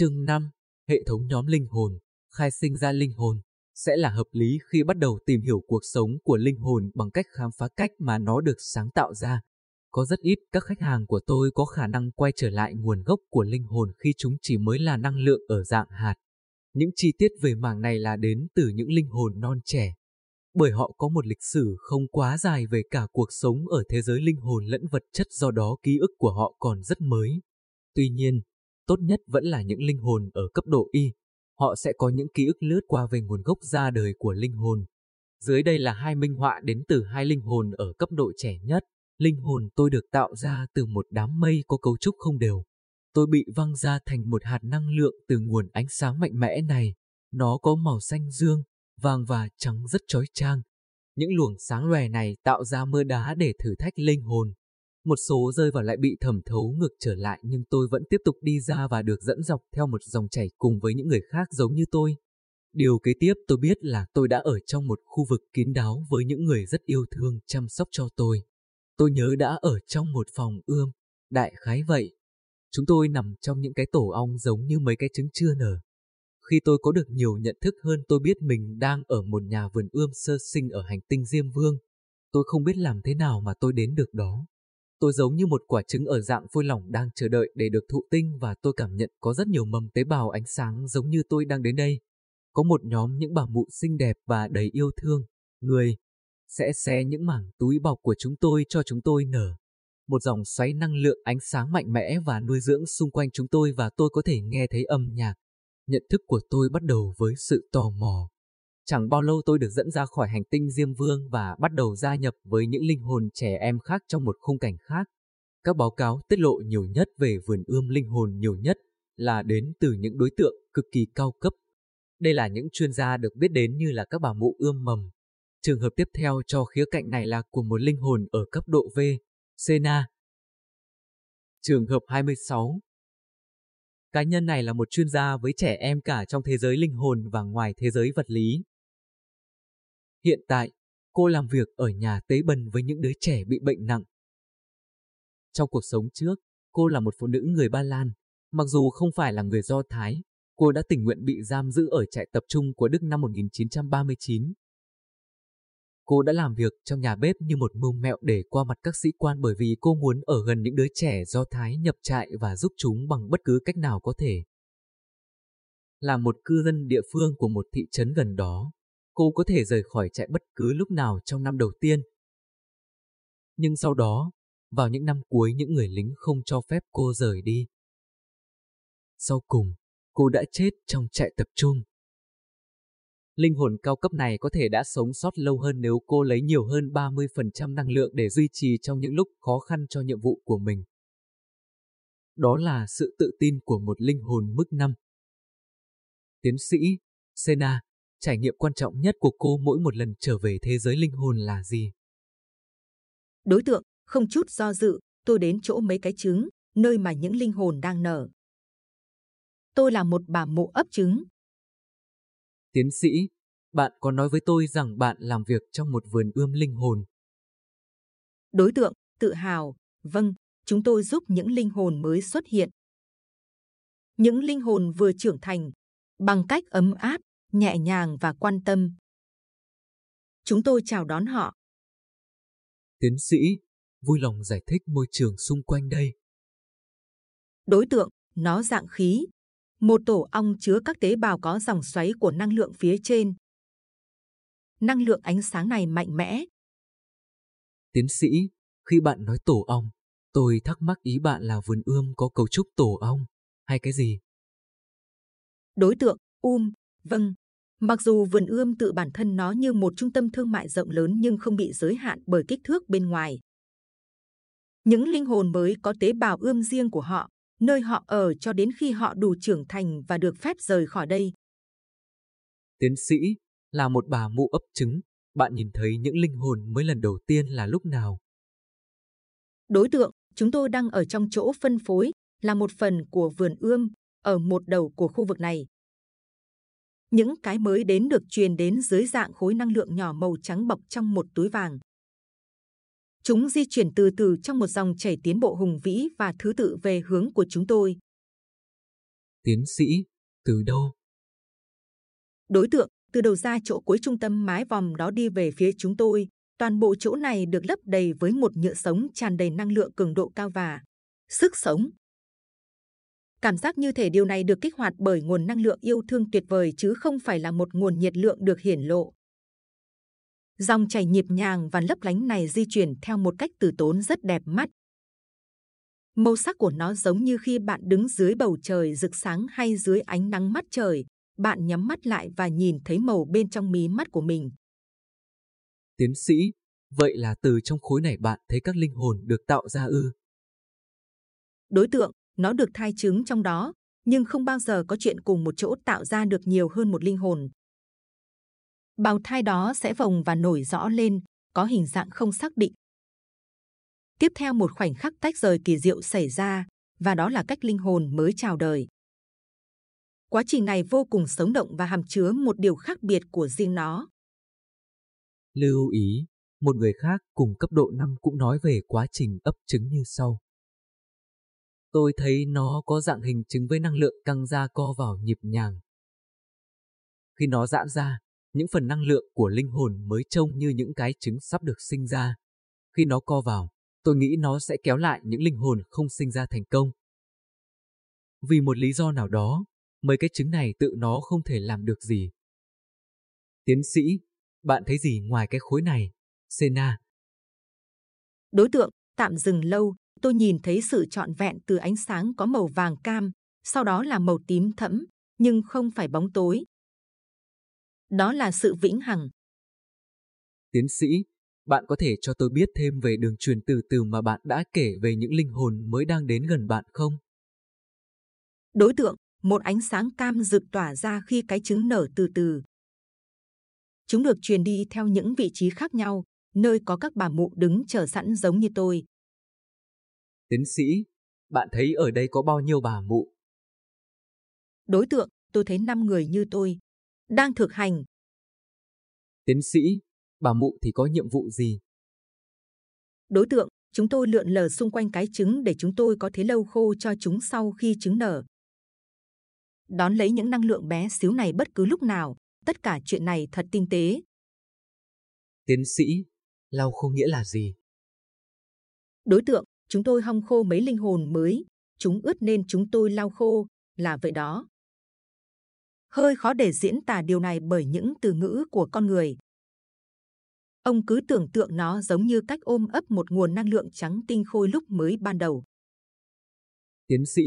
Chương 5. Hệ thống nhóm linh hồn, khai sinh ra linh hồn, sẽ là hợp lý khi bắt đầu tìm hiểu cuộc sống của linh hồn bằng cách khám phá cách mà nó được sáng tạo ra. Có rất ít các khách hàng của tôi có khả năng quay trở lại nguồn gốc của linh hồn khi chúng chỉ mới là năng lượng ở dạng hạt. Những chi tiết về mảng này là đến từ những linh hồn non trẻ. Bởi họ có một lịch sử không quá dài về cả cuộc sống ở thế giới linh hồn lẫn vật chất do đó ký ức của họ còn rất mới. Tuy nhiên, tốt nhất vẫn là những linh hồn ở cấp độ Y. Họ sẽ có những ký ức lướt qua về nguồn gốc ra đời của linh hồn. Dưới đây là hai minh họa đến từ hai linh hồn ở cấp độ trẻ nhất. Linh hồn tôi được tạo ra từ một đám mây có cấu trúc không đều. Tôi bị văng ra thành một hạt năng lượng từ nguồn ánh sáng mạnh mẽ này. Nó có màu xanh dương, vàng và trắng rất chói chang. Những luồng sáng lòe này tạo ra mưa đá để thử thách linh hồn. Một số rơi vào lại bị thẩm thấu ngược trở lại nhưng tôi vẫn tiếp tục đi ra và được dẫn dọc theo một dòng chảy cùng với những người khác giống như tôi. Điều kế tiếp tôi biết là tôi đã ở trong một khu vực kín đáo với những người rất yêu thương chăm sóc cho tôi. Tôi nhớ đã ở trong một phòng ươm, đại khái vậy. Chúng tôi nằm trong những cái tổ ong giống như mấy cái trứng chưa nở. Khi tôi có được nhiều nhận thức hơn tôi biết mình đang ở một nhà vườn ươm sơ sinh ở hành tinh Diêm Vương. Tôi không biết làm thế nào mà tôi đến được đó. Tôi giống như một quả trứng ở dạng phôi lỏng đang chờ đợi để được thụ tinh và tôi cảm nhận có rất nhiều mầm tế bào ánh sáng giống như tôi đang đến đây. Có một nhóm những bà mụ xinh đẹp và đầy yêu thương, người sẽ xé những mảng túi bọc của chúng tôi cho chúng tôi nở. Một dòng xoáy năng lượng ánh sáng mạnh mẽ và nuôi dưỡng xung quanh chúng tôi và tôi có thể nghe thấy âm nhạc. Nhận thức của tôi bắt đầu với sự tò mò. Chẳng bao lâu tôi được dẫn ra khỏi hành tinh Diêm Vương và bắt đầu gia nhập với những linh hồn trẻ em khác trong một khung cảnh khác. Các báo cáo tiết lộ nhiều nhất về vườn ươm linh hồn nhiều nhất là đến từ những đối tượng cực kỳ cao cấp. Đây là những chuyên gia được biết đến như là các bà mụ ươm mầm. Trường hợp tiếp theo cho khía cạnh này là của một linh hồn ở cấp độ V, Sena. Trường hợp 26 Cá nhân này là một chuyên gia với trẻ em cả trong thế giới linh hồn và ngoài thế giới vật lý. Hiện tại, cô làm việc ở nhà tế bần với những đứa trẻ bị bệnh nặng. Trong cuộc sống trước, cô là một phụ nữ người Ba Lan. Mặc dù không phải là người Do Thái, cô đã tình nguyện bị giam giữ ở trại tập trung của Đức năm 1939. Cô đã làm việc trong nhà bếp như một mưu mẹo để qua mặt các sĩ quan bởi vì cô muốn ở gần những đứa trẻ Do Thái nhập trại và giúp chúng bằng bất cứ cách nào có thể. Là một cư dân địa phương của một thị trấn gần đó, cô có thể rời khỏi trại bất cứ lúc nào trong năm đầu tiên. Nhưng sau đó, vào những năm cuối những người lính không cho phép cô rời đi. Sau cùng, cô đã chết trong trại tập trung. Linh hồn cao cấp này có thể đã sống sót lâu hơn nếu cô lấy nhiều hơn 30% năng lượng để duy trì trong những lúc khó khăn cho nhiệm vụ của mình. Đó là sự tự tin của một linh hồn mức 5. Tiến sĩ Sena, trải nghiệm quan trọng nhất của cô mỗi một lần trở về thế giới linh hồn là gì? Đối tượng, không chút do dự, tôi đến chỗ mấy cái trứng, nơi mà những linh hồn đang nở. Tôi là một bà mụ ấp trứng, Tiến sĩ, bạn có nói với tôi rằng bạn làm việc trong một vườn ươm linh hồn. Đối tượng, tự hào, vâng, chúng tôi giúp những linh hồn mới xuất hiện. Những linh hồn vừa trưởng thành, bằng cách ấm áp, nhẹ nhàng và quan tâm. Chúng tôi chào đón họ. Tiến sĩ, vui lòng giải thích môi trường xung quanh đây. Đối tượng, nó dạng khí, một tổ ong chứa các tế bào có dòng xoáy của năng lượng phía trên. Năng lượng ánh sáng này mạnh mẽ. Tiến sĩ, khi bạn nói tổ ong, tôi thắc mắc ý bạn là vườn ươm có cấu trúc tổ ong, hay cái gì? Đối tượng, um, vâng. Mặc dù vườn ươm tự bản thân nó như một trung tâm thương mại rộng lớn nhưng không bị giới hạn bởi kích thước bên ngoài. Những linh hồn mới có tế bào ươm riêng của họ, nơi họ ở cho đến khi họ đủ trưởng thành và được phép rời khỏi đây. Tiến sĩ là một bà mụ ấp trứng, bạn nhìn thấy những linh hồn mới lần đầu tiên là lúc nào? Đối tượng, chúng tôi đang ở trong chỗ phân phối, là một phần của vườn ươm, ở một đầu của khu vực này. Những cái mới đến được truyền đến dưới dạng khối năng lượng nhỏ màu trắng bọc trong một túi vàng. Chúng di chuyển từ từ trong một dòng chảy tiến bộ hùng vĩ và thứ tự về hướng của chúng tôi. Tiến sĩ, từ đâu? Đối tượng, từ đầu ra chỗ cuối trung tâm mái vòm đó đi về phía chúng tôi. Toàn bộ chỗ này được lấp đầy với một nhựa sống tràn đầy năng lượng cường độ cao và sức sống. Cảm giác như thể điều này được kích hoạt bởi nguồn năng lượng yêu thương tuyệt vời chứ không phải là một nguồn nhiệt lượng được hiển lộ. Dòng chảy nhịp nhàng và lấp lánh này di chuyển theo một cách từ tốn rất đẹp mắt. Màu sắc của nó giống như khi bạn đứng dưới bầu trời rực sáng hay dưới ánh nắng mắt trời, bạn nhắm mắt lại và nhìn thấy màu bên trong mí mắt của mình. Tiến sĩ, vậy là từ trong khối này bạn thấy các linh hồn được tạo ra ư? Đối tượng, nó được thai trứng trong đó, nhưng không bao giờ có chuyện cùng một chỗ tạo ra được nhiều hơn một linh hồn. Bào thai đó sẽ vồng và nổi rõ lên, có hình dạng không xác định. Tiếp theo một khoảnh khắc tách rời kỳ diệu xảy ra, và đó là cách linh hồn mới chào đời. Quá trình này vô cùng sống động và hàm chứa một điều khác biệt của riêng nó. Lưu ý, một người khác cùng cấp độ 5 cũng nói về quá trình ấp trứng như sau. Tôi thấy nó có dạng hình trứng với năng lượng căng ra co vào nhịp nhàng. Khi nó giãn ra, những phần năng lượng của linh hồn mới trông như những cái trứng sắp được sinh ra. Khi nó co vào, tôi nghĩ nó sẽ kéo lại những linh hồn không sinh ra thành công. Vì một lý do nào đó, mấy cái trứng này tự nó không thể làm được gì. Tiến sĩ, bạn thấy gì ngoài cái khối này? Sena. Đối tượng, tạm dừng lâu, tôi nhìn thấy sự trọn vẹn từ ánh sáng có màu vàng cam, sau đó là màu tím thẫm, nhưng không phải bóng tối. Đó là sự vĩnh hằng. Tiến sĩ, bạn có thể cho tôi biết thêm về đường truyền từ từ mà bạn đã kể về những linh hồn mới đang đến gần bạn không? Đối tượng, một ánh sáng cam rực tỏa ra khi cái trứng nở từ từ. Chúng được truyền đi theo những vị trí khác nhau, nơi có các bà mụ đứng chờ sẵn giống như tôi. Tiến sĩ, bạn thấy ở đây có bao nhiêu bà mụ? Đối tượng, tôi thấy 5 người như tôi, đang thực hành. Tiến sĩ, bà mụ thì có nhiệm vụ gì? Đối tượng, chúng tôi lượn lờ xung quanh cái trứng để chúng tôi có thế lâu khô cho chúng sau khi trứng nở. Đón lấy những năng lượng bé xíu này bất cứ lúc nào, tất cả chuyện này thật tinh tế. Tiến sĩ, lau khô nghĩa là gì? Đối tượng, chúng tôi hong khô mấy linh hồn mới, chúng ướt nên chúng tôi lau khô, là vậy đó. Hơi khó để diễn tả điều này bởi những từ ngữ của con người. Ông cứ tưởng tượng nó giống như cách ôm ấp một nguồn năng lượng trắng tinh khôi lúc mới ban đầu. Tiến sĩ,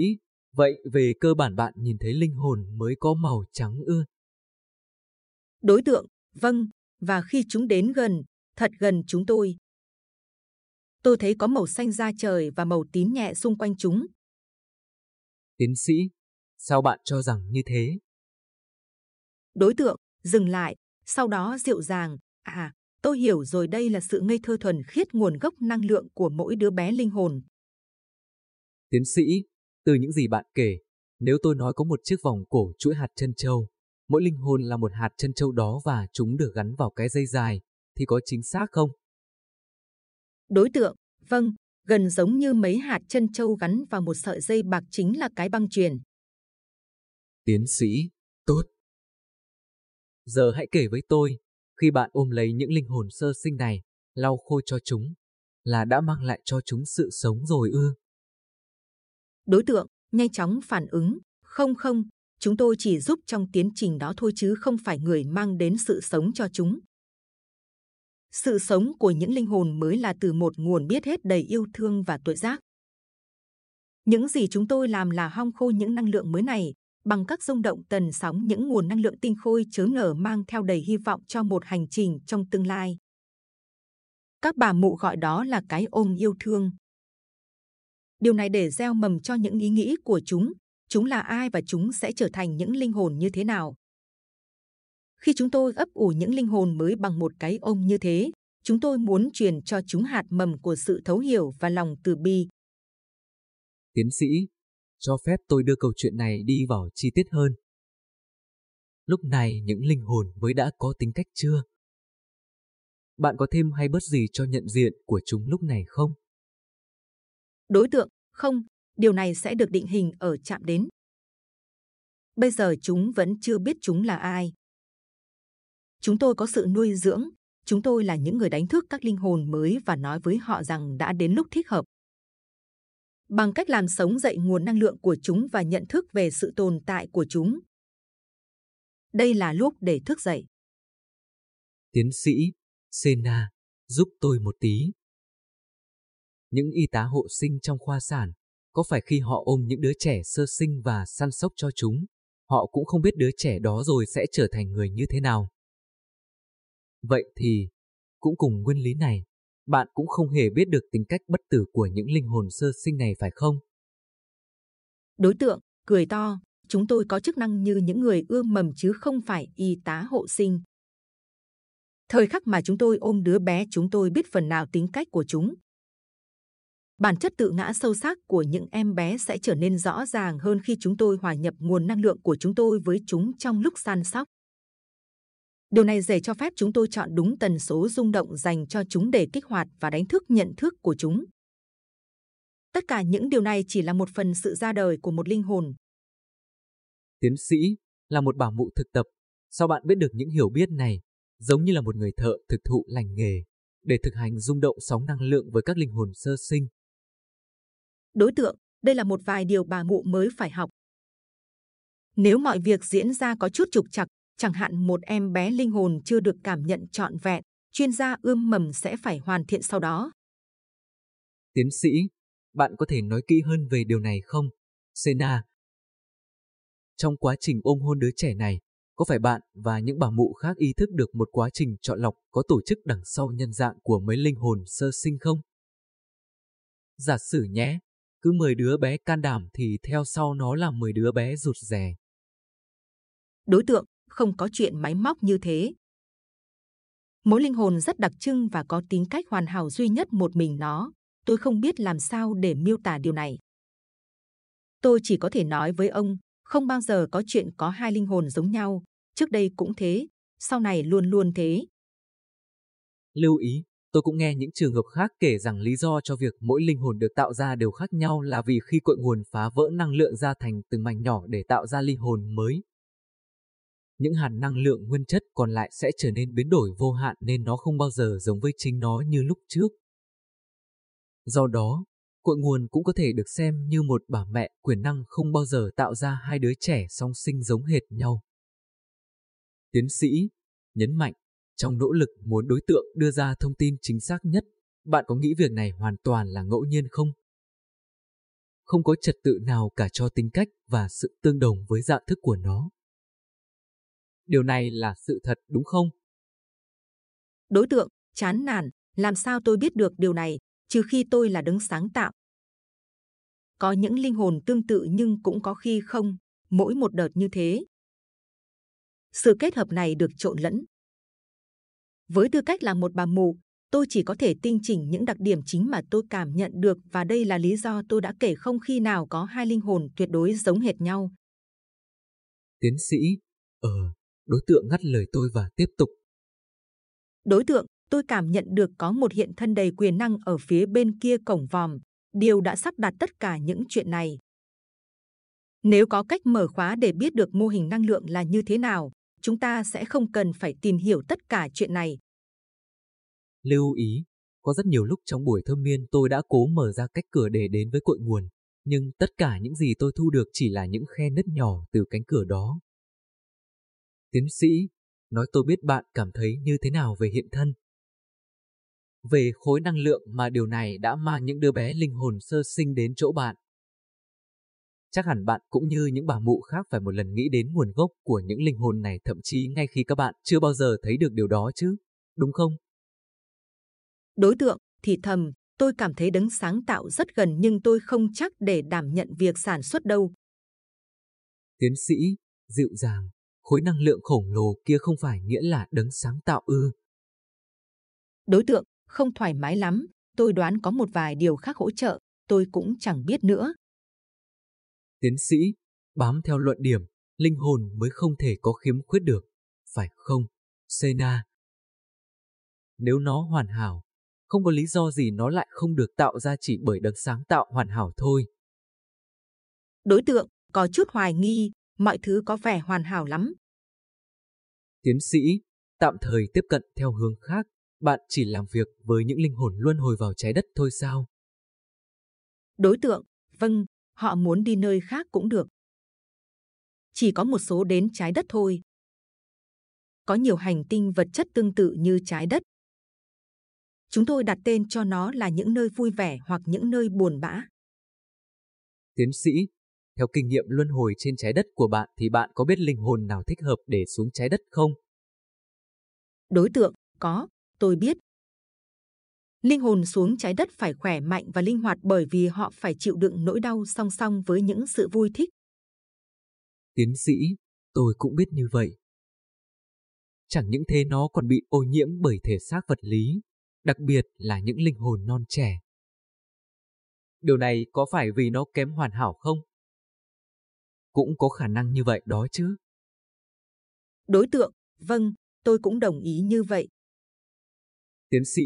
vậy về cơ bản bạn nhìn thấy linh hồn mới có màu trắng ư? Đối tượng, vâng, và khi chúng đến gần, thật gần chúng tôi. Tôi thấy có màu xanh da trời và màu tím nhẹ xung quanh chúng. Tiến sĩ, sao bạn cho rằng như thế? Đối tượng, dừng lại, sau đó dịu dàng, à, tôi hiểu rồi đây là sự ngây thơ thuần khiết nguồn gốc năng lượng của mỗi đứa bé linh hồn. Tiến sĩ, từ những gì bạn kể, nếu tôi nói có một chiếc vòng cổ chuỗi hạt chân châu, mỗi linh hồn là một hạt chân châu đó và chúng được gắn vào cái dây dài, thì có chính xác không? Đối tượng, vâng, gần giống như mấy hạt chân châu gắn vào một sợi dây bạc chính là cái băng truyền. Tiến sĩ, tốt. Giờ hãy kể với tôi, khi bạn ôm lấy những linh hồn sơ sinh này, lau khô cho chúng, là đã mang lại cho chúng sự sống rồi ư? Đối tượng nhanh chóng phản ứng, không không, chúng tôi chỉ giúp trong tiến trình đó thôi chứ không phải người mang đến sự sống cho chúng. Sự sống của những linh hồn mới là từ một nguồn biết hết đầy yêu thương và tuệ giác. Những gì chúng tôi làm là hong khô những năng lượng mới này bằng các rung động tần sóng những nguồn năng lượng tinh khôi chớ ngờ mang theo đầy hy vọng cho một hành trình trong tương lai. Các bà mụ gọi đó là cái ôm yêu thương. Điều này để gieo mầm cho những ý nghĩ của chúng, chúng là ai và chúng sẽ trở thành những linh hồn như thế nào. Khi chúng tôi ấp ủ những linh hồn mới bằng một cái ôm như thế, chúng tôi muốn truyền cho chúng hạt mầm của sự thấu hiểu và lòng từ bi. Tiến sĩ, cho phép tôi đưa câu chuyện này đi vào chi tiết hơn. Lúc này những linh hồn mới đã có tính cách chưa? Bạn có thêm hay bớt gì cho nhận diện của chúng lúc này không? Đối tượng, không, điều này sẽ được định hình ở chạm đến. Bây giờ chúng vẫn chưa biết chúng là ai. Chúng tôi có sự nuôi dưỡng, chúng tôi là những người đánh thức các linh hồn mới và nói với họ rằng đã đến lúc thích hợp. Bằng cách làm sống dậy nguồn năng lượng của chúng và nhận thức về sự tồn tại của chúng. Đây là lúc để thức dậy. Tiến sĩ Sena, giúp tôi một tí. Những y tá hộ sinh trong khoa sản, có phải khi họ ôm những đứa trẻ sơ sinh và săn sóc cho chúng, họ cũng không biết đứa trẻ đó rồi sẽ trở thành người như thế nào. Vậy thì, cũng cùng nguyên lý này, bạn cũng không hề biết được tính cách bất tử của những linh hồn sơ sinh này phải không? Đối tượng, cười to, chúng tôi có chức năng như những người ươm mầm chứ không phải y tá hộ sinh. Thời khắc mà chúng tôi ôm đứa bé chúng tôi biết phần nào tính cách của chúng. Bản chất tự ngã sâu sắc của những em bé sẽ trở nên rõ ràng hơn khi chúng tôi hòa nhập nguồn năng lượng của chúng tôi với chúng trong lúc săn sóc. Điều này dễ cho phép chúng tôi chọn đúng tần số rung động dành cho chúng để kích hoạt và đánh thức nhận thức của chúng. Tất cả những điều này chỉ là một phần sự ra đời của một linh hồn. Tiến sĩ là một bảo mụ thực tập. Sao bạn biết được những hiểu biết này? Giống như là một người thợ thực thụ lành nghề để thực hành rung động sóng năng lượng với các linh hồn sơ sinh. Đối tượng, đây là một vài điều bà mụ mới phải học. Nếu mọi việc diễn ra có chút trục trặc, chẳng hạn một em bé linh hồn chưa được cảm nhận trọn vẹn, chuyên gia ươm mầm sẽ phải hoàn thiện sau đó. Tiến sĩ, bạn có thể nói kỹ hơn về điều này không? Sena. Trong quá trình ôm hôn đứa trẻ này, có phải bạn và những bà mụ khác ý thức được một quá trình chọn lọc có tổ chức đằng sau nhân dạng của mấy linh hồn sơ sinh không? Giả sử nhé, cứ 10 đứa bé can đảm thì theo sau nó là 10 đứa bé rụt rè. Đối tượng không có chuyện máy móc như thế. Mỗi linh hồn rất đặc trưng và có tính cách hoàn hảo duy nhất một mình nó. Tôi không biết làm sao để miêu tả điều này. Tôi chỉ có thể nói với ông, không bao giờ có chuyện có hai linh hồn giống nhau. Trước đây cũng thế, sau này luôn luôn thế. Lưu ý, tôi cũng nghe những trường hợp khác kể rằng lý do cho việc mỗi linh hồn được tạo ra đều khác nhau là vì khi cội nguồn phá vỡ năng lượng ra thành từng mảnh nhỏ để tạo ra linh hồn mới, những hạt năng lượng nguyên chất còn lại sẽ trở nên biến đổi vô hạn nên nó không bao giờ giống với chính nó như lúc trước. Do đó, cội nguồn cũng có thể được xem như một bà mẹ quyền năng không bao giờ tạo ra hai đứa trẻ song sinh giống hệt nhau. Tiến sĩ nhấn mạnh, trong nỗ lực muốn đối tượng đưa ra thông tin chính xác nhất, bạn có nghĩ việc này hoàn toàn là ngẫu nhiên không? Không có trật tự nào cả cho tính cách và sự tương đồng với dạng thức của nó. Điều này là sự thật đúng không? Đối tượng, chán nản, làm sao tôi biết được điều này, trừ khi tôi là đấng sáng tạo. Có những linh hồn tương tự nhưng cũng có khi không, mỗi một đợt như thế. Sự kết hợp này được trộn lẫn. Với tư cách là một bà mù, tôi chỉ có thể tinh chỉnh những đặc điểm chính mà tôi cảm nhận được và đây là lý do tôi đã kể không khi nào có hai linh hồn tuyệt đối giống hệt nhau. Tiến sĩ, ờ, Đối tượng ngắt lời tôi và tiếp tục. Đối tượng, tôi cảm nhận được có một hiện thân đầy quyền năng ở phía bên kia cổng vòm. Điều đã sắp đặt tất cả những chuyện này. Nếu có cách mở khóa để biết được mô hình năng lượng là như thế nào, chúng ta sẽ không cần phải tìm hiểu tất cả chuyện này. Lưu ý, có rất nhiều lúc trong buổi thơm miên tôi đã cố mở ra cách cửa để đến với cội nguồn, nhưng tất cả những gì tôi thu được chỉ là những khe nứt nhỏ từ cánh cửa đó. Tiến sĩ, nói tôi biết bạn cảm thấy như thế nào về hiện thân. Về khối năng lượng mà điều này đã mang những đứa bé linh hồn sơ sinh đến chỗ bạn. Chắc hẳn bạn cũng như những bà mụ khác phải một lần nghĩ đến nguồn gốc của những linh hồn này thậm chí ngay khi các bạn chưa bao giờ thấy được điều đó chứ, đúng không? Đối tượng thì thầm, tôi cảm thấy đấng sáng tạo rất gần nhưng tôi không chắc để đảm nhận việc sản xuất đâu. Tiến sĩ, dịu dàng, khối năng lượng khổng lồ kia không phải nghĩa là đấng sáng tạo ư. Đối tượng không thoải mái lắm, tôi đoán có một vài điều khác hỗ trợ, tôi cũng chẳng biết nữa. Tiến sĩ, bám theo luận điểm, linh hồn mới không thể có khiếm khuyết được, phải không, Sena? Nếu nó hoàn hảo, không có lý do gì nó lại không được tạo ra chỉ bởi đấng sáng tạo hoàn hảo thôi. Đối tượng có chút hoài nghi, mọi thứ có vẻ hoàn hảo lắm. Tiến sĩ, tạm thời tiếp cận theo hướng khác, bạn chỉ làm việc với những linh hồn luân hồi vào trái đất thôi sao? Đối tượng, vâng, họ muốn đi nơi khác cũng được. Chỉ có một số đến trái đất thôi. Có nhiều hành tinh vật chất tương tự như trái đất. Chúng tôi đặt tên cho nó là những nơi vui vẻ hoặc những nơi buồn bã. Tiến sĩ, theo kinh nghiệm luân hồi trên trái đất của bạn thì bạn có biết linh hồn nào thích hợp để xuống trái đất không? Đối tượng, có, tôi biết. Linh hồn xuống trái đất phải khỏe mạnh và linh hoạt bởi vì họ phải chịu đựng nỗi đau song song với những sự vui thích. Tiến sĩ, tôi cũng biết như vậy. Chẳng những thế nó còn bị ô nhiễm bởi thể xác vật lý, đặc biệt là những linh hồn non trẻ. Điều này có phải vì nó kém hoàn hảo không? Cũng có khả năng như vậy đó chứ. Đối tượng, vâng, tôi cũng đồng ý như vậy. Tiến sĩ,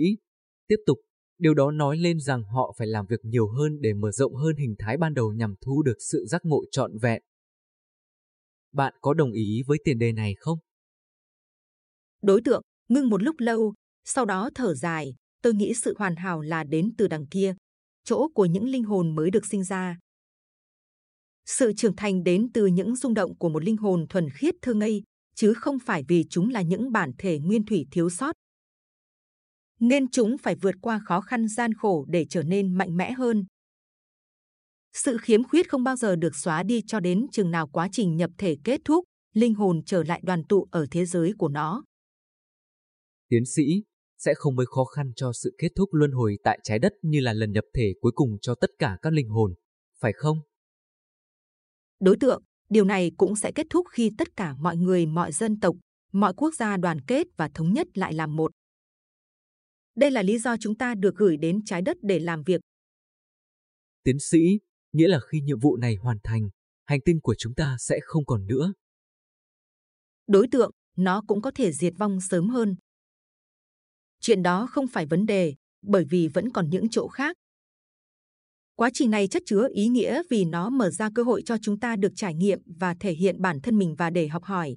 tiếp tục, điều đó nói lên rằng họ phải làm việc nhiều hơn để mở rộng hơn hình thái ban đầu nhằm thu được sự giác ngộ trọn vẹn. Bạn có đồng ý với tiền đề này không? Đối tượng ngưng một lúc lâu, sau đó thở dài, tôi nghĩ sự hoàn hảo là đến từ đằng kia, chỗ của những linh hồn mới được sinh ra. Sự trưởng thành đến từ những rung động của một linh hồn thuần khiết thơ ngây, chứ không phải vì chúng là những bản thể nguyên thủy thiếu sót. Nên chúng phải vượt qua khó khăn gian khổ để trở nên mạnh mẽ hơn. Sự khiếm khuyết không bao giờ được xóa đi cho đến chừng nào quá trình nhập thể kết thúc, linh hồn trở lại đoàn tụ ở thế giới của nó. Tiến sĩ sẽ không mấy khó khăn cho sự kết thúc luân hồi tại trái đất như là lần nhập thể cuối cùng cho tất cả các linh hồn, phải không? Đối tượng, điều này cũng sẽ kết thúc khi tất cả mọi người, mọi dân tộc, mọi quốc gia đoàn kết và thống nhất lại làm một. Đây là lý do chúng ta được gửi đến trái đất để làm việc. Tiến sĩ, nghĩa là khi nhiệm vụ này hoàn thành, hành tinh của chúng ta sẽ không còn nữa. Đối tượng, nó cũng có thể diệt vong sớm hơn. Chuyện đó không phải vấn đề, bởi vì vẫn còn những chỗ khác. Quá trình này chất chứa ý nghĩa vì nó mở ra cơ hội cho chúng ta được trải nghiệm và thể hiện bản thân mình và để học hỏi.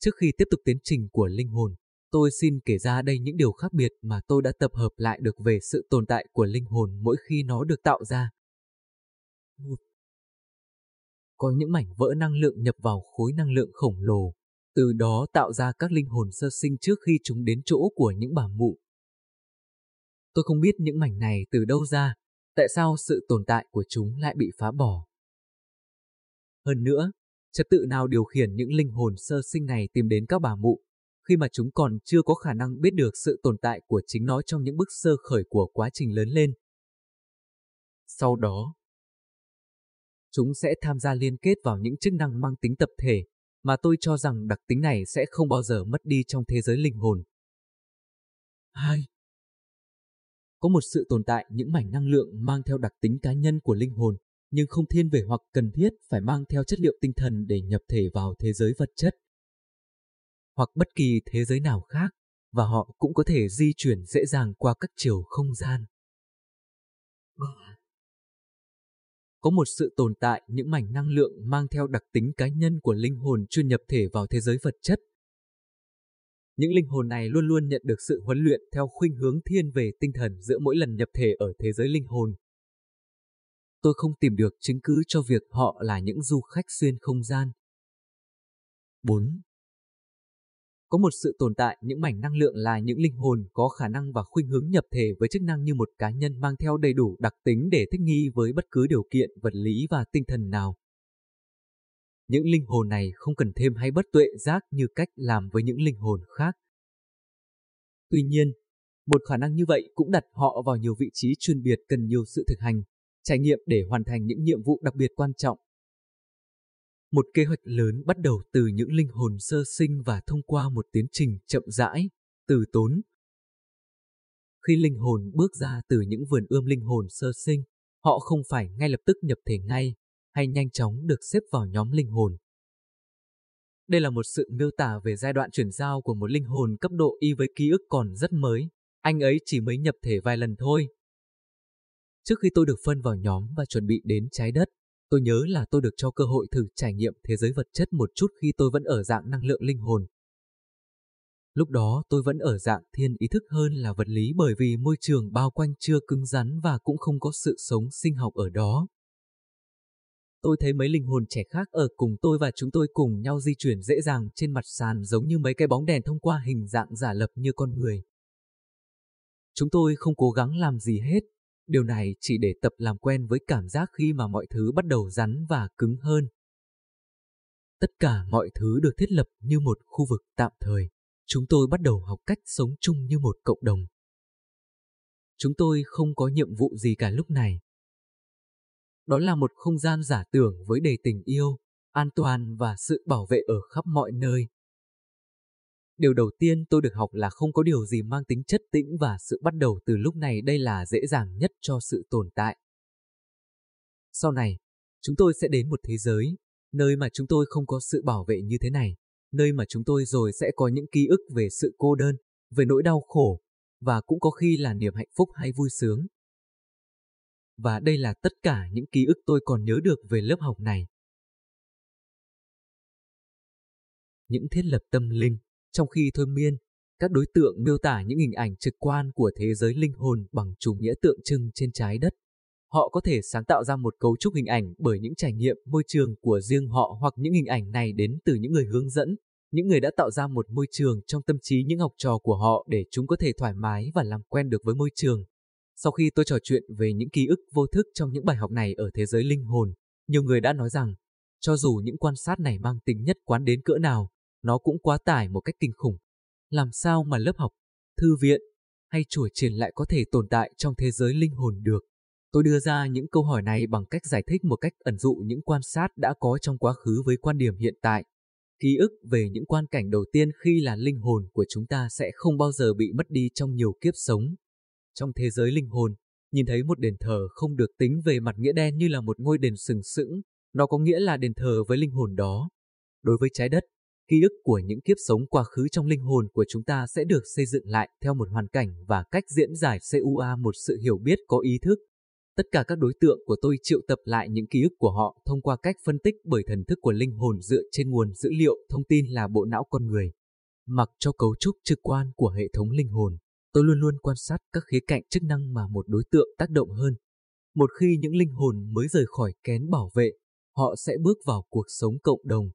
Trước khi tiếp tục tiến trình của linh hồn, tôi xin kể ra đây những điều khác biệt mà tôi đã tập hợp lại được về sự tồn tại của linh hồn mỗi khi nó được tạo ra. Một, Có những mảnh vỡ năng lượng nhập vào khối năng lượng khổng lồ, từ đó tạo ra các linh hồn sơ sinh trước khi chúng đến chỗ của những bà mụ. Tôi không biết những mảnh này từ đâu ra, tại sao sự tồn tại của chúng lại bị phá bỏ. Hơn nữa, trật tự nào điều khiển những linh hồn sơ sinh này tìm đến các bà mụ, khi mà chúng còn chưa có khả năng biết được sự tồn tại của chính nó trong những bước sơ khởi của quá trình lớn lên. Sau đó, chúng sẽ tham gia liên kết vào những chức năng mang tính tập thể, mà tôi cho rằng đặc tính này sẽ không bao giờ mất đi trong thế giới linh hồn. 2. Có một sự tồn tại những mảnh năng lượng mang theo đặc tính cá nhân của linh hồn, nhưng không thiên về hoặc cần thiết phải mang theo chất liệu tinh thần để nhập thể vào thế giới vật chất. Hoặc bất kỳ thế giới nào khác, và họ cũng có thể di chuyển dễ dàng qua các chiều không gian. có một sự tồn tại những mảnh năng lượng mang theo đặc tính cá nhân của linh hồn chuyên nhập thể vào thế giới vật chất. Những linh hồn này luôn luôn nhận được sự huấn luyện theo khuynh hướng thiên về tinh thần giữa mỗi lần nhập thể ở thế giới linh hồn. Tôi không tìm được chứng cứ cho việc họ là những du khách xuyên không gian. 4. Có một sự tồn tại, những mảnh năng lượng là những linh hồn có khả năng và khuynh hướng nhập thể với chức năng như một cá nhân mang theo đầy đủ đặc tính để thích nghi với bất cứ điều kiện, vật lý và tinh thần nào. Những linh hồn này không cần thêm hay bất tuệ giác như cách làm với những linh hồn khác. Tuy nhiên, một khả năng như vậy cũng đặt họ vào nhiều vị trí chuyên biệt cần nhiều sự thực hành, trải nghiệm để hoàn thành những nhiệm vụ đặc biệt quan trọng. Một kế hoạch lớn bắt đầu từ những linh hồn sơ sinh và thông qua một tiến trình chậm rãi, từ tốn. Khi linh hồn bước ra từ những vườn ươm linh hồn sơ sinh, họ không phải ngay lập tức nhập thể ngay, hay nhanh chóng được xếp vào nhóm linh hồn. Đây là một sự miêu tả về giai đoạn chuyển giao của một linh hồn cấp độ y với ký ức còn rất mới, anh ấy chỉ mới nhập thể vài lần thôi. Trước khi tôi được phân vào nhóm và chuẩn bị đến trái đất, Tôi nhớ là tôi được cho cơ hội thử trải nghiệm thế giới vật chất một chút khi tôi vẫn ở dạng năng lượng linh hồn. Lúc đó tôi vẫn ở dạng thiên ý thức hơn là vật lý bởi vì môi trường bao quanh chưa cứng rắn và cũng không có sự sống sinh học ở đó. Tôi thấy mấy linh hồn trẻ khác ở cùng tôi và chúng tôi cùng nhau di chuyển dễ dàng trên mặt sàn giống như mấy cái bóng đèn thông qua hình dạng giả lập như con người. Chúng tôi không cố gắng làm gì hết, điều này chỉ để tập làm quen với cảm giác khi mà mọi thứ bắt đầu rắn và cứng hơn. Tất cả mọi thứ được thiết lập như một khu vực tạm thời. Chúng tôi bắt đầu học cách sống chung như một cộng đồng. Chúng tôi không có nhiệm vụ gì cả lúc này. Đó là một không gian giả tưởng với đầy tình yêu, an toàn và sự bảo vệ ở khắp mọi nơi. Điều đầu tiên tôi được học là không có điều gì mang tính chất tĩnh và sự bắt đầu từ lúc này đây là dễ dàng nhất cho sự tồn tại. Sau này, chúng tôi sẽ đến một thế giới, nơi mà chúng tôi không có sự bảo vệ như thế này, nơi mà chúng tôi rồi sẽ có những ký ức về sự cô đơn, về nỗi đau khổ, và cũng có khi là niềm hạnh phúc hay vui sướng. Và đây là tất cả những ký ức tôi còn nhớ được về lớp học này. Những thiết lập tâm linh trong khi thôi miên, các đối tượng miêu tả những hình ảnh trực quan của thế giới linh hồn bằng chủ nghĩa tượng trưng trên trái đất. Họ có thể sáng tạo ra một cấu trúc hình ảnh bởi những trải nghiệm môi trường của riêng họ hoặc những hình ảnh này đến từ những người hướng dẫn, những người đã tạo ra một môi trường trong tâm trí những học trò của họ để chúng có thể thoải mái và làm quen được với môi trường. Sau khi tôi trò chuyện về những ký ức vô thức trong những bài học này ở thế giới linh hồn, nhiều người đã nói rằng, cho dù những quan sát này mang tính nhất quán đến cỡ nào, nó cũng quá tải một cách kinh khủng. Làm sao mà lớp học, thư viện hay chùa triển lại có thể tồn tại trong thế giới linh hồn được? Tôi đưa ra những câu hỏi này bằng cách giải thích một cách ẩn dụ những quan sát đã có trong quá khứ với quan điểm hiện tại. Ký ức về những quan cảnh đầu tiên khi là linh hồn của chúng ta sẽ không bao giờ bị mất đi trong nhiều kiếp sống. Trong thế giới linh hồn, nhìn thấy một đền thờ không được tính về mặt nghĩa đen như là một ngôi đền sừng sững, nó có nghĩa là đền thờ với linh hồn đó. Đối với trái đất, Ký ức của những kiếp sống quá khứ trong linh hồn của chúng ta sẽ được xây dựng lại theo một hoàn cảnh và cách diễn giải CUA một sự hiểu biết có ý thức. Tất cả các đối tượng của tôi triệu tập lại những ký ức của họ thông qua cách phân tích bởi thần thức của linh hồn dựa trên nguồn dữ liệu thông tin là bộ não con người. Mặc cho cấu trúc trực quan của hệ thống linh hồn, tôi luôn luôn quan sát các khía cạnh chức năng mà một đối tượng tác động hơn. Một khi những linh hồn mới rời khỏi kén bảo vệ, họ sẽ bước vào cuộc sống cộng đồng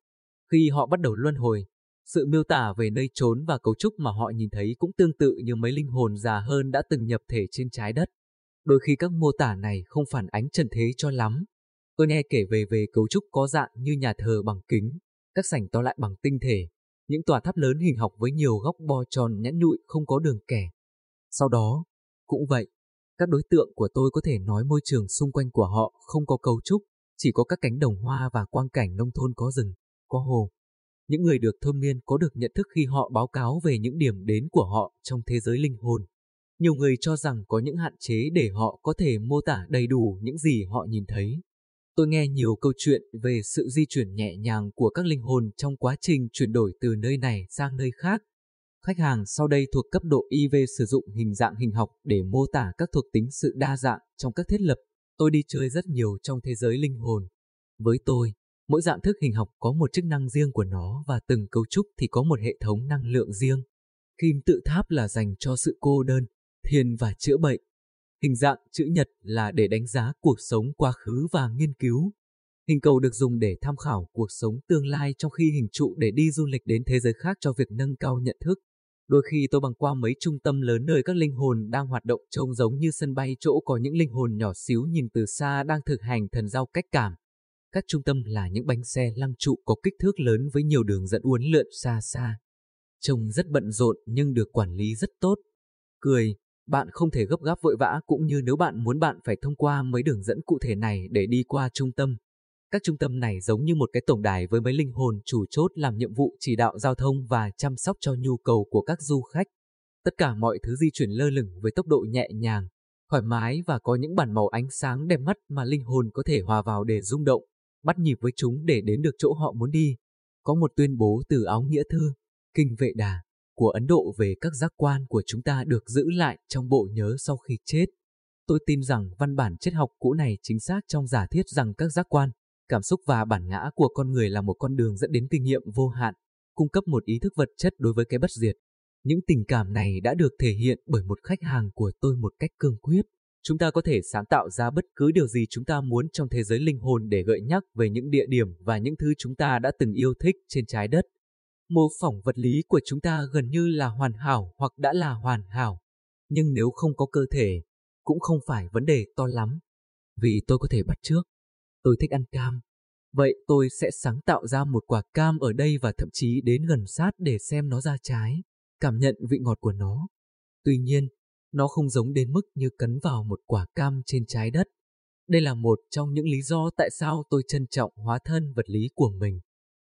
khi họ bắt đầu luân hồi, sự miêu tả về nơi trốn và cấu trúc mà họ nhìn thấy cũng tương tự như mấy linh hồn già hơn đã từng nhập thể trên trái đất. Đôi khi các mô tả này không phản ánh trần thế cho lắm. Tôi nghe kể về về cấu trúc có dạng như nhà thờ bằng kính, các sảnh to lại bằng tinh thể, những tòa tháp lớn hình học với nhiều góc bo tròn nhẵn nhụi không có đường kẻ. Sau đó, cũng vậy, các đối tượng của tôi có thể nói môi trường xung quanh của họ không có cấu trúc, chỉ có các cánh đồng hoa và quang cảnh nông thôn có rừng có hồ. Những người được thơm miên có được nhận thức khi họ báo cáo về những điểm đến của họ trong thế giới linh hồn. Nhiều người cho rằng có những hạn chế để họ có thể mô tả đầy đủ những gì họ nhìn thấy. Tôi nghe nhiều câu chuyện về sự di chuyển nhẹ nhàng của các linh hồn trong quá trình chuyển đổi từ nơi này sang nơi khác. Khách hàng sau đây thuộc cấp độ IV sử dụng hình dạng hình học để mô tả các thuộc tính sự đa dạng trong các thiết lập. Tôi đi chơi rất nhiều trong thế giới linh hồn. Với tôi, Mỗi dạng thức hình học có một chức năng riêng của nó và từng cấu trúc thì có một hệ thống năng lượng riêng. Kim tự tháp là dành cho sự cô đơn, thiền và chữa bệnh. Hình dạng chữ nhật là để đánh giá cuộc sống quá khứ và nghiên cứu. Hình cầu được dùng để tham khảo cuộc sống tương lai trong khi hình trụ để đi du lịch đến thế giới khác cho việc nâng cao nhận thức. Đôi khi tôi băng qua mấy trung tâm lớn nơi các linh hồn đang hoạt động trông giống như sân bay chỗ có những linh hồn nhỏ xíu nhìn từ xa đang thực hành thần giao cách cảm. Các trung tâm là những bánh xe lăng trụ có kích thước lớn với nhiều đường dẫn uốn lượn xa xa. Trông rất bận rộn nhưng được quản lý rất tốt. Cười, bạn không thể gấp gáp vội vã cũng như nếu bạn muốn bạn phải thông qua mấy đường dẫn cụ thể này để đi qua trung tâm. Các trung tâm này giống như một cái tổng đài với mấy linh hồn chủ chốt làm nhiệm vụ chỉ đạo giao thông và chăm sóc cho nhu cầu của các du khách. Tất cả mọi thứ di chuyển lơ lửng với tốc độ nhẹ nhàng, thoải mái và có những bản màu ánh sáng đẹp mắt mà linh hồn có thể hòa vào để rung động bắt nhịp với chúng để đến được chỗ họ muốn đi. Có một tuyên bố từ áo nghĩa thư, kinh vệ đà, của Ấn Độ về các giác quan của chúng ta được giữ lại trong bộ nhớ sau khi chết. Tôi tin rằng văn bản triết học cũ này chính xác trong giả thiết rằng các giác quan, cảm xúc và bản ngã của con người là một con đường dẫn đến kinh nghiệm vô hạn, cung cấp một ý thức vật chất đối với cái bất diệt. Những tình cảm này đã được thể hiện bởi một khách hàng của tôi một cách cương quyết. Chúng ta có thể sáng tạo ra bất cứ điều gì chúng ta muốn trong thế giới linh hồn để gợi nhắc về những địa điểm và những thứ chúng ta đã từng yêu thích trên trái đất. Mô phỏng vật lý của chúng ta gần như là hoàn hảo hoặc đã là hoàn hảo. Nhưng nếu không có cơ thể, cũng không phải vấn đề to lắm. Vì tôi có thể bắt trước. Tôi thích ăn cam. Vậy tôi sẽ sáng tạo ra một quả cam ở đây và thậm chí đến gần sát để xem nó ra trái, cảm nhận vị ngọt của nó. Tuy nhiên, nó không giống đến mức như cấn vào một quả cam trên trái đất. Đây là một trong những lý do tại sao tôi trân trọng hóa thân vật lý của mình.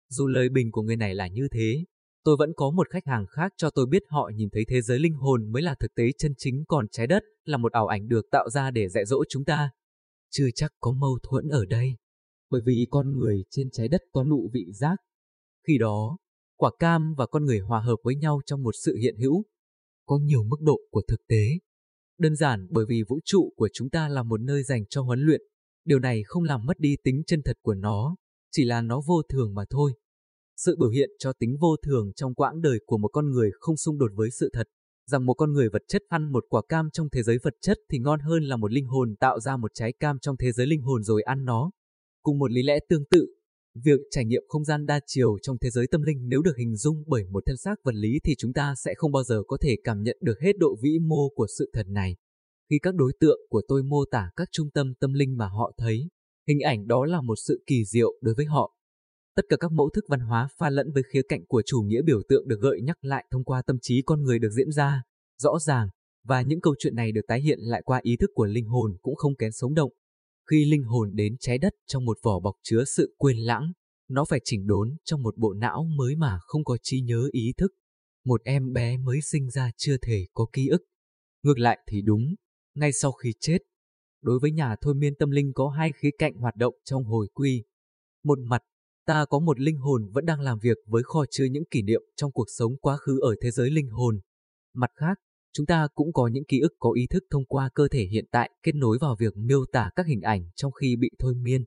Dù lời bình của người này là như thế, tôi vẫn có một khách hàng khác cho tôi biết họ nhìn thấy thế giới linh hồn mới là thực tế chân chính còn trái đất là một ảo ảnh được tạo ra để dạy dỗ chúng ta. Chưa chắc có mâu thuẫn ở đây, bởi vì con người trên trái đất có nụ vị giác. Khi đó, quả cam và con người hòa hợp với nhau trong một sự hiện hữu, có nhiều mức độ của thực tế. Đơn giản bởi vì vũ trụ của chúng ta là một nơi dành cho huấn luyện, điều này không làm mất đi tính chân thật của nó, chỉ là nó vô thường mà thôi. Sự biểu hiện cho tính vô thường trong quãng đời của một con người không xung đột với sự thật, rằng một con người vật chất ăn một quả cam trong thế giới vật chất thì ngon hơn là một linh hồn tạo ra một trái cam trong thế giới linh hồn rồi ăn nó. Cùng một lý lẽ tương tự, việc trải nghiệm không gian đa chiều trong thế giới tâm linh nếu được hình dung bởi một thân xác vật lý thì chúng ta sẽ không bao giờ có thể cảm nhận được hết độ vĩ mô của sự thật này. Khi các đối tượng của tôi mô tả các trung tâm tâm linh mà họ thấy, hình ảnh đó là một sự kỳ diệu đối với họ. Tất cả các mẫu thức văn hóa pha lẫn với khía cạnh của chủ nghĩa biểu tượng được gợi nhắc lại thông qua tâm trí con người được diễn ra, rõ ràng, và những câu chuyện này được tái hiện lại qua ý thức của linh hồn cũng không kén sống động. Khi linh hồn đến trái đất trong một vỏ bọc chứa sự quên lãng, nó phải chỉnh đốn trong một bộ não mới mà không có trí nhớ ý thức. Một em bé mới sinh ra chưa thể có ký ức. Ngược lại thì đúng, ngay sau khi chết. Đối với nhà thôi miên tâm linh có hai khía cạnh hoạt động trong hồi quy. Một mặt, ta có một linh hồn vẫn đang làm việc với kho chứa những kỷ niệm trong cuộc sống quá khứ ở thế giới linh hồn. Mặt khác, chúng ta cũng có những ký ức có ý thức thông qua cơ thể hiện tại kết nối vào việc miêu tả các hình ảnh trong khi bị thôi miên.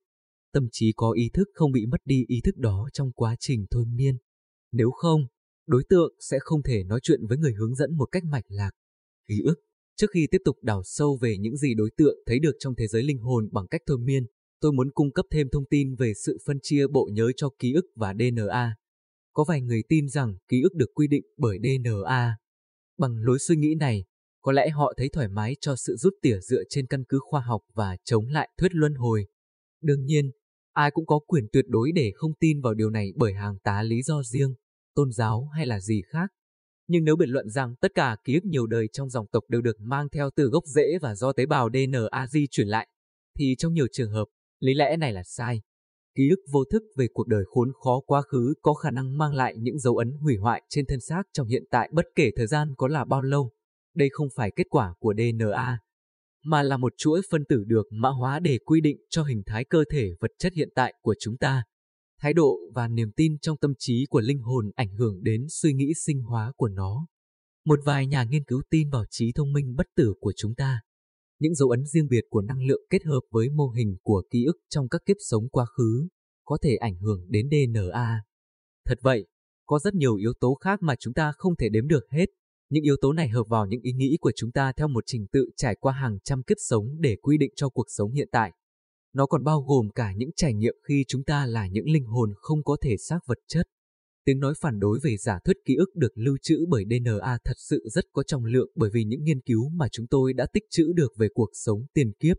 Tâm trí có ý thức không bị mất đi ý thức đó trong quá trình thôi miên. Nếu không, đối tượng sẽ không thể nói chuyện với người hướng dẫn một cách mạch lạc. Ký ức Trước khi tiếp tục đào sâu về những gì đối tượng thấy được trong thế giới linh hồn bằng cách thôi miên, tôi muốn cung cấp thêm thông tin về sự phân chia bộ nhớ cho ký ức và DNA. Có vài người tin rằng ký ức được quy định bởi DNA. Bằng lối suy nghĩ này, có lẽ họ thấy thoải mái cho sự rút tỉa dựa trên căn cứ khoa học và chống lại thuyết luân hồi. Đương nhiên, ai cũng có quyền tuyệt đối để không tin vào điều này bởi hàng tá lý do riêng, tôn giáo hay là gì khác. Nhưng nếu biện luận rằng tất cả ký ức nhiều đời trong dòng tộc đều được mang theo từ gốc rễ và do tế bào DNA di chuyển lại, thì trong nhiều trường hợp, lý lẽ này là sai. Ký ức vô thức về cuộc đời khốn khó quá khứ có khả năng mang lại những dấu ấn hủy hoại trên thân xác trong hiện tại bất kể thời gian có là bao lâu. Đây không phải kết quả của DNA, mà là một chuỗi phân tử được mã hóa để quy định cho hình thái cơ thể vật chất hiện tại của chúng ta. Thái độ và niềm tin trong tâm trí của linh hồn ảnh hưởng đến suy nghĩ sinh hóa của nó. Một vài nhà nghiên cứu tin vào trí thông minh bất tử của chúng ta. Những dấu ấn riêng biệt của năng lượng kết hợp với mô hình của ký ức trong các kiếp sống quá khứ có thể ảnh hưởng đến DNA. Thật vậy, có rất nhiều yếu tố khác mà chúng ta không thể đếm được hết. Những yếu tố này hợp vào những ý nghĩ của chúng ta theo một trình tự trải qua hàng trăm kiếp sống để quy định cho cuộc sống hiện tại. Nó còn bao gồm cả những trải nghiệm khi chúng ta là những linh hồn không có thể xác vật chất. Tiếng nói phản đối về giả thuyết ký ức được lưu trữ bởi DNA thật sự rất có trọng lượng bởi vì những nghiên cứu mà chúng tôi đã tích trữ được về cuộc sống tiền kiếp.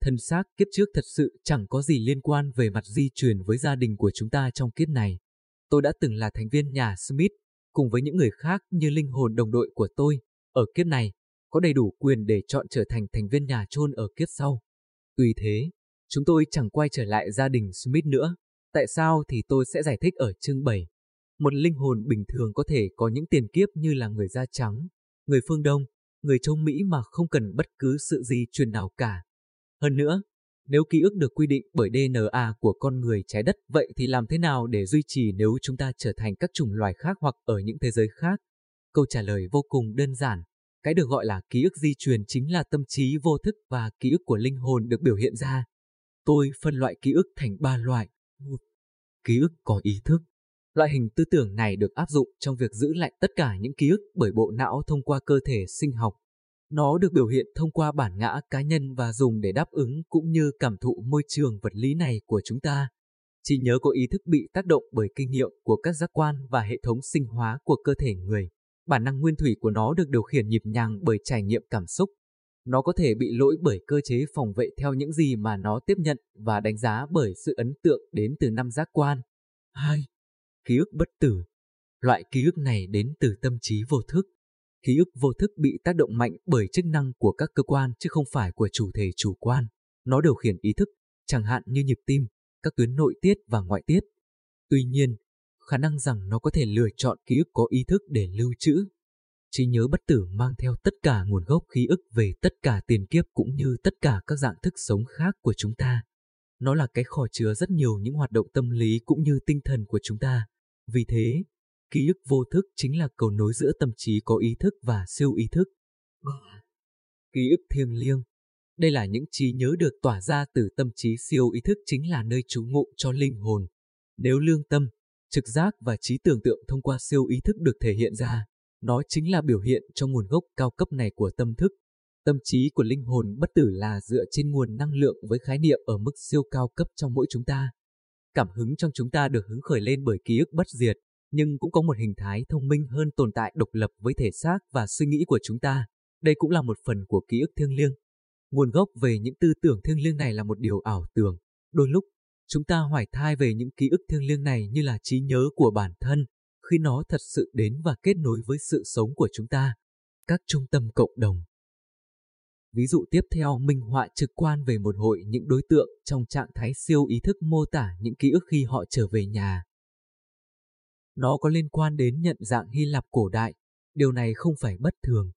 Thân xác kiếp trước thật sự chẳng có gì liên quan về mặt di truyền với gia đình của chúng ta trong kiếp này. Tôi đã từng là thành viên nhà Smith, cùng với những người khác như linh hồn đồng đội của tôi, ở kiếp này, có đầy đủ quyền để chọn trở thành thành viên nhà chôn ở kiếp sau. Tuy thế, chúng tôi chẳng quay trở lại gia đình Smith nữa. Tại sao thì tôi sẽ giải thích ở chương 7. Một linh hồn bình thường có thể có những tiền kiếp như là người da trắng, người phương Đông, người châu Mỹ mà không cần bất cứ sự gì truyền nào cả. Hơn nữa, nếu ký ức được quy định bởi DNA của con người trái đất, vậy thì làm thế nào để duy trì nếu chúng ta trở thành các chủng loài khác hoặc ở những thế giới khác? Câu trả lời vô cùng đơn giản. Cái được gọi là ký ức di truyền chính là tâm trí vô thức và ký ức của linh hồn được biểu hiện ra. Tôi phân loại ký ức thành ba loại, Một, ký ức có ý thức. Loại hình tư tưởng này được áp dụng trong việc giữ lại tất cả những ký ức bởi bộ não thông qua cơ thể sinh học. Nó được biểu hiện thông qua bản ngã cá nhân và dùng để đáp ứng cũng như cảm thụ môi trường vật lý này của chúng ta. Chỉ nhớ có ý thức bị tác động bởi kinh nghiệm của các giác quan và hệ thống sinh hóa của cơ thể người. Bản năng nguyên thủy của nó được điều khiển nhịp nhàng bởi trải nghiệm cảm xúc. Nó có thể bị lỗi bởi cơ chế phòng vệ theo những gì mà nó tiếp nhận và đánh giá bởi sự ấn tượng đến từ năm giác quan. 2. Ký ức bất tử Loại ký ức này đến từ tâm trí vô thức. Ký ức vô thức bị tác động mạnh bởi chức năng của các cơ quan chứ không phải của chủ thể chủ quan. Nó điều khiển ý thức, chẳng hạn như nhịp tim, các tuyến nội tiết và ngoại tiết. Tuy nhiên, khả năng rằng nó có thể lựa chọn ký ức có ý thức để lưu trữ. Trí nhớ bất tử mang theo tất cả nguồn gốc ký ức về tất cả tiền kiếp cũng như tất cả các dạng thức sống khác của chúng ta. Nó là cái kho chứa rất nhiều những hoạt động tâm lý cũng như tinh thần của chúng ta. Vì thế, ký ức vô thức chính là cầu nối giữa tâm trí có ý thức và siêu ý thức. Ký ức thiêng liêng đây là những trí nhớ được tỏa ra từ tâm trí siêu ý thức chính là nơi trú ngụ cho linh hồn. Nếu lương tâm, trực giác và trí tưởng tượng thông qua siêu ý thức được thể hiện ra, nó chính là biểu hiện cho nguồn gốc cao cấp này của tâm thức. Tâm trí của linh hồn bất tử là dựa trên nguồn năng lượng với khái niệm ở mức siêu cao cấp trong mỗi chúng ta. Cảm hứng trong chúng ta được hứng khởi lên bởi ký ức bất diệt, nhưng cũng có một hình thái thông minh hơn tồn tại độc lập với thể xác và suy nghĩ của chúng ta. Đây cũng là một phần của ký ức thiêng liêng. Nguồn gốc về những tư tưởng thiêng liêng này là một điều ảo tưởng. Đôi lúc, chúng ta hoài thai về những ký ức thiêng liêng này như là trí nhớ của bản thân, khi nó thật sự đến và kết nối với sự sống của chúng ta. Các trung tâm cộng đồng Ví dụ tiếp theo minh họa trực quan về một hội những đối tượng trong trạng thái siêu ý thức mô tả những ký ức khi họ trở về nhà. Nó có liên quan đến nhận dạng Hy Lạp cổ đại, điều này không phải bất thường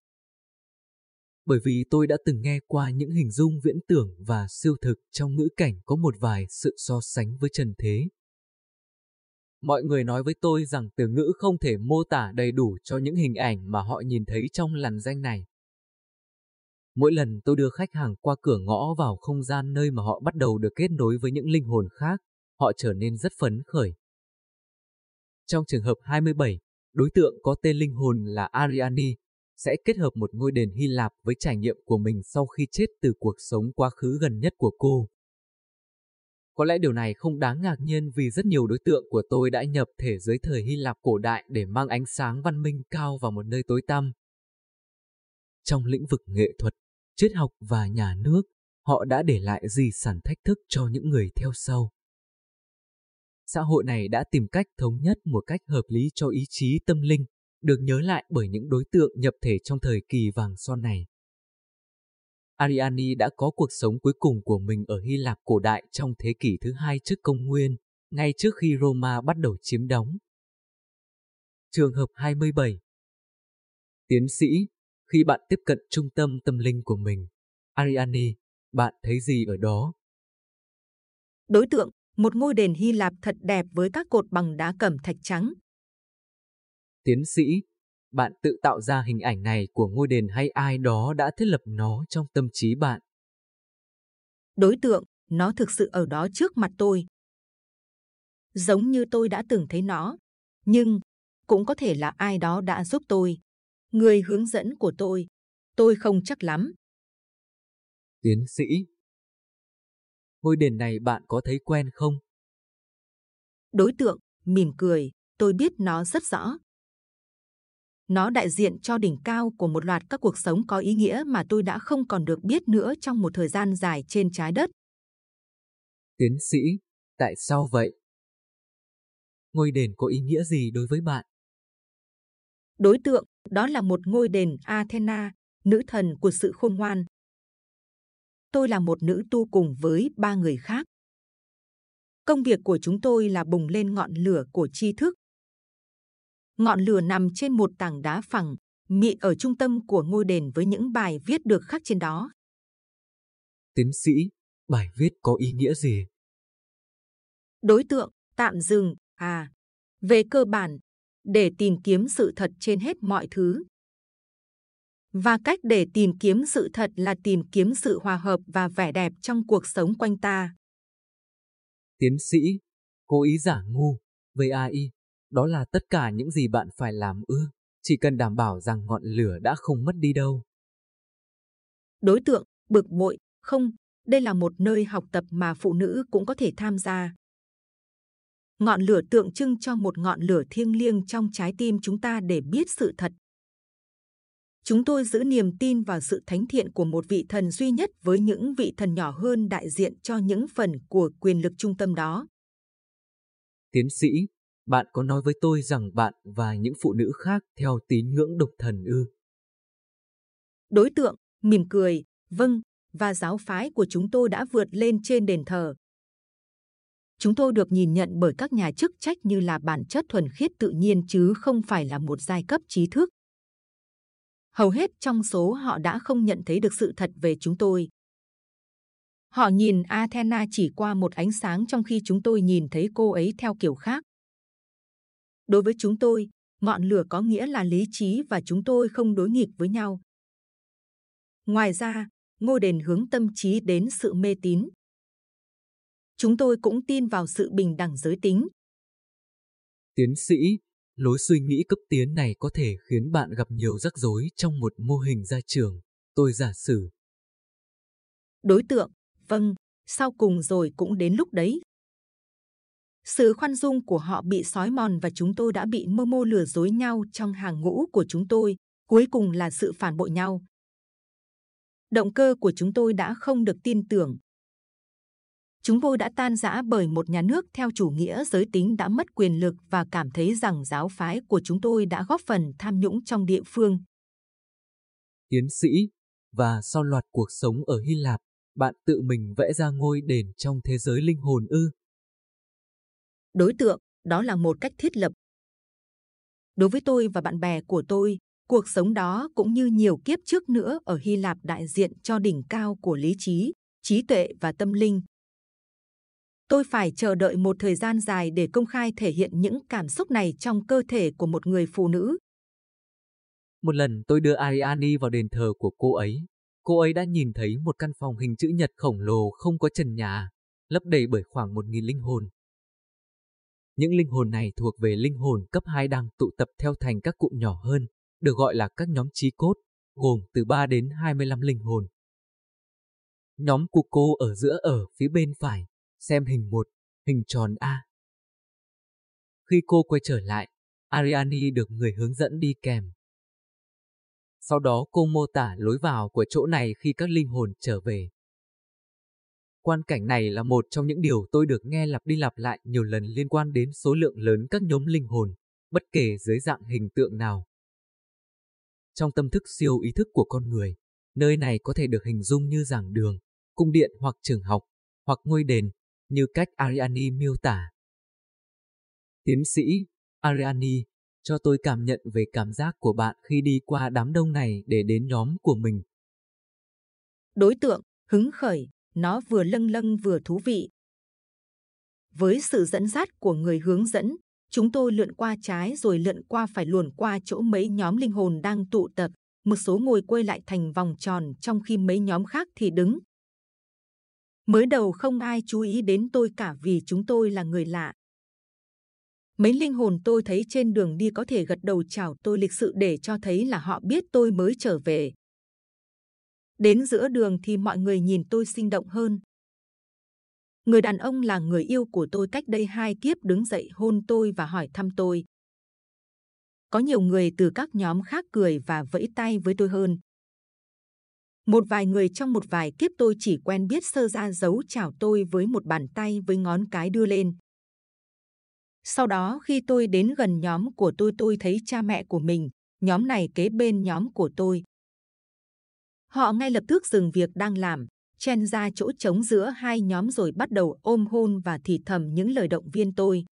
bởi vì tôi đã từng nghe qua những hình dung viễn tưởng và siêu thực trong ngữ cảnh có một vài sự so sánh với trần thế. Mọi người nói với tôi rằng từ ngữ không thể mô tả đầy đủ cho những hình ảnh mà họ nhìn thấy trong làn danh này. Mỗi lần tôi đưa khách hàng qua cửa ngõ vào không gian nơi mà họ bắt đầu được kết nối với những linh hồn khác, họ trở nên rất phấn khởi. Trong trường hợp 27, đối tượng có tên linh hồn là Ariani, sẽ kết hợp một ngôi đền Hy Lạp với trải nghiệm của mình sau khi chết từ cuộc sống quá khứ gần nhất của cô. Có lẽ điều này không đáng ngạc nhiên vì rất nhiều đối tượng của tôi đã nhập thể dưới thời Hy Lạp cổ đại để mang ánh sáng văn minh cao vào một nơi tối tăm. Trong lĩnh vực nghệ thuật, triết học và nhà nước, họ đã để lại di sản thách thức cho những người theo sau. Xã hội này đã tìm cách thống nhất một cách hợp lý cho ý chí tâm linh, được nhớ lại bởi những đối tượng nhập thể trong thời kỳ vàng son này. Ariani đã có cuộc sống cuối cùng của mình ở Hy Lạp cổ đại trong thế kỷ thứ hai trước công nguyên, ngay trước khi Roma bắt đầu chiếm đóng. Trường hợp 27 Tiến sĩ, khi bạn tiếp cận trung tâm tâm linh của mình, Ariani, bạn thấy gì ở đó? Đối tượng, một ngôi đền Hy Lạp thật đẹp với các cột bằng đá cẩm thạch trắng, Tiến sĩ, bạn tự tạo ra hình ảnh này của ngôi đền hay ai đó đã thiết lập nó trong tâm trí bạn? Đối tượng, nó thực sự ở đó trước mặt tôi. Giống như tôi đã từng thấy nó, nhưng cũng có thể là ai đó đã giúp tôi. Người hướng dẫn của tôi, tôi không chắc lắm. Tiến sĩ, ngôi đền này bạn có thấy quen không? Đối tượng, mỉm cười, tôi biết nó rất rõ. Nó đại diện cho đỉnh cao của một loạt các cuộc sống có ý nghĩa mà tôi đã không còn được biết nữa trong một thời gian dài trên trái đất. Tiến sĩ, tại sao vậy? Ngôi đền có ý nghĩa gì đối với bạn? Đối tượng, đó là một ngôi đền Athena, nữ thần của sự khôn ngoan. Tôi là một nữ tu cùng với ba người khác. Công việc của chúng tôi là bùng lên ngọn lửa của tri thức, Ngọn lửa nằm trên một tảng đá phẳng, mịn ở trung tâm của ngôi đền với những bài viết được khắc trên đó. Tiến sĩ, bài viết có ý nghĩa gì? Đối tượng, tạm dừng, à, về cơ bản, để tìm kiếm sự thật trên hết mọi thứ. Và cách để tìm kiếm sự thật là tìm kiếm sự hòa hợp và vẻ đẹp trong cuộc sống quanh ta. Tiến sĩ, cố ý giả ngu. Với AI, đó là tất cả những gì bạn phải làm ư. Chỉ cần đảm bảo rằng ngọn lửa đã không mất đi đâu. Đối tượng, bực bội, không, đây là một nơi học tập mà phụ nữ cũng có thể tham gia. Ngọn lửa tượng trưng cho một ngọn lửa thiêng liêng trong trái tim chúng ta để biết sự thật. Chúng tôi giữ niềm tin vào sự thánh thiện của một vị thần duy nhất với những vị thần nhỏ hơn đại diện cho những phần của quyền lực trung tâm đó. Tiến sĩ, bạn có nói với tôi rằng bạn và những phụ nữ khác theo tín ngưỡng độc thần ư? Đối tượng, mỉm cười, vâng, và giáo phái của chúng tôi đã vượt lên trên đền thờ. Chúng tôi được nhìn nhận bởi các nhà chức trách như là bản chất thuần khiết tự nhiên chứ không phải là một giai cấp trí thức. Hầu hết trong số họ đã không nhận thấy được sự thật về chúng tôi. Họ nhìn Athena chỉ qua một ánh sáng trong khi chúng tôi nhìn thấy cô ấy theo kiểu khác. Đối với chúng tôi, ngọn lửa có nghĩa là lý trí và chúng tôi không đối nghịch với nhau. Ngoài ra, ngôi đền hướng tâm trí đến sự mê tín. Chúng tôi cũng tin vào sự bình đẳng giới tính. Tiến sĩ, lối suy nghĩ cấp tiến này có thể khiến bạn gặp nhiều rắc rối trong một mô hình ra trường. Tôi giả sử. Đối tượng, vâng, sau cùng rồi cũng đến lúc đấy. Sự khoan dung của họ bị sói mòn và chúng tôi đã bị mơ mô lừa dối nhau trong hàng ngũ của chúng tôi. Cuối cùng là sự phản bội nhau. Động cơ của chúng tôi đã không được tin tưởng. Chúng tôi đã tan rã bởi một nhà nước theo chủ nghĩa giới tính đã mất quyền lực và cảm thấy rằng giáo phái của chúng tôi đã góp phần tham nhũng trong địa phương. Tiến sĩ, và sau loạt cuộc sống ở Hy Lạp, bạn tự mình vẽ ra ngôi đền trong thế giới linh hồn ư? Đối tượng, đó là một cách thiết lập. Đối với tôi và bạn bè của tôi, cuộc sống đó cũng như nhiều kiếp trước nữa ở Hy Lạp đại diện cho đỉnh cao của lý trí, trí tuệ và tâm linh. Tôi phải chờ đợi một thời gian dài để công khai thể hiện những cảm xúc này trong cơ thể của một người phụ nữ. Một lần tôi đưa Ariani vào đền thờ của cô ấy. Cô ấy đã nhìn thấy một căn phòng hình chữ nhật khổng lồ không có trần nhà, lấp đầy bởi khoảng một nghìn linh hồn. Những linh hồn này thuộc về linh hồn cấp 2 đang tụ tập theo thành các cụm nhỏ hơn, được gọi là các nhóm trí cốt, gồm từ 3 đến 25 linh hồn. Nhóm của cô ở giữa ở phía bên phải, xem hình 1, hình tròn A. Khi cô quay trở lại, Ariani được người hướng dẫn đi kèm. Sau đó cô mô tả lối vào của chỗ này khi các linh hồn trở về. Quan cảnh này là một trong những điều tôi được nghe lặp đi lặp lại nhiều lần liên quan đến số lượng lớn các nhóm linh hồn, bất kể dưới dạng hình tượng nào. Trong tâm thức siêu ý thức của con người, nơi này có thể được hình dung như giảng đường, cung điện hoặc trường học, hoặc ngôi đền, như cách Ariani miêu tả. Tiến sĩ Ariani cho tôi cảm nhận về cảm giác của bạn khi đi qua đám đông này để đến nhóm của mình. Đối tượng, hứng khởi, nó vừa lâng lâng vừa thú vị. Với sự dẫn dắt của người hướng dẫn, chúng tôi lượn qua trái rồi lượn qua phải luồn qua chỗ mấy nhóm linh hồn đang tụ tập. Một số ngồi quay lại thành vòng tròn trong khi mấy nhóm khác thì đứng. Mới đầu không ai chú ý đến tôi cả vì chúng tôi là người lạ. Mấy linh hồn tôi thấy trên đường đi có thể gật đầu chào tôi lịch sự để cho thấy là họ biết tôi mới trở về. Đến giữa đường thì mọi người nhìn tôi sinh động hơn. Người đàn ông là người yêu của tôi cách đây hai kiếp đứng dậy hôn tôi và hỏi thăm tôi. Có nhiều người từ các nhóm khác cười và vẫy tay với tôi hơn. Một vài người trong một vài kiếp tôi chỉ quen biết sơ ra giấu chào tôi với một bàn tay với ngón cái đưa lên. Sau đó khi tôi đến gần nhóm của tôi tôi thấy cha mẹ của mình, nhóm này kế bên nhóm của tôi. Họ ngay lập tức dừng việc đang làm, chen ra chỗ trống giữa hai nhóm rồi bắt đầu ôm hôn và thì thầm những lời động viên tôi.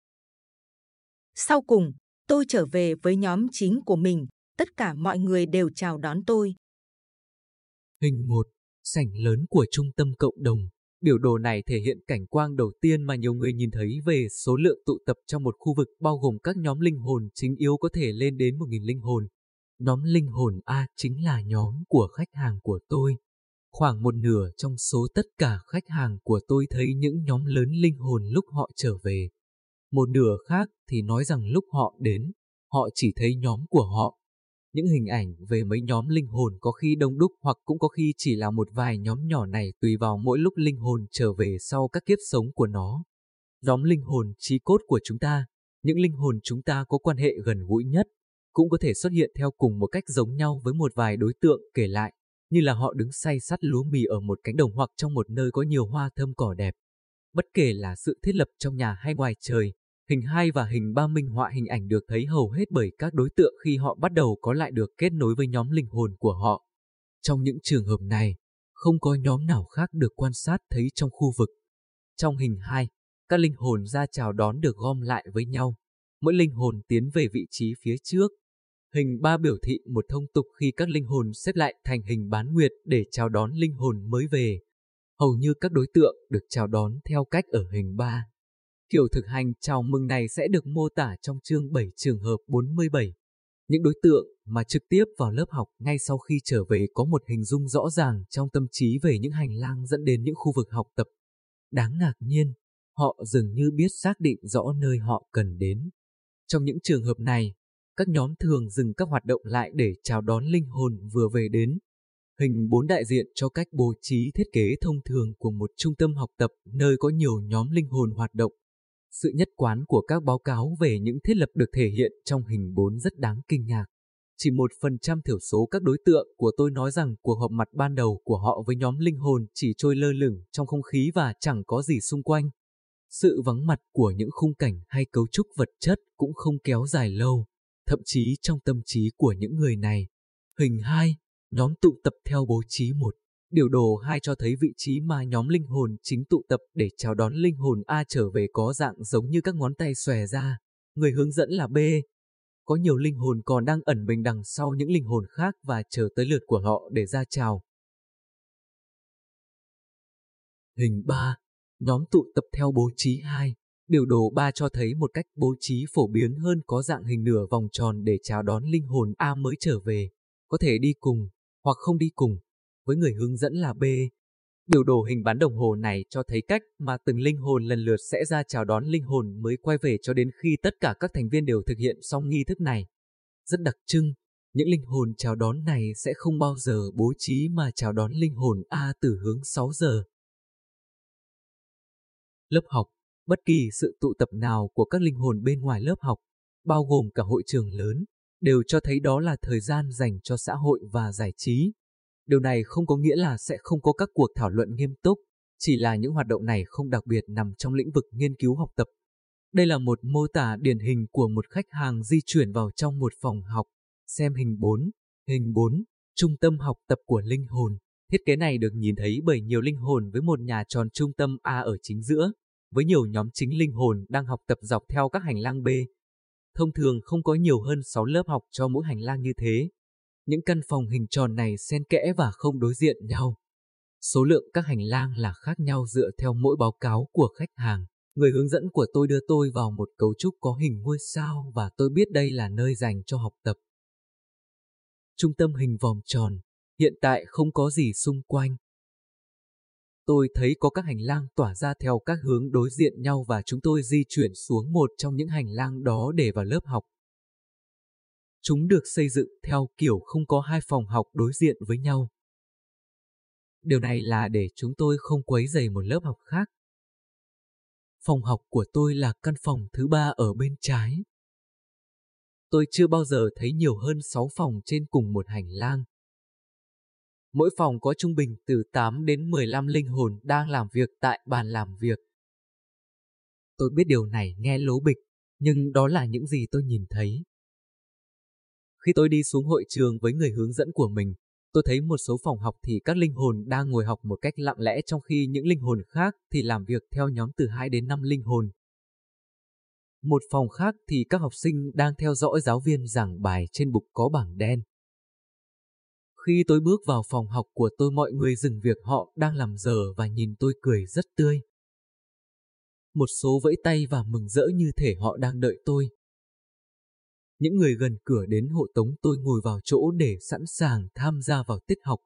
Sau cùng, tôi trở về với nhóm chính của mình. Tất cả mọi người đều chào đón tôi. Hình 1. Sảnh lớn của trung tâm cộng đồng. Biểu đồ này thể hiện cảnh quang đầu tiên mà nhiều người nhìn thấy về số lượng tụ tập trong một khu vực bao gồm các nhóm linh hồn chính yếu có thể lên đến 1.000 linh hồn. Nhóm linh hồn A chính là nhóm của khách hàng của tôi. Khoảng một nửa trong số tất cả khách hàng của tôi thấy những nhóm lớn linh hồn lúc họ trở về. Một nửa khác thì nói rằng lúc họ đến, họ chỉ thấy nhóm của họ. Những hình ảnh về mấy nhóm linh hồn có khi đông đúc hoặc cũng có khi chỉ là một vài nhóm nhỏ này tùy vào mỗi lúc linh hồn trở về sau các kiếp sống của nó. Nhóm linh hồn trí cốt của chúng ta, những linh hồn chúng ta có quan hệ gần gũi nhất, cũng có thể xuất hiện theo cùng một cách giống nhau với một vài đối tượng kể lại, như là họ đứng say sắt lúa mì ở một cánh đồng hoặc trong một nơi có nhiều hoa thơm cỏ đẹp. Bất kể là sự thiết lập trong nhà hay ngoài trời, hình 2 và hình 3 minh họa hình ảnh được thấy hầu hết bởi các đối tượng khi họ bắt đầu có lại được kết nối với nhóm linh hồn của họ. Trong những trường hợp này, không có nhóm nào khác được quan sát thấy trong khu vực. Trong hình 2, các linh hồn ra chào đón được gom lại với nhau. Mỗi linh hồn tiến về vị trí phía trước. Hình 3 biểu thị một thông tục khi các linh hồn xếp lại thành hình bán nguyệt để chào đón linh hồn mới về. Hầu như các đối tượng được chào đón theo cách ở hình 3. Kiểu thực hành chào mừng này sẽ được mô tả trong chương 7 trường hợp 47. Những đối tượng mà trực tiếp vào lớp học ngay sau khi trở về có một hình dung rõ ràng trong tâm trí về những hành lang dẫn đến những khu vực học tập. Đáng ngạc nhiên, họ dường như biết xác định rõ nơi họ cần đến. Trong những trường hợp này, các nhóm thường dừng các hoạt động lại để chào đón linh hồn vừa về đến. Hình 4 đại diện cho cách bố trí thiết kế thông thường của một trung tâm học tập nơi có nhiều nhóm linh hồn hoạt động. Sự nhất quán của các báo cáo về những thiết lập được thể hiện trong hình 4 rất đáng kinh ngạc. Chỉ một phần trăm thiểu số các đối tượng của tôi nói rằng cuộc họp mặt ban đầu của họ với nhóm linh hồn chỉ trôi lơ lửng trong không khí và chẳng có gì xung quanh. Sự vắng mặt của những khung cảnh hay cấu trúc vật chất cũng không kéo dài lâu, thậm chí trong tâm trí của những người này. Hình 2, nhóm tụ tập theo bố trí một. Điều đồ 2 cho thấy vị trí mà nhóm linh hồn chính tụ tập để chào đón linh hồn A trở về có dạng giống như các ngón tay xòe ra. Người hướng dẫn là B. Có nhiều linh hồn còn đang ẩn mình đằng sau những linh hồn khác và chờ tới lượt của họ để ra chào. Hình 3. Nhóm tụ tập theo bố trí 2. Biểu đồ 3 cho thấy một cách bố trí phổ biến hơn có dạng hình nửa vòng tròn để chào đón linh hồn A mới trở về. Có thể đi cùng, hoặc không đi cùng, với người hướng dẫn là B. Biểu đồ hình bán đồng hồ này cho thấy cách mà từng linh hồn lần lượt sẽ ra chào đón linh hồn mới quay về cho đến khi tất cả các thành viên đều thực hiện xong nghi thức này. Rất đặc trưng, những linh hồn chào đón này sẽ không bao giờ bố trí mà chào đón linh hồn A từ hướng 6 giờ. Lớp học, bất kỳ sự tụ tập nào của các linh hồn bên ngoài lớp học, bao gồm cả hội trường lớn, đều cho thấy đó là thời gian dành cho xã hội và giải trí. Điều này không có nghĩa là sẽ không có các cuộc thảo luận nghiêm túc, chỉ là những hoạt động này không đặc biệt nằm trong lĩnh vực nghiên cứu học tập. Đây là một mô tả điển hình của một khách hàng di chuyển vào trong một phòng học. Xem hình 4. Hình 4. Trung tâm học tập của linh hồn. Thiết kế này được nhìn thấy bởi nhiều linh hồn với một nhà tròn trung tâm A ở chính giữa, với nhiều nhóm chính linh hồn đang học tập dọc theo các hành lang B. Thông thường không có nhiều hơn 6 lớp học cho mỗi hành lang như thế, những căn phòng hình tròn này xen kẽ và không đối diện nhau. Số lượng các hành lang là khác nhau dựa theo mỗi báo cáo của khách hàng. Người hướng dẫn của tôi đưa tôi vào một cấu trúc có hình ngôi sao và tôi biết đây là nơi dành cho học tập. Trung tâm hình vòng tròn, hiện tại không có gì xung quanh. Tôi thấy có các hành lang tỏa ra theo các hướng đối diện nhau và chúng tôi di chuyển xuống một trong những hành lang đó để vào lớp học. Chúng được xây dựng theo kiểu không có hai phòng học đối diện với nhau. Điều này là để chúng tôi không quấy dày một lớp học khác. Phòng học của tôi là căn phòng thứ ba ở bên trái. Tôi chưa bao giờ thấy nhiều hơn 6 phòng trên cùng một hành lang. Mỗi phòng có trung bình từ 8 đến 15 linh hồn đang làm việc tại bàn làm việc. Tôi biết điều này nghe lố bịch, nhưng đó là những gì tôi nhìn thấy. Khi tôi đi xuống hội trường với người hướng dẫn của mình, tôi thấy một số phòng học thì các linh hồn đang ngồi học một cách lặng lẽ trong khi những linh hồn khác thì làm việc theo nhóm từ 2 đến 5 linh hồn. Một phòng khác thì các học sinh đang theo dõi giáo viên giảng bài trên bục có bảng đen. Khi tôi bước vào phòng học của tôi mọi người dừng việc họ đang làm giờ và nhìn tôi cười rất tươi. Một số vẫy tay và mừng rỡ như thể họ đang đợi tôi. Những người gần cửa đến hộ tống tôi ngồi vào chỗ để sẵn sàng tham gia vào tiết học.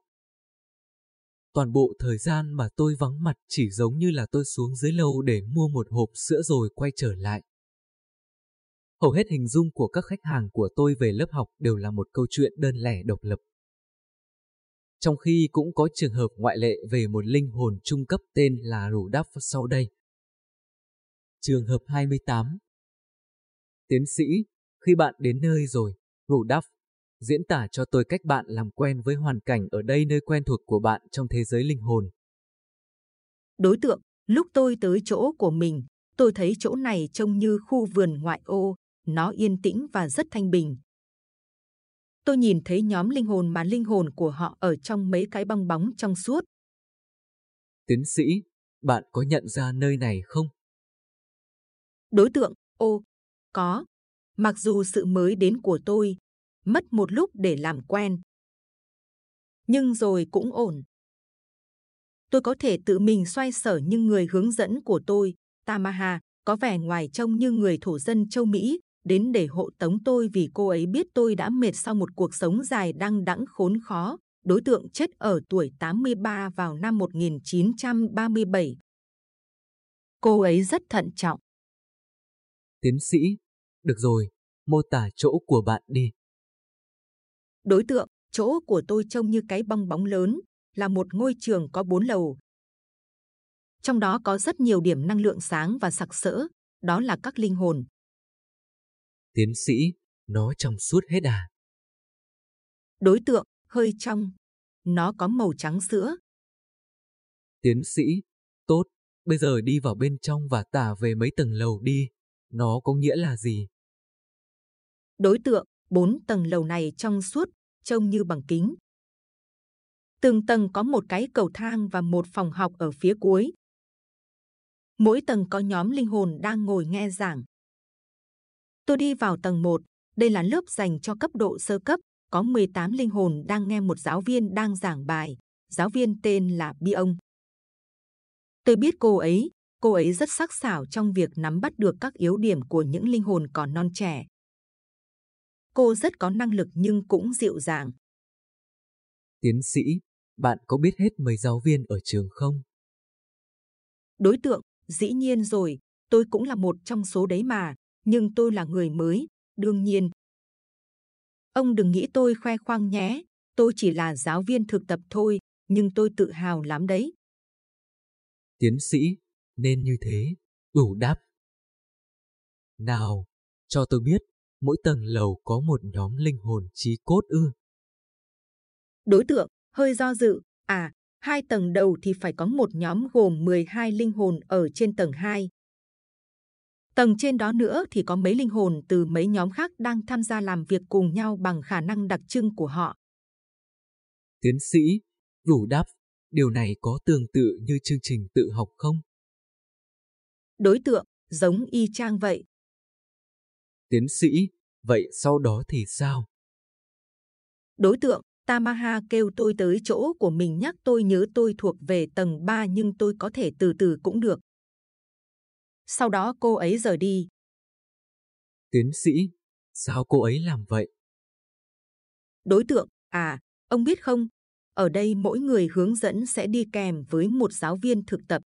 Toàn bộ thời gian mà tôi vắng mặt chỉ giống như là tôi xuống dưới lầu để mua một hộp sữa rồi quay trở lại. Hầu hết hình dung của các khách hàng của tôi về lớp học đều là một câu chuyện đơn lẻ độc lập. Trong khi cũng có trường hợp ngoại lệ về một linh hồn trung cấp tên là Rủ Đáp sau đây. Trường hợp 28 Tiến sĩ, khi bạn đến nơi rồi, Rủ Đắp, diễn tả cho tôi cách bạn làm quen với hoàn cảnh ở đây nơi quen thuộc của bạn trong thế giới linh hồn. Đối tượng, lúc tôi tới chỗ của mình, tôi thấy chỗ này trông như khu vườn ngoại ô, nó yên tĩnh và rất thanh bình. Tôi nhìn thấy nhóm linh hồn mà linh hồn của họ ở trong mấy cái bong bóng trong suốt. Tiến sĩ, bạn có nhận ra nơi này không? Đối tượng, ô, có. Mặc dù sự mới đến của tôi, mất một lúc để làm quen. Nhưng rồi cũng ổn. Tôi có thể tự mình xoay sở nhưng người hướng dẫn của tôi, Tamaha, có vẻ ngoài trông như người thổ dân châu Mỹ, đến để hộ tống tôi vì cô ấy biết tôi đã mệt sau một cuộc sống dài đăng đẵng khốn khó. Đối tượng chết ở tuổi 83 vào năm 1937. Cô ấy rất thận trọng. Tiến sĩ, được rồi, mô tả chỗ của bạn đi. Đối tượng, chỗ của tôi trông như cái bong bóng lớn, là một ngôi trường có bốn lầu. Trong đó có rất nhiều điểm năng lượng sáng và sặc sỡ, đó là các linh hồn. Tiến sĩ, nó trong suốt hết à? Đối tượng, hơi trong. Nó có màu trắng sữa. Tiến sĩ, tốt, bây giờ đi vào bên trong và tả về mấy tầng lầu đi. Nó có nghĩa là gì? Đối tượng, bốn tầng lầu này trong suốt, trông như bằng kính. Từng tầng có một cái cầu thang và một phòng học ở phía cuối. Mỗi tầng có nhóm linh hồn đang ngồi nghe giảng. Tôi đi vào tầng 1, đây là lớp dành cho cấp độ sơ cấp, có 18 linh hồn đang nghe một giáo viên đang giảng bài. Giáo viên tên là Bi ông. Tôi biết cô ấy, cô ấy rất sắc sảo trong việc nắm bắt được các yếu điểm của những linh hồn còn non trẻ. Cô rất có năng lực nhưng cũng dịu dàng. Tiến sĩ, bạn có biết hết mấy giáo viên ở trường không? Đối tượng, dĩ nhiên rồi, tôi cũng là một trong số đấy mà, nhưng tôi là người mới, đương nhiên. Ông đừng nghĩ tôi khoe khoang nhé, tôi chỉ là giáo viên thực tập thôi, nhưng tôi tự hào lắm đấy. Tiến sĩ, nên như thế, đủ đáp. Nào, cho tôi biết, mỗi tầng lầu có một nhóm linh hồn trí cốt ư. Đối tượng, hơi do dự, à, hai tầng đầu thì phải có một nhóm gồm 12 linh hồn ở trên tầng 2. Tầng trên đó nữa thì có mấy linh hồn từ mấy nhóm khác đang tham gia làm việc cùng nhau bằng khả năng đặc trưng của họ. Tiến sĩ, đủ đáp, điều này có tương tự như chương trình tự học không? Đối tượng, giống y chang vậy. Tiến sĩ, vậy sau đó thì sao? Đối tượng, Tamaha kêu tôi tới chỗ của mình nhắc tôi nhớ tôi thuộc về tầng 3 nhưng tôi có thể từ từ cũng được. Sau đó cô ấy rời đi. Tiến sĩ, sao cô ấy làm vậy? Đối tượng, à, ông biết không, ở đây mỗi người hướng dẫn sẽ đi kèm với một giáo viên thực tập.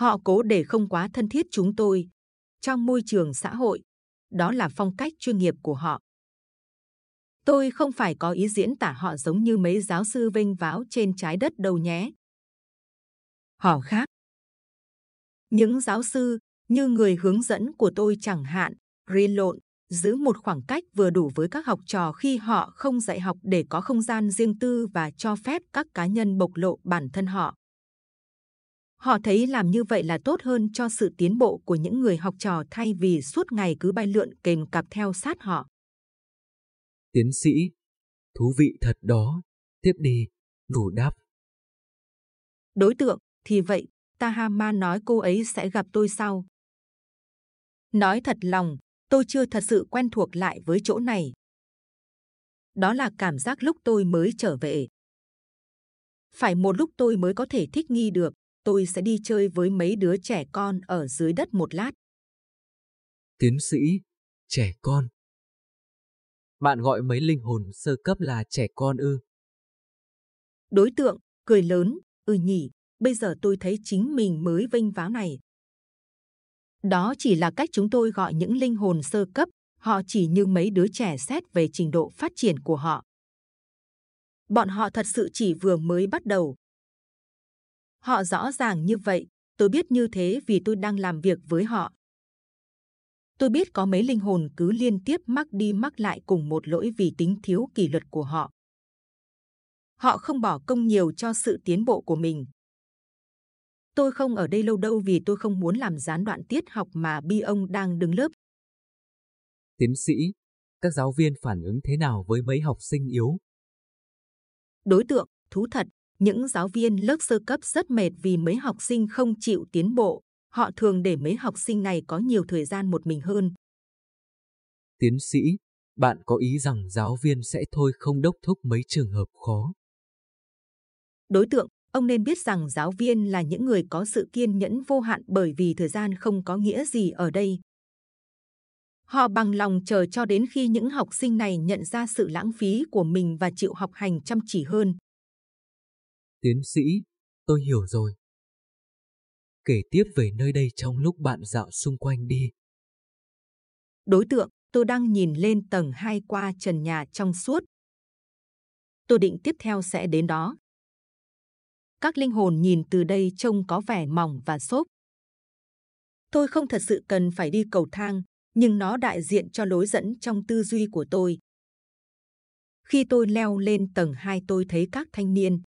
Họ cố để không quá thân thiết chúng tôi. Trong môi trường xã hội, đó là phong cách chuyên nghiệp của họ. Tôi không phải có ý diễn tả họ giống như mấy giáo sư vinh váo trên trái đất đâu nhé. Họ khác. Những giáo sư, như người hướng dẫn của tôi chẳng hạn, riêng lộn, giữ một khoảng cách vừa đủ với các học trò khi họ không dạy học để có không gian riêng tư và cho phép các cá nhân bộc lộ bản thân họ. Họ thấy làm như vậy là tốt hơn cho sự tiến bộ của những người học trò thay vì suốt ngày cứ bay lượn kềm cặp theo sát họ. Tiến sĩ, thú vị thật đó. Tiếp đi, đủ đáp. Đối tượng, thì vậy, Tahama nói cô ấy sẽ gặp tôi sau. Nói thật lòng, tôi chưa thật sự quen thuộc lại với chỗ này. Đó là cảm giác lúc tôi mới trở về. Phải một lúc tôi mới có thể thích nghi được, tôi sẽ đi chơi với mấy đứa trẻ con ở dưới đất một lát. Tiến sĩ, trẻ con. Bạn gọi mấy linh hồn sơ cấp là trẻ con ư? Đối tượng, cười lớn, ừ nhỉ, bây giờ tôi thấy chính mình mới vinh váo này. Đó chỉ là cách chúng tôi gọi những linh hồn sơ cấp, họ chỉ như mấy đứa trẻ xét về trình độ phát triển của họ. Bọn họ thật sự chỉ vừa mới bắt đầu. Họ rõ ràng như vậy, tôi biết như thế vì tôi đang làm việc với họ. Tôi biết có mấy linh hồn cứ liên tiếp mắc đi mắc lại cùng một lỗi vì tính thiếu kỷ luật của họ. Họ không bỏ công nhiều cho sự tiến bộ của mình. Tôi không ở đây lâu đâu vì tôi không muốn làm gián đoạn tiết học mà Bi ông đang đứng lớp. Tiến sĩ, các giáo viên phản ứng thế nào với mấy học sinh yếu? Đối tượng, thú thật, những giáo viên lớp sơ cấp rất mệt vì mấy học sinh không chịu tiến bộ. Họ thường để mấy học sinh này có nhiều thời gian một mình hơn. Tiến sĩ, bạn có ý rằng giáo viên sẽ thôi không đốc thúc mấy trường hợp khó. Đối tượng, ông nên biết rằng giáo viên là những người có sự kiên nhẫn vô hạn bởi vì thời gian không có nghĩa gì ở đây. Họ bằng lòng chờ cho đến khi những học sinh này nhận ra sự lãng phí của mình và chịu học hành chăm chỉ hơn. Tiến sĩ, tôi hiểu rồi. Kể tiếp về nơi đây trong lúc bạn dạo xung quanh đi. Đối tượng, tôi đang nhìn lên tầng 2 qua trần nhà trong suốt. Tôi định tiếp theo sẽ đến đó. Các linh hồn nhìn từ đây trông có vẻ mỏng và xốp. Tôi không thật sự cần phải đi cầu thang, nhưng nó đại diện cho lối dẫn trong tư duy của tôi. Khi tôi leo lên tầng 2 tôi thấy các thanh niên.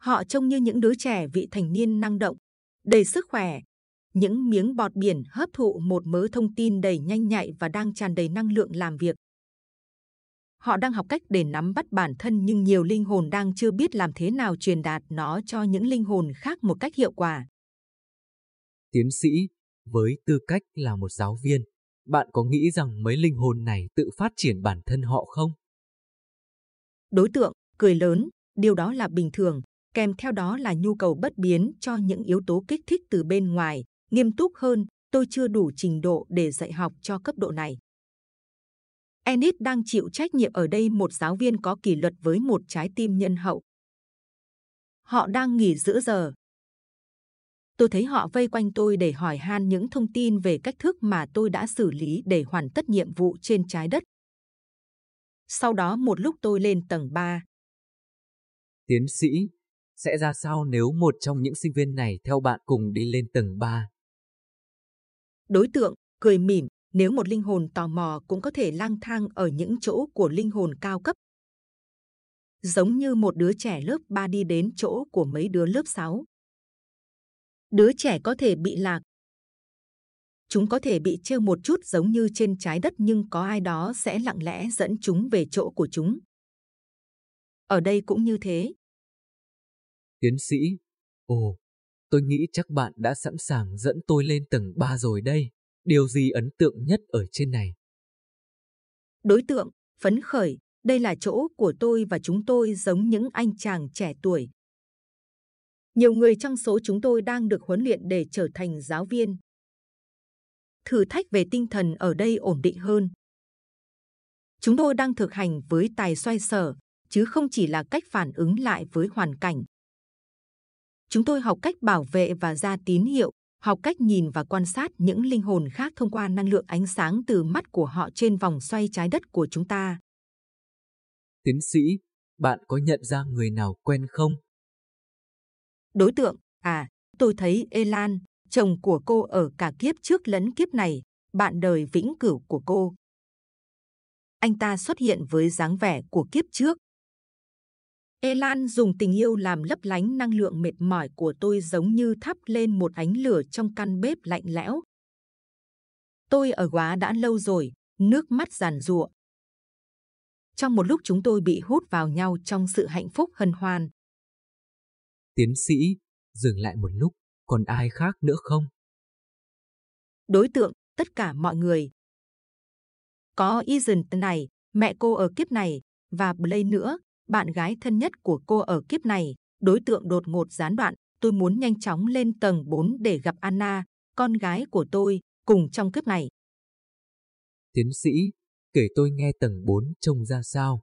Họ trông như những đứa trẻ vị thành niên năng động, đầy sức khỏe. Những miếng bọt biển hấp thụ một mớ thông tin đầy nhanh nhạy và đang tràn đầy năng lượng làm việc. Họ đang học cách để nắm bắt bản thân nhưng nhiều linh hồn đang chưa biết làm thế nào truyền đạt nó cho những linh hồn khác một cách hiệu quả. Tiến sĩ, với tư cách là một giáo viên, bạn có nghĩ rằng mấy linh hồn này tự phát triển bản thân họ không? Đối tượng cười lớn, điều đó là bình thường, kèm theo đó là nhu cầu bất biến cho những yếu tố kích thích từ bên ngoài. Nghiêm túc hơn, tôi chưa đủ trình độ để dạy học cho cấp độ này. Enid đang chịu trách nhiệm ở đây một giáo viên có kỷ luật với một trái tim nhân hậu. Họ đang nghỉ giữa giờ, tôi thấy họ vây quanh tôi để hỏi han những thông tin về cách thức mà tôi đã xử lý để hoàn tất nhiệm vụ trên trái đất. Sau đó một lúc tôi lên tầng 3. Tiến sĩ, sẽ ra sao nếu một trong những sinh viên này theo bạn cùng đi lên tầng 3? Đối tượng cười mỉm, nếu một linh hồn tò mò cũng có thể lang thang ở những chỗ của linh hồn cao cấp. Giống như một đứa trẻ lớp 3 đi đến chỗ của mấy đứa lớp 6 đứa trẻ có thể bị lạc. Chúng có thể bị trêu một chút giống như trên trái đất nhưng có ai đó sẽ lặng lẽ dẫn chúng về chỗ của chúng. Ở đây cũng như thế. Tiến sĩ, ồ, tôi nghĩ chắc bạn đã sẵn sàng dẫn tôi lên tầng 3 rồi đây. Điều gì ấn tượng nhất ở trên này? Đối tượng, phấn khởi, đây là chỗ của tôi và chúng tôi giống những anh chàng trẻ tuổi, nhiều người trong số chúng tôi đang được huấn luyện để trở thành giáo viên. Thử thách về tinh thần ở đây ổn định hơn. Chúng tôi đang thực hành với tài xoay sở, chứ không chỉ là cách phản ứng lại với hoàn cảnh. Chúng tôi học cách bảo vệ và ra tín hiệu, học cách nhìn và quan sát những linh hồn khác thông qua năng lượng ánh sáng từ mắt của họ trên vòng xoay trái đất của chúng ta. Tiến sĩ, bạn có nhận ra người nào quen không? Đối tượng, à, tôi thấy Elan, chồng của cô ở cả kiếp trước lẫn kiếp này, bạn đời vĩnh cửu của cô. Anh ta xuất hiện với dáng vẻ của kiếp trước. Elan dùng tình yêu làm lấp lánh năng lượng mệt mỏi của tôi giống như thắp lên một ánh lửa trong căn bếp lạnh lẽo. Tôi ở quá đã lâu rồi, nước mắt giàn giụa. Trong một lúc chúng tôi bị hút vào nhau trong sự hạnh phúc hân hoan. Tiến sĩ, dừng lại một lúc, còn ai khác nữa không? Đối tượng, tất cả mọi người. Có Ethan này, mẹ cô ở kiếp này, và Blake nữa, bạn gái thân nhất của cô ở kiếp này. Đối tượng đột ngột gián đoạn, tôi muốn nhanh chóng lên tầng 4 để gặp Anna, con gái của tôi, cùng trong kiếp này. Tiến sĩ, kể tôi nghe tầng 4 trông ra sao?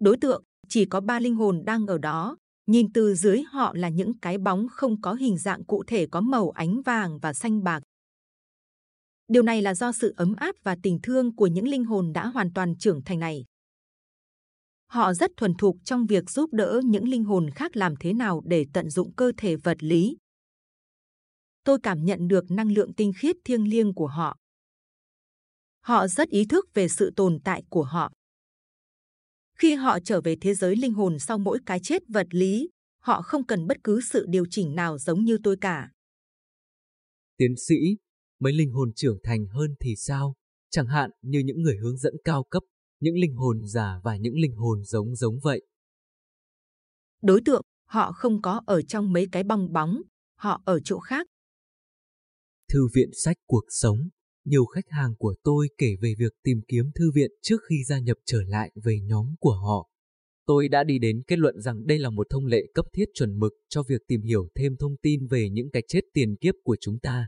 Đối tượng, chỉ có ba linh hồn đang ở đó, Nhìn từ dưới họ là những cái bóng không có hình dạng cụ thể có màu ánh vàng và xanh bạc. Điều này là do sự ấm áp và tình thương của những linh hồn đã hoàn toàn trưởng thành này. Họ rất thuần thục trong việc giúp đỡ những linh hồn khác làm thế nào để tận dụng cơ thể vật lý. Tôi cảm nhận được năng lượng tinh khiết thiêng liêng của họ. Họ rất ý thức về sự tồn tại của họ. Khi họ trở về thế giới linh hồn sau mỗi cái chết vật lý, họ không cần bất cứ sự điều chỉnh nào giống như tôi cả. Tiến sĩ, mấy linh hồn trưởng thành hơn thì sao? Chẳng hạn như những người hướng dẫn cao cấp, những linh hồn giả và những linh hồn giống giống vậy. Đối tượng, họ không có ở trong mấy cái bong bóng, họ ở chỗ khác. Thư viện sách cuộc sống nhiều khách hàng của tôi kể về việc tìm kiếm thư viện trước khi gia nhập trở lại về nhóm của họ. Tôi đã đi đến kết luận rằng đây là một thông lệ cấp thiết chuẩn mực cho việc tìm hiểu thêm thông tin về những cái chết tiền kiếp của chúng ta.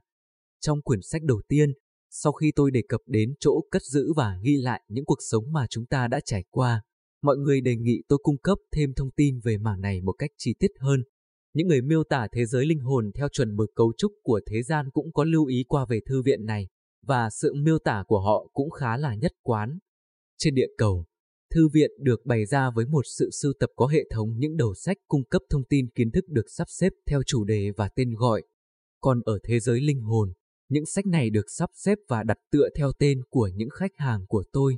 Trong quyển sách đầu tiên, sau khi tôi đề cập đến chỗ cất giữ và ghi lại những cuộc sống mà chúng ta đã trải qua, mọi người đề nghị tôi cung cấp thêm thông tin về mảng này một cách chi tiết hơn. Những người miêu tả thế giới linh hồn theo chuẩn mực cấu trúc của thế gian cũng có lưu ý qua về thư viện này và sự miêu tả của họ cũng khá là nhất quán. Trên địa cầu, thư viện được bày ra với một sự sưu tập có hệ thống những đầu sách cung cấp thông tin kiến thức được sắp xếp theo chủ đề và tên gọi. Còn ở thế giới linh hồn, những sách này được sắp xếp và đặt tựa theo tên của những khách hàng của tôi.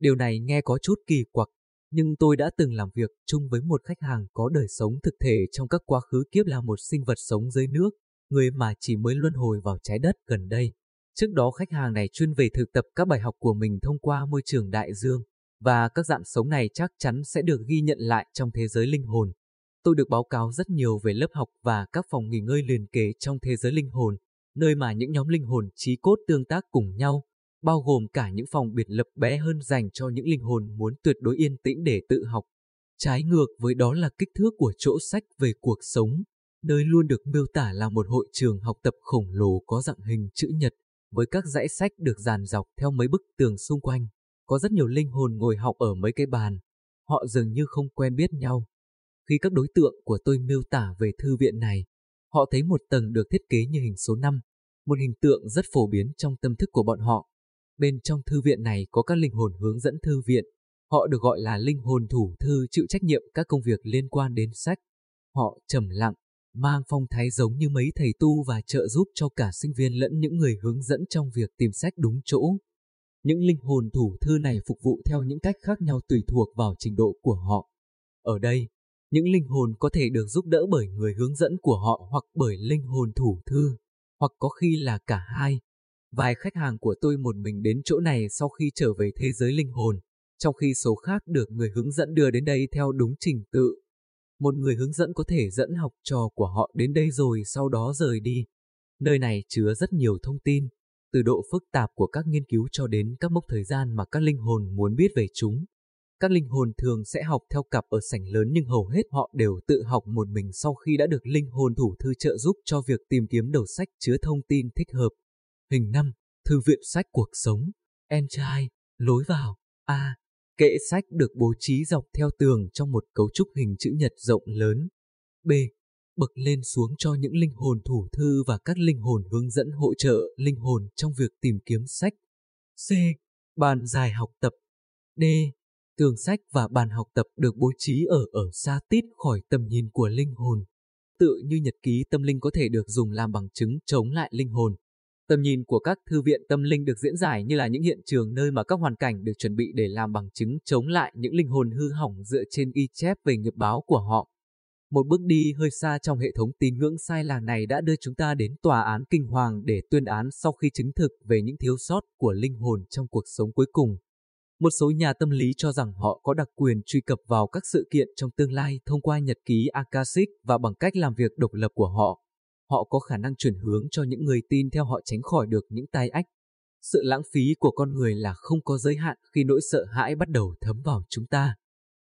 Điều này nghe có chút kỳ quặc, nhưng tôi đã từng làm việc chung với một khách hàng có đời sống thực thể trong các quá khứ kiếp là một sinh vật sống dưới nước, người mà chỉ mới luân hồi vào trái đất gần đây. Trước đó khách hàng này chuyên về thực tập các bài học của mình thông qua môi trường đại dương, và các dạng sống này chắc chắn sẽ được ghi nhận lại trong thế giới linh hồn. Tôi được báo cáo rất nhiều về lớp học và các phòng nghỉ ngơi liền kề trong thế giới linh hồn, nơi mà những nhóm linh hồn trí cốt tương tác cùng nhau, bao gồm cả những phòng biệt lập bé hơn dành cho những linh hồn muốn tuyệt đối yên tĩnh để tự học. Trái ngược với đó là kích thước của chỗ sách về cuộc sống, nơi luôn được miêu tả là một hội trường học tập khổng lồ có dạng hình chữ nhật, với các dãy sách được dàn dọc theo mấy bức tường xung quanh. Có rất nhiều linh hồn ngồi học ở mấy cái bàn. Họ dường như không quen biết nhau. Khi các đối tượng của tôi miêu tả về thư viện này, họ thấy một tầng được thiết kế như hình số 5, một hình tượng rất phổ biến trong tâm thức của bọn họ. Bên trong thư viện này có các linh hồn hướng dẫn thư viện. Họ được gọi là linh hồn thủ thư chịu trách nhiệm các công việc liên quan đến sách. Họ trầm lặng, mang phong thái giống như mấy thầy tu và trợ giúp cho cả sinh viên lẫn những người hướng dẫn trong việc tìm sách đúng chỗ. Những linh hồn thủ thư này phục vụ theo những cách khác nhau tùy thuộc vào trình độ của họ. Ở đây, những linh hồn có thể được giúp đỡ bởi người hướng dẫn của họ hoặc bởi linh hồn thủ thư, hoặc có khi là cả hai. Vài khách hàng của tôi một mình đến chỗ này sau khi trở về thế giới linh hồn, trong khi số khác được người hướng dẫn đưa đến đây theo đúng trình tự một người hướng dẫn có thể dẫn học trò của họ đến đây rồi sau đó rời đi. Nơi này chứa rất nhiều thông tin, từ độ phức tạp của các nghiên cứu cho đến các mốc thời gian mà các linh hồn muốn biết về chúng. Các linh hồn thường sẽ học theo cặp ở sảnh lớn nhưng hầu hết họ đều tự học một mình sau khi đã được linh hồn thủ thư trợ giúp cho việc tìm kiếm đầu sách chứa thông tin thích hợp. Hình 5. Thư viện sách cuộc sống. Em trai, lối vào. A. Kệ sách được bố trí dọc theo tường trong một cấu trúc hình chữ nhật rộng lớn. B. Bậc lên xuống cho những linh hồn thủ thư và các linh hồn hướng dẫn hỗ trợ linh hồn trong việc tìm kiếm sách. C. Bàn dài học tập. D. Tường sách và bàn học tập được bố trí ở ở xa tít khỏi tầm nhìn của linh hồn. Tự như nhật ký tâm linh có thể được dùng làm bằng chứng chống lại linh hồn. Tầm nhìn của các thư viện tâm linh được diễn giải như là những hiện trường nơi mà các hoàn cảnh được chuẩn bị để làm bằng chứng chống lại những linh hồn hư hỏng dựa trên ghi chép về nghiệp báo của họ. Một bước đi hơi xa trong hệ thống tín ngưỡng sai làng này đã đưa chúng ta đến tòa án kinh hoàng để tuyên án sau khi chứng thực về những thiếu sót của linh hồn trong cuộc sống cuối cùng. Một số nhà tâm lý cho rằng họ có đặc quyền truy cập vào các sự kiện trong tương lai thông qua nhật ký Akashic và bằng cách làm việc độc lập của họ họ có khả năng chuyển hướng cho những người tin theo họ tránh khỏi được những tai ách. Sự lãng phí của con người là không có giới hạn khi nỗi sợ hãi bắt đầu thấm vào chúng ta.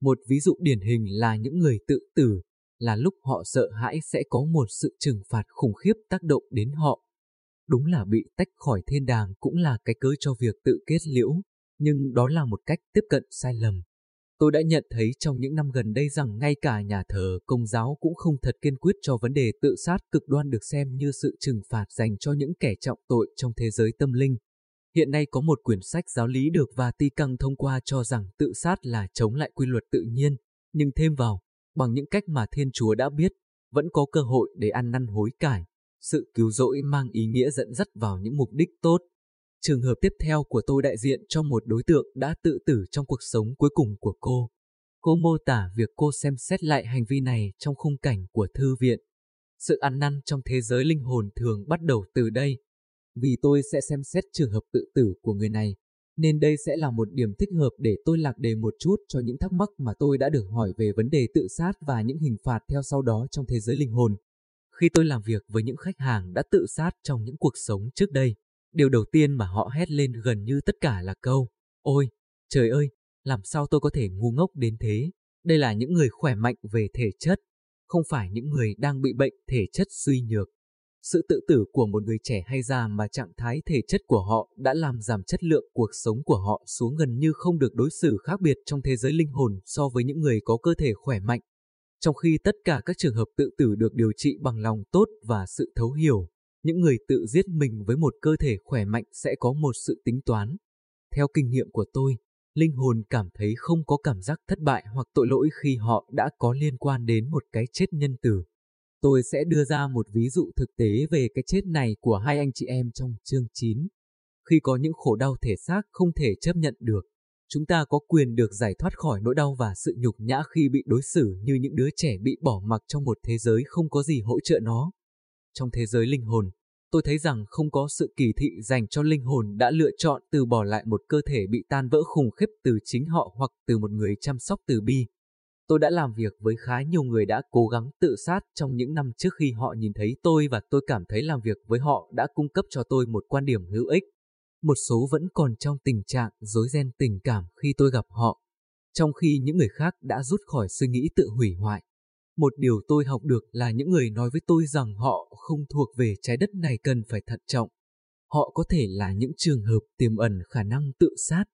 Một ví dụ điển hình là những người tự tử, là lúc họ sợ hãi sẽ có một sự trừng phạt khủng khiếp tác động đến họ. Đúng là bị tách khỏi thiên đàng cũng là cái cớ cho việc tự kết liễu, nhưng đó là một cách tiếp cận sai lầm. Tôi đã nhận thấy trong những năm gần đây rằng ngay cả nhà thờ công giáo cũng không thật kiên quyết cho vấn đề tự sát cực đoan được xem như sự trừng phạt dành cho những kẻ trọng tội trong thế giới tâm linh. Hiện nay có một quyển sách giáo lý được Vatican thông qua cho rằng tự sát là chống lại quy luật tự nhiên, nhưng thêm vào, bằng những cách mà Thiên Chúa đã biết, vẫn có cơ hội để ăn năn hối cải. Sự cứu rỗi mang ý nghĩa dẫn dắt vào những mục đích tốt. Trường hợp tiếp theo của tôi đại diện cho một đối tượng đã tự tử trong cuộc sống cuối cùng của cô. Cô mô tả việc cô xem xét lại hành vi này trong khung cảnh của thư viện. Sự ăn năn trong thế giới linh hồn thường bắt đầu từ đây. Vì tôi sẽ xem xét trường hợp tự tử của người này, nên đây sẽ là một điểm thích hợp để tôi lạc đề một chút cho những thắc mắc mà tôi đã được hỏi về vấn đề tự sát và những hình phạt theo sau đó trong thế giới linh hồn. Khi tôi làm việc với những khách hàng đã tự sát trong những cuộc sống trước đây, điều đầu tiên mà họ hét lên gần như tất cả là câu, ôi, trời ơi, làm sao tôi có thể ngu ngốc đến thế? Đây là những người khỏe mạnh về thể chất, không phải những người đang bị bệnh thể chất suy nhược. Sự tự tử của một người trẻ hay già mà trạng thái thể chất của họ đã làm giảm chất lượng cuộc sống của họ xuống gần như không được đối xử khác biệt trong thế giới linh hồn so với những người có cơ thể khỏe mạnh. Trong khi tất cả các trường hợp tự tử được điều trị bằng lòng tốt và sự thấu hiểu, những người tự giết mình với một cơ thể khỏe mạnh sẽ có một sự tính toán. Theo kinh nghiệm của tôi, linh hồn cảm thấy không có cảm giác thất bại hoặc tội lỗi khi họ đã có liên quan đến một cái chết nhân tử. Tôi sẽ đưa ra một ví dụ thực tế về cái chết này của hai anh chị em trong chương 9. Khi có những khổ đau thể xác không thể chấp nhận được, chúng ta có quyền được giải thoát khỏi nỗi đau và sự nhục nhã khi bị đối xử như những đứa trẻ bị bỏ mặc trong một thế giới không có gì hỗ trợ nó. Trong thế giới linh hồn, tôi thấy rằng không có sự kỳ thị dành cho linh hồn đã lựa chọn từ bỏ lại một cơ thể bị tan vỡ khủng khiếp từ chính họ hoặc từ một người chăm sóc từ bi. Tôi đã làm việc với khá nhiều người đã cố gắng tự sát trong những năm trước khi họ nhìn thấy tôi và tôi cảm thấy làm việc với họ đã cung cấp cho tôi một quan điểm hữu ích. Một số vẫn còn trong tình trạng rối ren tình cảm khi tôi gặp họ, trong khi những người khác đã rút khỏi suy nghĩ tự hủy hoại. Một điều tôi học được là những người nói với tôi rằng họ không thuộc về trái đất này cần phải thận trọng. Họ có thể là những trường hợp tiềm ẩn khả năng tự sát.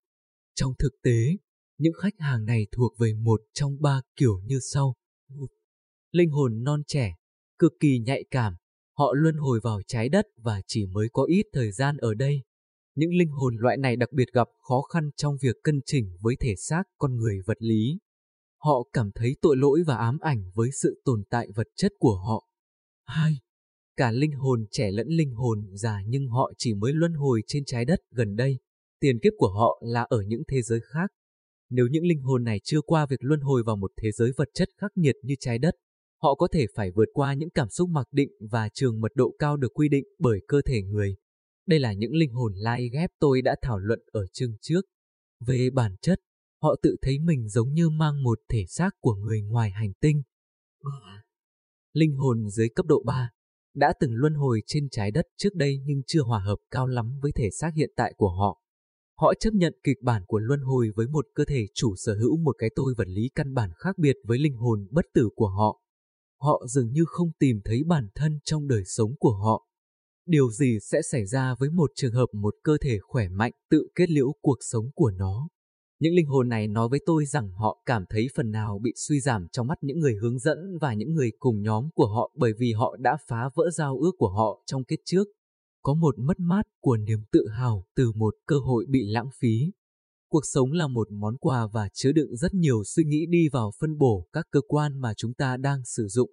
Trong thực tế, những khách hàng này thuộc về một trong ba kiểu như sau. Linh hồn non trẻ, cực kỳ nhạy cảm, họ luân hồi vào trái đất và chỉ mới có ít thời gian ở đây. Những linh hồn loại này đặc biệt gặp khó khăn trong việc cân chỉnh với thể xác con người vật lý. Họ cảm thấy tội lỗi và ám ảnh với sự tồn tại vật chất của họ. 2. Cả linh hồn trẻ lẫn linh hồn già nhưng họ chỉ mới luân hồi trên trái đất gần đây. Tiền kiếp của họ là ở những thế giới khác. Nếu những linh hồn này chưa qua việc luân hồi vào một thế giới vật chất khắc nghiệt như trái đất, họ có thể phải vượt qua những cảm xúc mặc định và trường mật độ cao được quy định bởi cơ thể người. Đây là những linh hồn lai ghép tôi đã thảo luận ở chương trước. Về bản chất, họ tự thấy mình giống như mang một thể xác của người ngoài hành tinh. Linh hồn dưới cấp độ 3 đã từng luân hồi trên trái đất trước đây nhưng chưa hòa hợp cao lắm với thể xác hiện tại của họ. Họ chấp nhận kịch bản của luân hồi với một cơ thể chủ sở hữu một cái tôi vật lý căn bản khác biệt với linh hồn bất tử của họ. Họ dường như không tìm thấy bản thân trong đời sống của họ. Điều gì sẽ xảy ra với một trường hợp một cơ thể khỏe mạnh tự kết liễu cuộc sống của nó? Những linh hồn này nói với tôi rằng họ cảm thấy phần nào bị suy giảm trong mắt những người hướng dẫn và những người cùng nhóm của họ bởi vì họ đã phá vỡ giao ước của họ trong kết trước có một mất mát của niềm tự hào từ một cơ hội bị lãng phí. Cuộc sống là một món quà và chứa đựng rất nhiều suy nghĩ đi vào phân bổ các cơ quan mà chúng ta đang sử dụng.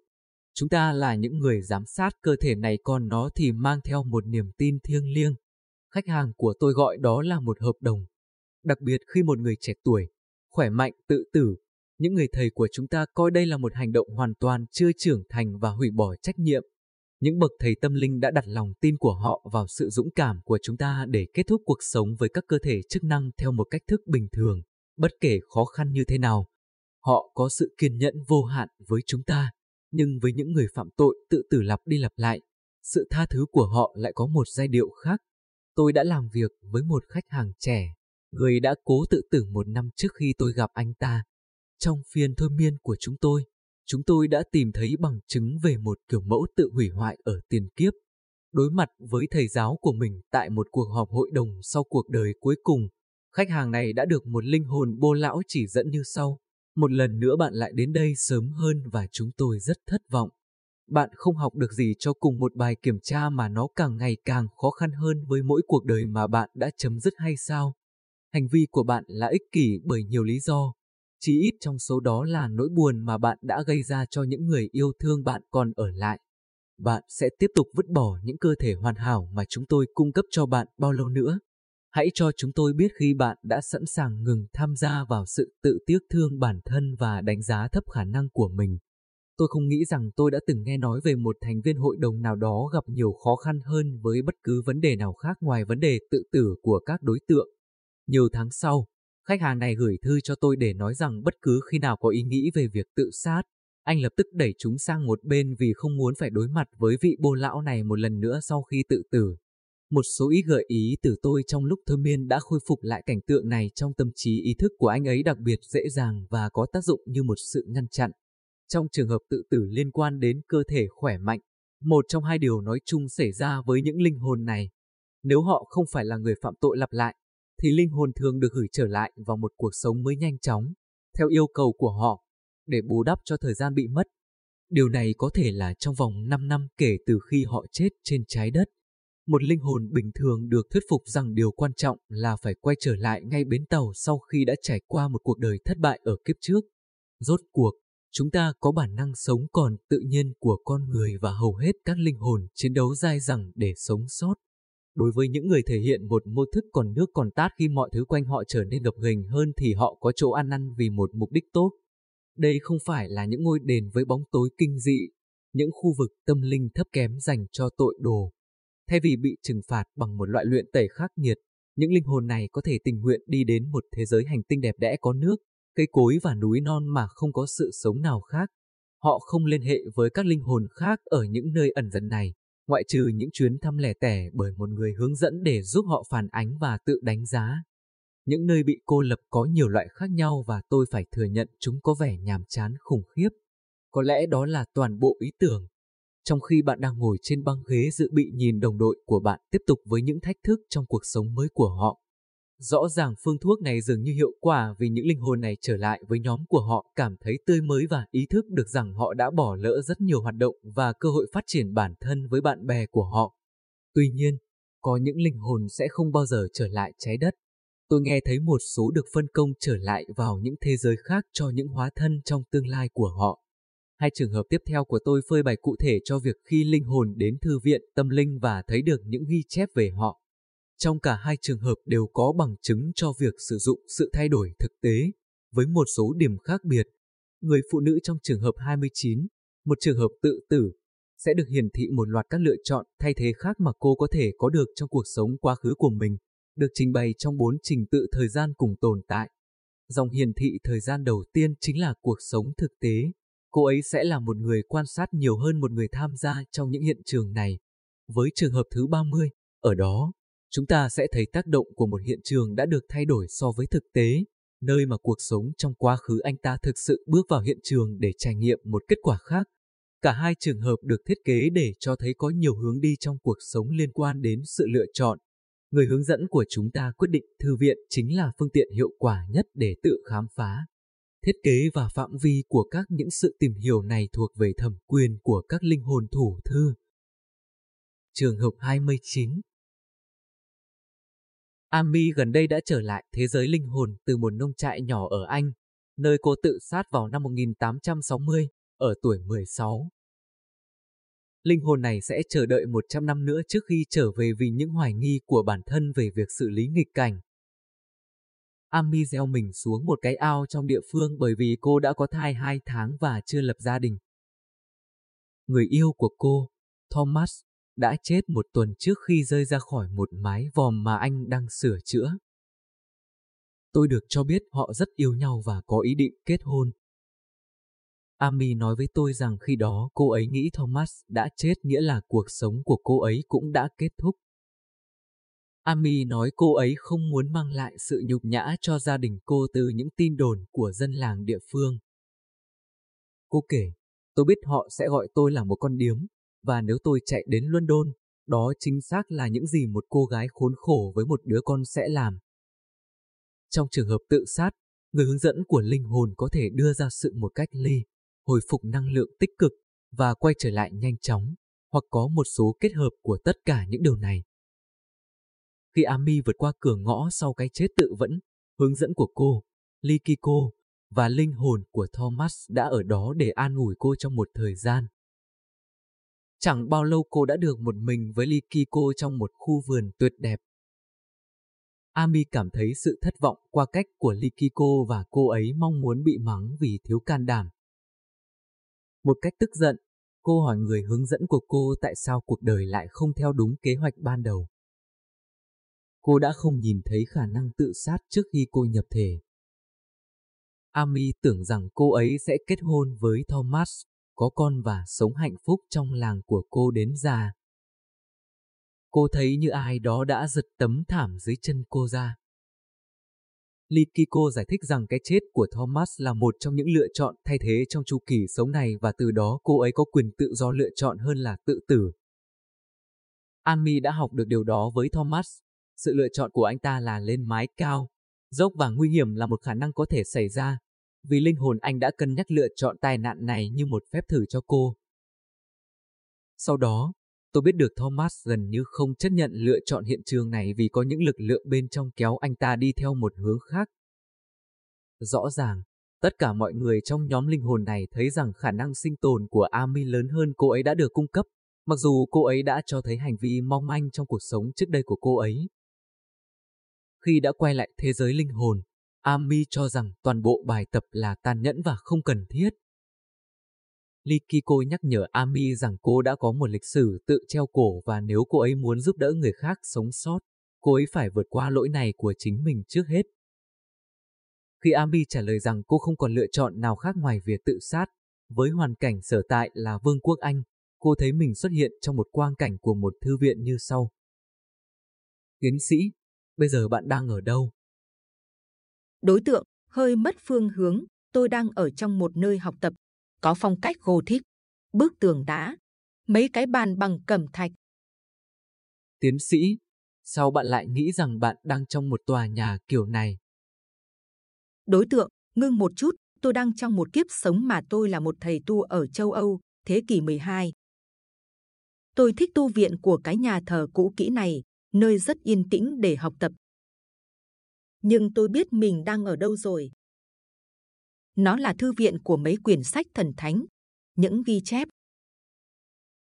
Chúng ta là những người giám sát cơ thể này còn nó thì mang theo một niềm tin thiêng liêng. Khách hàng của tôi gọi đó là một hợp đồng. Đặc biệt khi một người trẻ tuổi, khỏe mạnh, tự tử, những người thầy của chúng ta coi đây là một hành động hoàn toàn chưa trưởng thành và hủy bỏ trách nhiệm những bậc thầy tâm linh đã đặt lòng tin của họ vào sự dũng cảm của chúng ta để kết thúc cuộc sống với các cơ thể chức năng theo một cách thức bình thường, bất kể khó khăn như thế nào. Họ có sự kiên nhẫn vô hạn với chúng ta, nhưng với những người phạm tội tự tử lặp đi lặp lại, sự tha thứ của họ lại có một giai điệu khác. Tôi đã làm việc với một khách hàng trẻ, người đã cố tự tử một năm trước khi tôi gặp anh ta. Trong phiên thôi miên của chúng tôi, chúng tôi đã tìm thấy bằng chứng về một kiểu mẫu tự hủy hoại ở tiền kiếp. Đối mặt với thầy giáo của mình tại một cuộc họp hội đồng sau cuộc đời cuối cùng, Khách hàng này đã được một linh hồn bô lão chỉ dẫn như sau. Một lần nữa bạn lại đến đây sớm hơn và chúng tôi rất thất vọng. Bạn không học được gì cho cùng một bài kiểm tra mà nó càng ngày càng khó khăn hơn với mỗi cuộc đời mà bạn đã chấm dứt hay sao? Hành vi của bạn là ích kỷ bởi nhiều lý do. Chỉ ít trong số đó là nỗi buồn mà bạn đã gây ra cho những người yêu thương bạn còn ở lại. Bạn sẽ tiếp tục vứt bỏ những cơ thể hoàn hảo mà chúng tôi cung cấp cho bạn bao lâu nữa? Hãy cho chúng tôi biết khi bạn đã sẵn sàng ngừng tham gia vào sự tự tiếc thương bản thân và đánh giá thấp khả năng của mình. Tôi không nghĩ rằng tôi đã từng nghe nói về một thành viên hội đồng nào đó gặp nhiều khó khăn hơn với bất cứ vấn đề nào khác ngoài vấn đề tự tử của các đối tượng. Nhiều tháng sau, khách hàng này gửi thư cho tôi để nói rằng bất cứ khi nào có ý nghĩ về việc tự sát, anh lập tức đẩy chúng sang một bên vì không muốn phải đối mặt với vị bô lão này một lần nữa sau khi tự tử. Một số ý gợi ý từ tôi trong lúc thơ miên đã khôi phục lại cảnh tượng này trong tâm trí ý thức của anh ấy đặc biệt dễ dàng và có tác dụng như một sự ngăn chặn. Trong trường hợp tự tử liên quan đến cơ thể khỏe mạnh, một trong hai điều nói chung xảy ra với những linh hồn này. Nếu họ không phải là người phạm tội lặp lại, thì linh hồn thường được gửi trở lại vào một cuộc sống mới nhanh chóng, theo yêu cầu của họ, để bù đắp cho thời gian bị mất. Điều này có thể là trong vòng 5 năm kể từ khi họ chết trên trái đất. Một linh hồn bình thường được thuyết phục rằng điều quan trọng là phải quay trở lại ngay bến tàu sau khi đã trải qua một cuộc đời thất bại ở kiếp trước. Rốt cuộc, chúng ta có bản năng sống còn tự nhiên của con người và hầu hết các linh hồn chiến đấu dai dẳng để sống sót. Đối với những người thể hiện một mô thức còn nước còn tát khi mọi thứ quanh họ trở nên gập ghềnh hơn thì họ có chỗ ăn năn vì một mục đích tốt. Đây không phải là những ngôi đền với bóng tối kinh dị, những khu vực tâm linh thấp kém dành cho tội đồ. Thay vì bị trừng phạt bằng một loại luyện tẩy khắc nghiệt, những linh hồn này có thể tình nguyện đi đến một thế giới hành tinh đẹp đẽ có nước, cây cối và núi non mà không có sự sống nào khác. Họ không liên hệ với các linh hồn khác ở những nơi ẩn dần này, ngoại trừ những chuyến thăm lẻ tẻ bởi một người hướng dẫn để giúp họ phản ánh và tự đánh giá. Những nơi bị cô lập có nhiều loại khác nhau và tôi phải thừa nhận chúng có vẻ nhàm chán, khủng khiếp. Có lẽ đó là toàn bộ ý tưởng. Trong khi bạn đang ngồi trên băng ghế dự bị nhìn đồng đội của bạn tiếp tục với những thách thức trong cuộc sống mới của họ. Rõ ràng phương thuốc này dường như hiệu quả vì những linh hồn này trở lại với nhóm của họ cảm thấy tươi mới và ý thức được rằng họ đã bỏ lỡ rất nhiều hoạt động và cơ hội phát triển bản thân với bạn bè của họ. Tuy nhiên, có những linh hồn sẽ không bao giờ trở lại trái đất. Tôi nghe thấy một số được phân công trở lại vào những thế giới khác cho những hóa thân trong tương lai của họ. Hai trường hợp tiếp theo của tôi phơi bày cụ thể cho việc khi linh hồn đến thư viện tâm linh và thấy được những ghi chép về họ. Trong cả hai trường hợp đều có bằng chứng cho việc sử dụng sự thay đổi thực tế, với một số điểm khác biệt. Người phụ nữ trong trường hợp 29, một trường hợp tự tử, sẽ được hiển thị một loạt các lựa chọn thay thế khác mà cô có thể có được trong cuộc sống quá khứ của mình, được trình bày trong bốn trình tự thời gian cùng tồn tại. Dòng hiển thị thời gian đầu tiên chính là cuộc sống thực tế. Cô ấy sẽ là một người quan sát nhiều hơn một người tham gia trong những hiện trường này. Với trường hợp thứ 30, ở đó, chúng ta sẽ thấy tác động của một hiện trường đã được thay đổi so với thực tế, nơi mà cuộc sống trong quá khứ anh ta thực sự bước vào hiện trường để trải nghiệm một kết quả khác. Cả hai trường hợp được thiết kế để cho thấy có nhiều hướng đi trong cuộc sống liên quan đến sự lựa chọn. Người hướng dẫn của chúng ta quyết định thư viện chính là phương tiện hiệu quả nhất để tự khám phá. Thiết kế và phạm vi của các những sự tìm hiểu này thuộc về thẩm quyền của các linh hồn thủ thư. Trường hợp 29 Amy gần đây đã trở lại thế giới linh hồn từ một nông trại nhỏ ở Anh, nơi cô tự sát vào năm 1860, ở tuổi 16. Linh hồn này sẽ chờ đợi 100 năm nữa trước khi trở về vì những hoài nghi của bản thân về việc xử lý nghịch cảnh. Amy gieo mình xuống một cái ao trong địa phương bởi vì cô đã có thai 2 tháng và chưa lập gia đình. Người yêu của cô, Thomas, đã chết một tuần trước khi rơi ra khỏi một mái vòm mà anh đang sửa chữa. Tôi được cho biết họ rất yêu nhau và có ý định kết hôn. Amy nói với tôi rằng khi đó cô ấy nghĩ Thomas đã chết nghĩa là cuộc sống của cô ấy cũng đã kết thúc. Amy nói cô ấy không muốn mang lại sự nhục nhã cho gia đình cô từ những tin đồn của dân làng địa phương. Cô kể, tôi biết họ sẽ gọi tôi là một con điếm, và nếu tôi chạy đến London, đó chính xác là những gì một cô gái khốn khổ với một đứa con sẽ làm. Trong trường hợp tự sát, người hướng dẫn của linh hồn có thể đưa ra sự một cách ly, hồi phục năng lượng tích cực và quay trở lại nhanh chóng, hoặc có một số kết hợp của tất cả những điều này. Khi Ami vượt qua cửa ngõ sau cái chết tự vẫn, hướng dẫn của cô, Likiko và linh hồn của Thomas đã ở đó để an ủi cô trong một thời gian. Chẳng bao lâu cô đã được một mình với Likiko trong một khu vườn tuyệt đẹp. Ami cảm thấy sự thất vọng qua cách của Likiko và cô ấy mong muốn bị mắng vì thiếu can đảm. Một cách tức giận, cô hỏi người hướng dẫn của cô tại sao cuộc đời lại không theo đúng kế hoạch ban đầu. Cô đã không nhìn thấy khả năng tự sát trước khi cô nhập thể. Ami tưởng rằng cô ấy sẽ kết hôn với Thomas, có con và sống hạnh phúc trong làng của cô đến già. Cô thấy như ai đó đã giật tấm thảm dưới chân cô ra. Likiko giải thích rằng cái chết của Thomas là một trong những lựa chọn thay thế trong chu kỳ sống này và từ đó cô ấy có quyền tự do lựa chọn hơn là tự tử. Ami đã học được điều đó với Thomas. Sự lựa chọn của anh ta là lên mái cao. Dốc và nguy hiểm là một khả năng có thể xảy ra, vì linh hồn anh đã cân nhắc lựa chọn tai nạn này như một phép thử cho cô. Sau đó, tôi biết được Thomas gần như không chấp nhận lựa chọn hiện trường này vì có những lực lượng bên trong kéo anh ta đi theo một hướng khác. Rõ ràng, tất cả mọi người trong nhóm linh hồn này thấy rằng khả năng sinh tồn của Ami lớn hơn cô ấy đã được cung cấp, mặc dù cô ấy đã cho thấy hành vi mong manh trong cuộc sống trước đây của cô ấy. Khi đã quay lại thế giới linh hồn, Ami cho rằng toàn bộ bài tập là tàn nhẫn và không cần thiết. Likiko nhắc nhở Ami rằng cô đã có một lịch sử tự treo cổ và nếu cô ấy muốn giúp đỡ người khác sống sót, cô ấy phải vượt qua lỗi này của chính mình trước hết. Khi Ami trả lời rằng cô không còn lựa chọn nào khác ngoài việc tự sát, với hoàn cảnh sở tại là Vương quốc Anh, cô thấy mình xuất hiện trong một quang cảnh của một thư viện như sau. Tiến sĩ, bây giờ bạn đang ở đâu? Đối tượng hơi mất phương hướng, tôi đang ở trong một nơi học tập, có phong cách gô thích, bức tường đá, mấy cái bàn bằng cẩm thạch. Tiến sĩ, sao bạn lại nghĩ rằng bạn đang trong một tòa nhà kiểu này? Đối tượng, ngưng một chút, tôi đang trong một kiếp sống mà tôi là một thầy tu ở châu Âu, thế kỷ 12. Tôi thích tu viện của cái nhà thờ cũ kỹ này, nơi rất yên tĩnh để học tập. Nhưng tôi biết mình đang ở đâu rồi. Nó là thư viện của mấy quyển sách thần thánh, những ghi chép.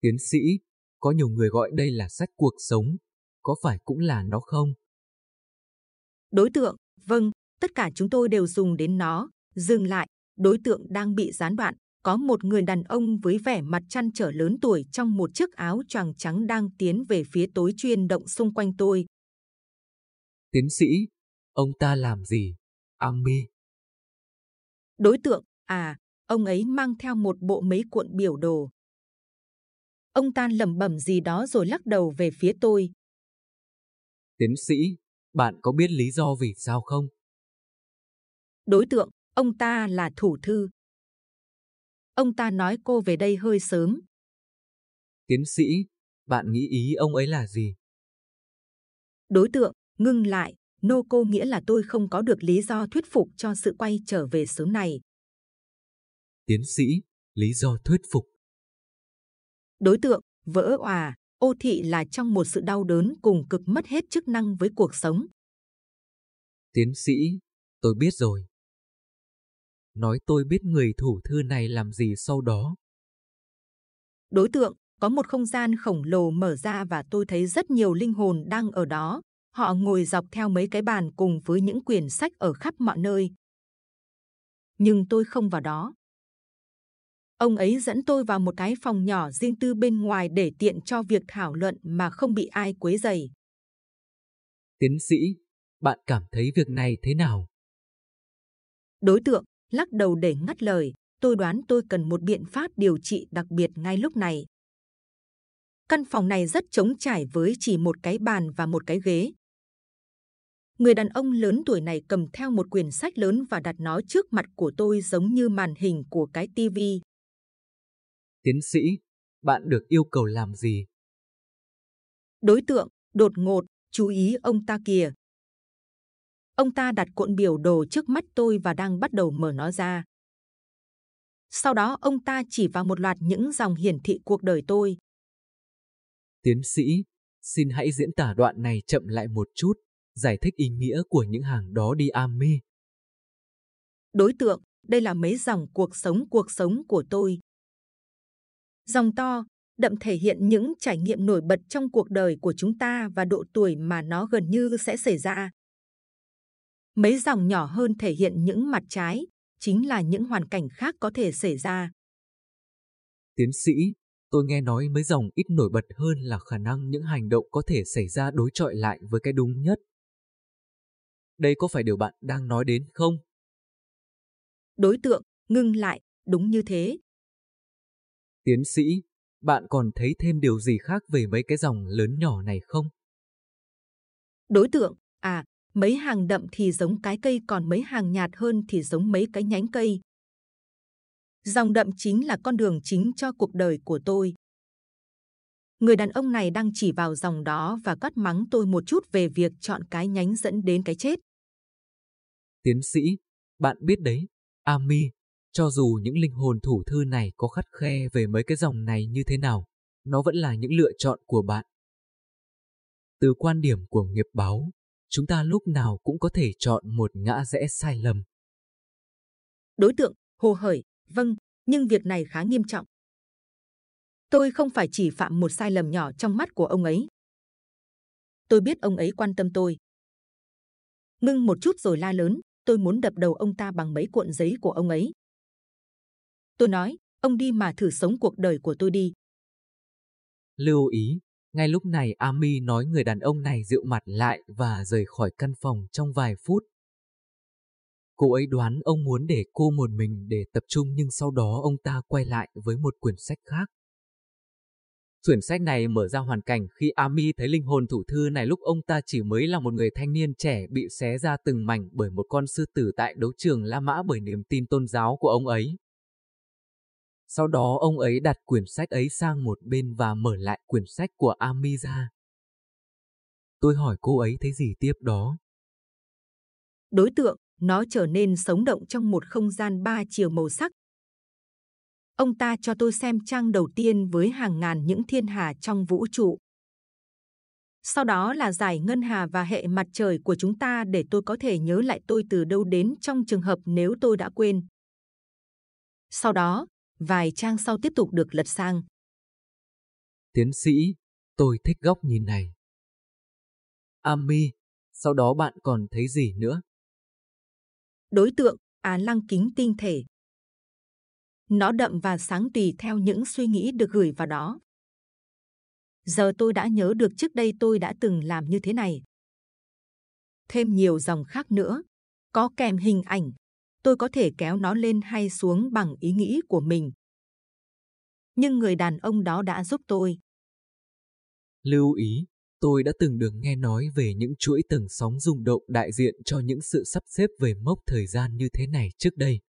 Tiến sĩ, có nhiều người gọi đây là sách cuộc sống, có phải cũng là nó không? Đối tượng, vâng, tất cả chúng tôi đều dùng đến nó. Dừng lại, đối tượng đang bị gián đoạn. Có một người đàn ông với vẻ mặt chăn trở lớn tuổi trong một chiếc áo choàng trắng đang tiến về phía tối chuyên động xung quanh tôi. Tiến sĩ, ông ta làm gì? Ami. Đối tượng, à, ông ấy mang theo một bộ mấy cuộn biểu đồ. Ông ta lẩm bẩm gì đó rồi lắc đầu về phía tôi. Tiến sĩ, bạn có biết lý do vì sao không? Đối tượng, ông ta là thủ thư. Ông ta nói cô về đây hơi sớm. Tiến sĩ, bạn nghĩ ý ông ấy là gì? Đối tượng, ngưng lại, nô cô nghĩa là tôi không có được lý do thuyết phục cho sự quay trở về sớm này. Tiến sĩ, lý do thuyết phục. Đối tượng, vỡ òa, ô thị là trong một sự đau đớn cùng cực mất hết chức năng với cuộc sống. Tiến sĩ, tôi biết rồi. Nói tôi biết người thủ thư này làm gì sau đó. Đối tượng, có một không gian khổng lồ mở ra và tôi thấy rất nhiều linh hồn đang ở đó. Họ ngồi dọc theo mấy cái bàn cùng với những quyển sách ở khắp mọi nơi. Nhưng tôi không vào đó. Ông ấy dẫn tôi vào một cái phòng nhỏ riêng tư bên ngoài để tiện cho việc thảo luận mà không bị ai quấy rầy. Tiến sĩ, bạn cảm thấy việc này thế nào? Đối tượng lắc đầu để ngắt lời. Tôi đoán tôi cần một biện pháp điều trị đặc biệt ngay lúc này. Căn phòng này rất trống trải với chỉ một cái bàn và một cái ghế. Người đàn ông lớn tuổi này cầm theo một quyển sách lớn và đặt nó trước mặt của tôi giống như màn hình của cái tivi. Tiến sĩ, bạn được yêu cầu làm gì? Đối tượng, đột ngột, chú ý ông ta kìa. Ông ta đặt cuộn biểu đồ trước mắt tôi và đang bắt đầu mở nó ra. Sau đó ông ta chỉ vào một loạt những dòng hiển thị cuộc đời tôi. Tiến sĩ, xin hãy diễn tả đoạn này chậm lại một chút, giải thích ý nghĩa của những hàng đó đi Ami. Đối tượng, đây là mấy dòng cuộc sống cuộc sống của tôi. Dòng to, đậm thể hiện những trải nghiệm nổi bật trong cuộc đời của chúng ta và độ tuổi mà nó gần như sẽ xảy ra. Mấy dòng nhỏ hơn thể hiện những mặt trái, chính là những hoàn cảnh khác có thể xảy ra. Tiến sĩ, tôi nghe nói mấy dòng ít nổi bật hơn là khả năng những hành động có thể xảy ra đối chọi lại với cái đúng nhất. Đây có phải điều bạn đang nói đến không? Đối tượng, ngưng lại, đúng như thế. Tiến sĩ, bạn còn thấy thêm điều gì khác về mấy cái dòng lớn nhỏ này không? Đối tượng, à, mấy hàng đậm thì giống cái cây còn mấy hàng nhạt hơn thì giống mấy cái nhánh cây. Dòng đậm chính là con đường chính cho cuộc đời của tôi. Người đàn ông này đang chỉ vào dòng đó và cắt mắng tôi một chút về việc chọn cái nhánh dẫn đến cái chết. Tiến sĩ, bạn biết đấy, Ami, cho dù những linh hồn thủ thư này có khắt khe về mấy cái dòng này như thế nào, nó vẫn là những lựa chọn của bạn. Từ quan điểm của nghiệp báo, chúng ta lúc nào cũng có thể chọn một ngã rẽ sai lầm. Đối tượng, hồ hởi, vâng, nhưng việc này khá nghiêm trọng. Tôi không phải chỉ phạm một sai lầm nhỏ trong mắt của ông ấy. Tôi biết ông ấy quan tâm tôi. Ngưng một chút rồi la lớn, tôi muốn đập đầu ông ta bằng mấy cuộn giấy của ông ấy. Tôi nói, ông đi mà thử sống cuộc đời của tôi đi. Lưu ý, ngay lúc này Ami nói người đàn ông này dịu mặt lại và rời khỏi căn phòng trong vài phút. Cô ấy đoán ông muốn để cô một mình để tập trung nhưng sau đó ông ta quay lại với một quyển sách khác. Quyển sách này mở ra hoàn cảnh khi Ami thấy linh hồn thủ thư này lúc ông ta chỉ mới là một người thanh niên trẻ bị xé ra từng mảnh bởi một con sư tử tại đấu trường La Mã bởi niềm tin tôn giáo của ông ấy. Sau đó ông ấy đặt quyển sách ấy sang một bên và mở lại quyển sách của Ami ra. Tôi hỏi cô ấy thấy gì tiếp đó. Đối tượng, nó trở nên sống động trong một không gian ba chiều màu sắc. Ông ta cho tôi xem trang đầu tiên với hàng ngàn những thiên hà trong vũ trụ. Sau đó là giải ngân hà và hệ mặt trời của chúng ta để tôi có thể nhớ lại tôi từ đâu đến trong trường hợp nếu tôi đã quên. Sau đó, vài trang sau tiếp tục được lật sang. Tiến sĩ, tôi thích góc nhìn này. Ami, sau đó bạn còn thấy gì nữa? Đối tượng, á lăng kính tinh thể. Nó đậm và sáng tùy theo những suy nghĩ được gửi vào đó. Giờ tôi đã nhớ được trước đây tôi đã từng làm như thế này. Thêm nhiều dòng khác nữa, có kèm hình ảnh, tôi có thể kéo nó lên hay xuống bằng ý nghĩ của mình. Nhưng người đàn ông đó đã giúp tôi. Lưu ý, tôi đã từng được nghe nói về những chuỗi tầng sóng rung động đại diện cho những sự sắp xếp về mốc thời gian như thế này trước đây.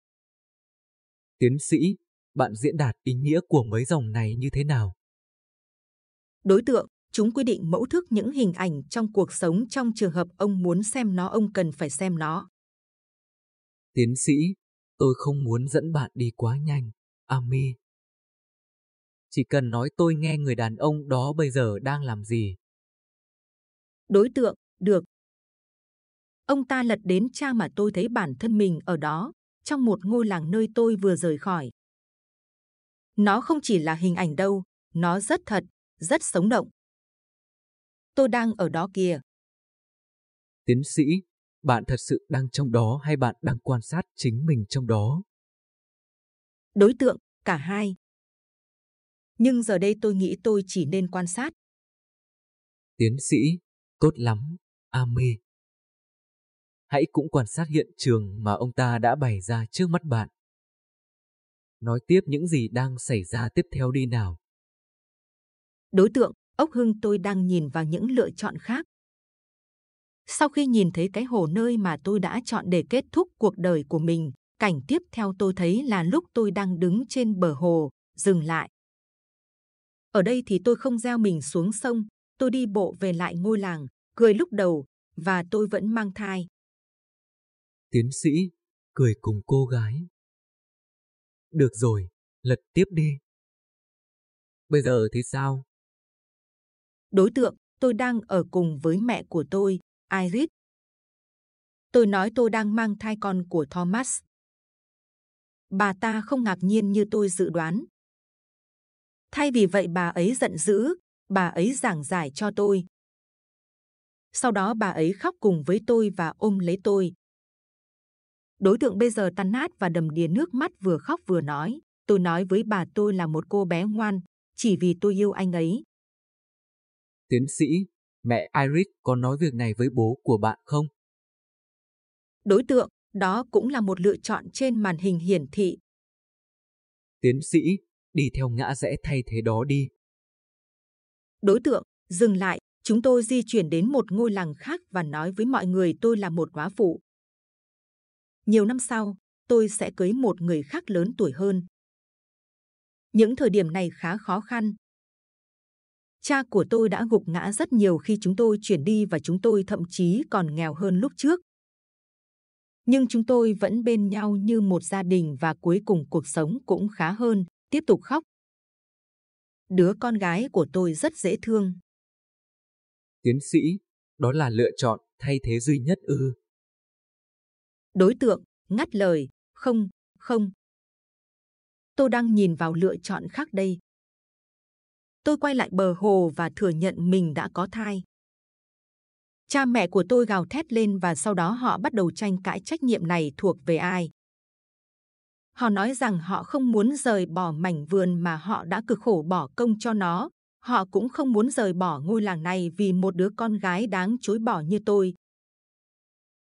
Tiến sĩ, bạn diễn đạt ý nghĩa của mấy dòng này như thế nào? Đối tượng, chúng quy định mẫu thức những hình ảnh trong cuộc sống trong trường hợp ông muốn xem nó ông cần phải xem nó. Tiến sĩ, tôi không muốn dẫn bạn đi quá nhanh, Ami. Chỉ cần nói tôi nghe người đàn ông đó bây giờ đang làm gì. Đối tượng, được. Ông ta lật đến trang mà tôi thấy bản thân mình ở đó, trong một ngôi làng nơi tôi vừa rời khỏi. Nó không chỉ là hình ảnh đâu, nó rất thật, rất sống động. Tôi đang ở đó kìa. Tiến sĩ, bạn thật sự đang trong đó hay bạn đang quan sát chính mình trong đó? Đối tượng, cả hai. Nhưng giờ đây tôi nghĩ tôi chỉ nên quan sát. Tiến sĩ, tốt lắm, Ami. Hãy cũng quan sát hiện trường mà ông ta đã bày ra trước mắt bạn. Nói tiếp những gì đang xảy ra tiếp theo đi nào. Đối tượng, ốc hưng tôi đang nhìn vào những lựa chọn khác. Sau khi nhìn thấy cái hồ nơi mà tôi đã chọn để kết thúc cuộc đời của mình, cảnh tiếp theo tôi thấy là lúc tôi đang đứng trên bờ hồ, dừng lại. Ở đây thì tôi không gieo mình xuống sông, tôi đi bộ về lại ngôi làng, cười lúc đầu, và tôi vẫn mang thai. Tiến sĩ, cười cùng cô gái. Được rồi, lật tiếp đi. Bây giờ thì sao? Đối tượng, tôi đang ở cùng với mẹ của tôi, Iris. Tôi nói tôi đang mang thai con của Thomas. Bà ta không ngạc nhiên như tôi dự đoán. Thay vì vậy bà ấy giận dữ, bà ấy giảng giải cho tôi. Sau đó bà ấy khóc cùng với tôi và ôm lấy tôi. Đối tượng bây giờ tan nát và đầm đìa nước mắt vừa khóc vừa nói. Tôi nói với bà tôi là một cô bé ngoan, chỉ vì tôi yêu anh ấy. Tiến sĩ, mẹ Iris có nói việc này với bố của bạn không? Đối tượng, đó cũng là một lựa chọn trên màn hình hiển thị. Tiến sĩ, đi theo ngã rẽ thay thế đó đi. Đối tượng, dừng lại, chúng tôi di chuyển đến một ngôi làng khác và nói với mọi người tôi là một quá phụ. Nhiều năm sau, tôi sẽ cưới một người khác lớn tuổi hơn. Những thời điểm này khá khó khăn. Cha của tôi đã gục ngã rất nhiều khi chúng tôi chuyển đi và chúng tôi thậm chí còn nghèo hơn lúc trước. Nhưng chúng tôi vẫn bên nhau như một gia đình và cuối cùng cuộc sống cũng khá hơn, tiếp tục khóc. Đứa con gái của tôi rất dễ thương. Tiến sĩ, đó là lựa chọn thay thế duy nhất ư. Đối tượng, ngắt lời, không, không. Tôi đang nhìn vào lựa chọn khác đây. Tôi quay lại bờ hồ và thừa nhận mình đã có thai. Cha mẹ của tôi gào thét lên và sau đó họ bắt đầu tranh cãi trách nhiệm này thuộc về ai. Họ nói rằng họ không muốn rời bỏ mảnh vườn mà họ đã cực khổ bỏ công cho nó. Họ cũng không muốn rời bỏ ngôi làng này vì một đứa con gái đáng chối bỏ như tôi.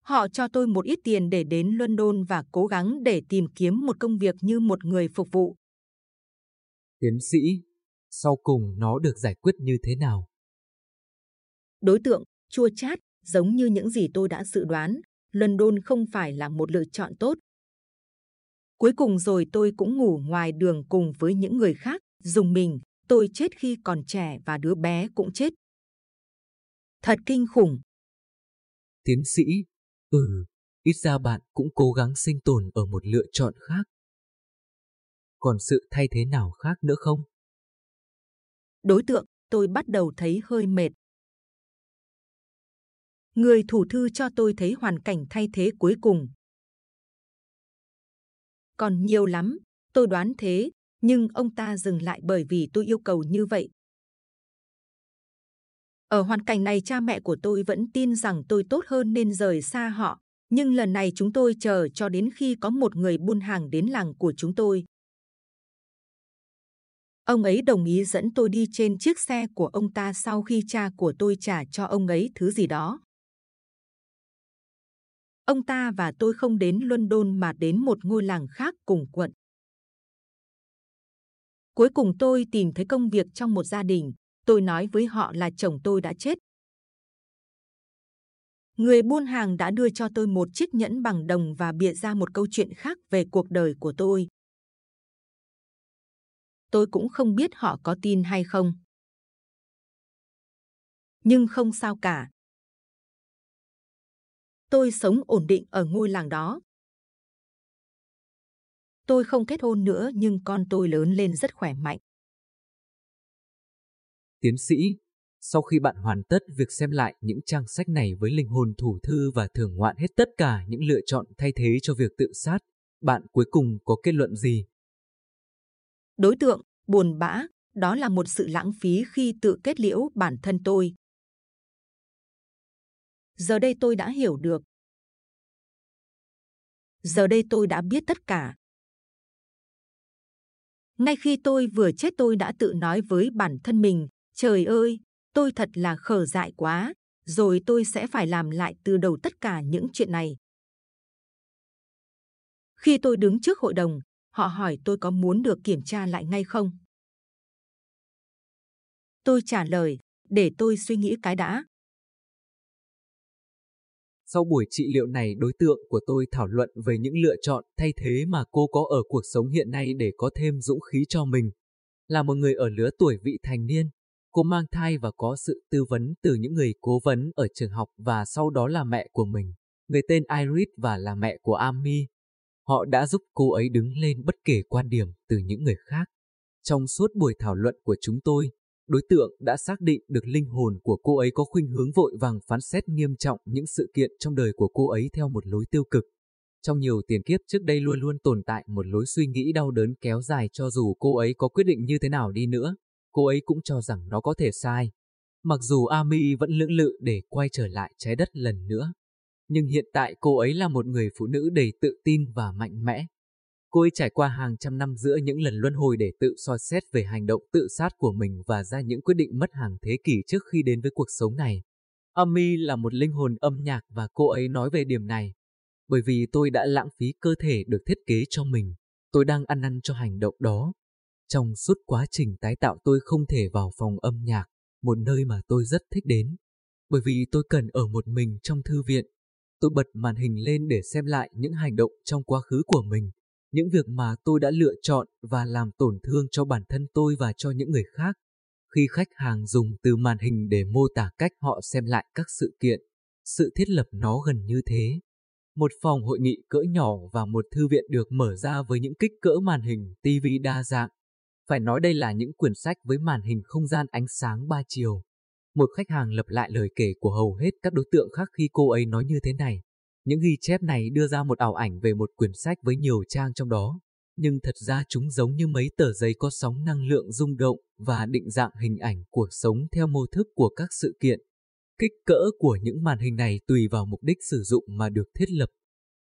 Họ cho tôi một ít tiền để đến London và cố gắng để tìm kiếm một công việc như một người phục vụ. Tiến sĩ, sau cùng nó được giải quyết như thế nào? Đối tượng, chua chát, giống như những gì tôi đã dự đoán, London không phải là một lựa chọn tốt. Cuối cùng rồi tôi cũng ngủ ngoài đường cùng với những người khác, dùng mình, tôi chết khi còn trẻ và đứa bé cũng chết. Thật kinh khủng. Tiến sĩ, ừ, ít ra bạn cũng cố gắng sinh tồn ở một lựa chọn khác. Còn sự thay thế nào khác nữa không? Đối tượng, tôi bắt đầu thấy hơi mệt. Người thủ thư cho tôi thấy hoàn cảnh thay thế cuối cùng. Còn nhiều lắm, tôi đoán thế, nhưng ông ta dừng lại bởi vì tôi yêu cầu như vậy. Ở hoàn cảnh này, cha mẹ của tôi vẫn tin rằng tôi tốt hơn nên rời xa họ. Nhưng lần này chúng tôi chờ cho đến khi có một người buôn hàng đến làng của chúng tôi. Ông ấy đồng ý dẫn tôi đi trên chiếc xe của ông ta sau khi cha của tôi trả cho ông ấy thứ gì đó. Ông ta và tôi không đến London mà đến một ngôi làng khác cùng quận. Cuối cùng tôi tìm thấy công việc trong một gia đình. Tôi nói với họ là chồng tôi đã chết. Người buôn hàng đã đưa cho tôi một chiếc nhẫn bằng đồng và bịa ra một câu chuyện khác về cuộc đời của tôi. Tôi cũng không biết họ có tin hay không. Nhưng không sao cả. Tôi sống ổn định ở ngôi làng đó. Tôi không kết hôn nữa nhưng con tôi lớn lên rất khỏe mạnh. Tiến sĩ, sau khi bạn hoàn tất việc xem lại những trang sách này với linh hồn thủ thư và thưởng ngoạn hết tất cả những lựa chọn thay thế cho việc tự sát, bạn cuối cùng có kết luận gì? Đối tượng, buồn bã, đó là một sự lãng phí khi tự kết liễu bản thân tôi. Giờ đây tôi đã hiểu được. Giờ đây tôi đã biết tất cả. Ngay khi tôi vừa chết tôi đã tự nói với bản thân mình, trời ơi, tôi thật là khờ dại quá, rồi tôi sẽ phải làm lại từ đầu tất cả những chuyện này. Khi tôi đứng trước hội đồng, họ hỏi tôi có muốn được kiểm tra lại ngay không. Tôi trả lời, để tôi suy nghĩ cái đã. Sau buổi trị liệu này đối tượng của tôi thảo luận về những lựa chọn thay thế mà cô có ở cuộc sống hiện nay để có thêm dũng khí cho mình. Là một người ở lứa tuổi vị thành niên, cô mang thai và có sự tư vấn từ những người cố vấn ở trường học và sau đó là mẹ của mình. người tên Iris và là mẹ của Ami. Họ đã giúp cô ấy đứng lên bất kể quan điểm từ những người khác. Trong suốt buổi thảo luận của chúng tôi, đối tượng đã xác định được linh hồn của cô ấy có khuynh hướng vội vàng phán xét nghiêm trọng những sự kiện trong đời của cô ấy theo một lối tiêu cực. Trong nhiều tiền kiếp trước đây luôn luôn tồn tại một lối suy nghĩ đau đớn kéo dài cho dù cô ấy có quyết định như thế nào đi nữa, cô ấy cũng cho rằng nó có thể sai. Mặc dù Ami vẫn lưỡng lự để quay trở lại trái đất lần nữa, nhưng hiện tại cô ấy là một người phụ nữ đầy tự tin và mạnh mẽ. Cô ấy trải qua hàng trăm năm giữa những lần luân hồi để tự soi xét về hành động tự sát của mình và ra những quyết định mất hàng thế kỷ trước khi đến với cuộc sống này. Ami là một linh hồn âm nhạc và cô ấy nói về điểm này. Bởi vì tôi đã lãng phí cơ thể được thiết kế cho mình, tôi đang ăn năn cho hành động đó. Trong suốt quá trình tái tạo tôi không thể vào phòng âm nhạc, một nơi mà tôi rất thích đến. Bởi vì tôi cần ở một mình trong thư viện. Tôi bật màn hình lên để xem lại những hành động trong quá khứ của mình, những việc mà tôi đã lựa chọn và làm tổn thương cho bản thân tôi và cho những người khác. Khi khách hàng dùng từ màn hình để mô tả cách họ xem lại các sự kiện, sự thiết lập nó gần như thế. Một phòng hội nghị cỡ nhỏ và một thư viện được mở ra với những kích cỡ màn hình TV đa dạng. Phải nói đây là những quyển sách với màn hình không gian ánh sáng ba chiều. Một khách hàng lập lại lời kể của hầu hết các đối tượng khác khi cô ấy nói như thế này. Những ghi chép này đưa ra một ảo ảnh về một quyển sách với nhiều trang trong đó, nhưng thật ra chúng giống như mấy tờ giấy có sóng năng lượng rung động và định dạng hình ảnh cuộc sống theo mô thức của các sự kiện. Kích cỡ của những màn hình này tùy vào mục đích sử dụng mà được thiết lập.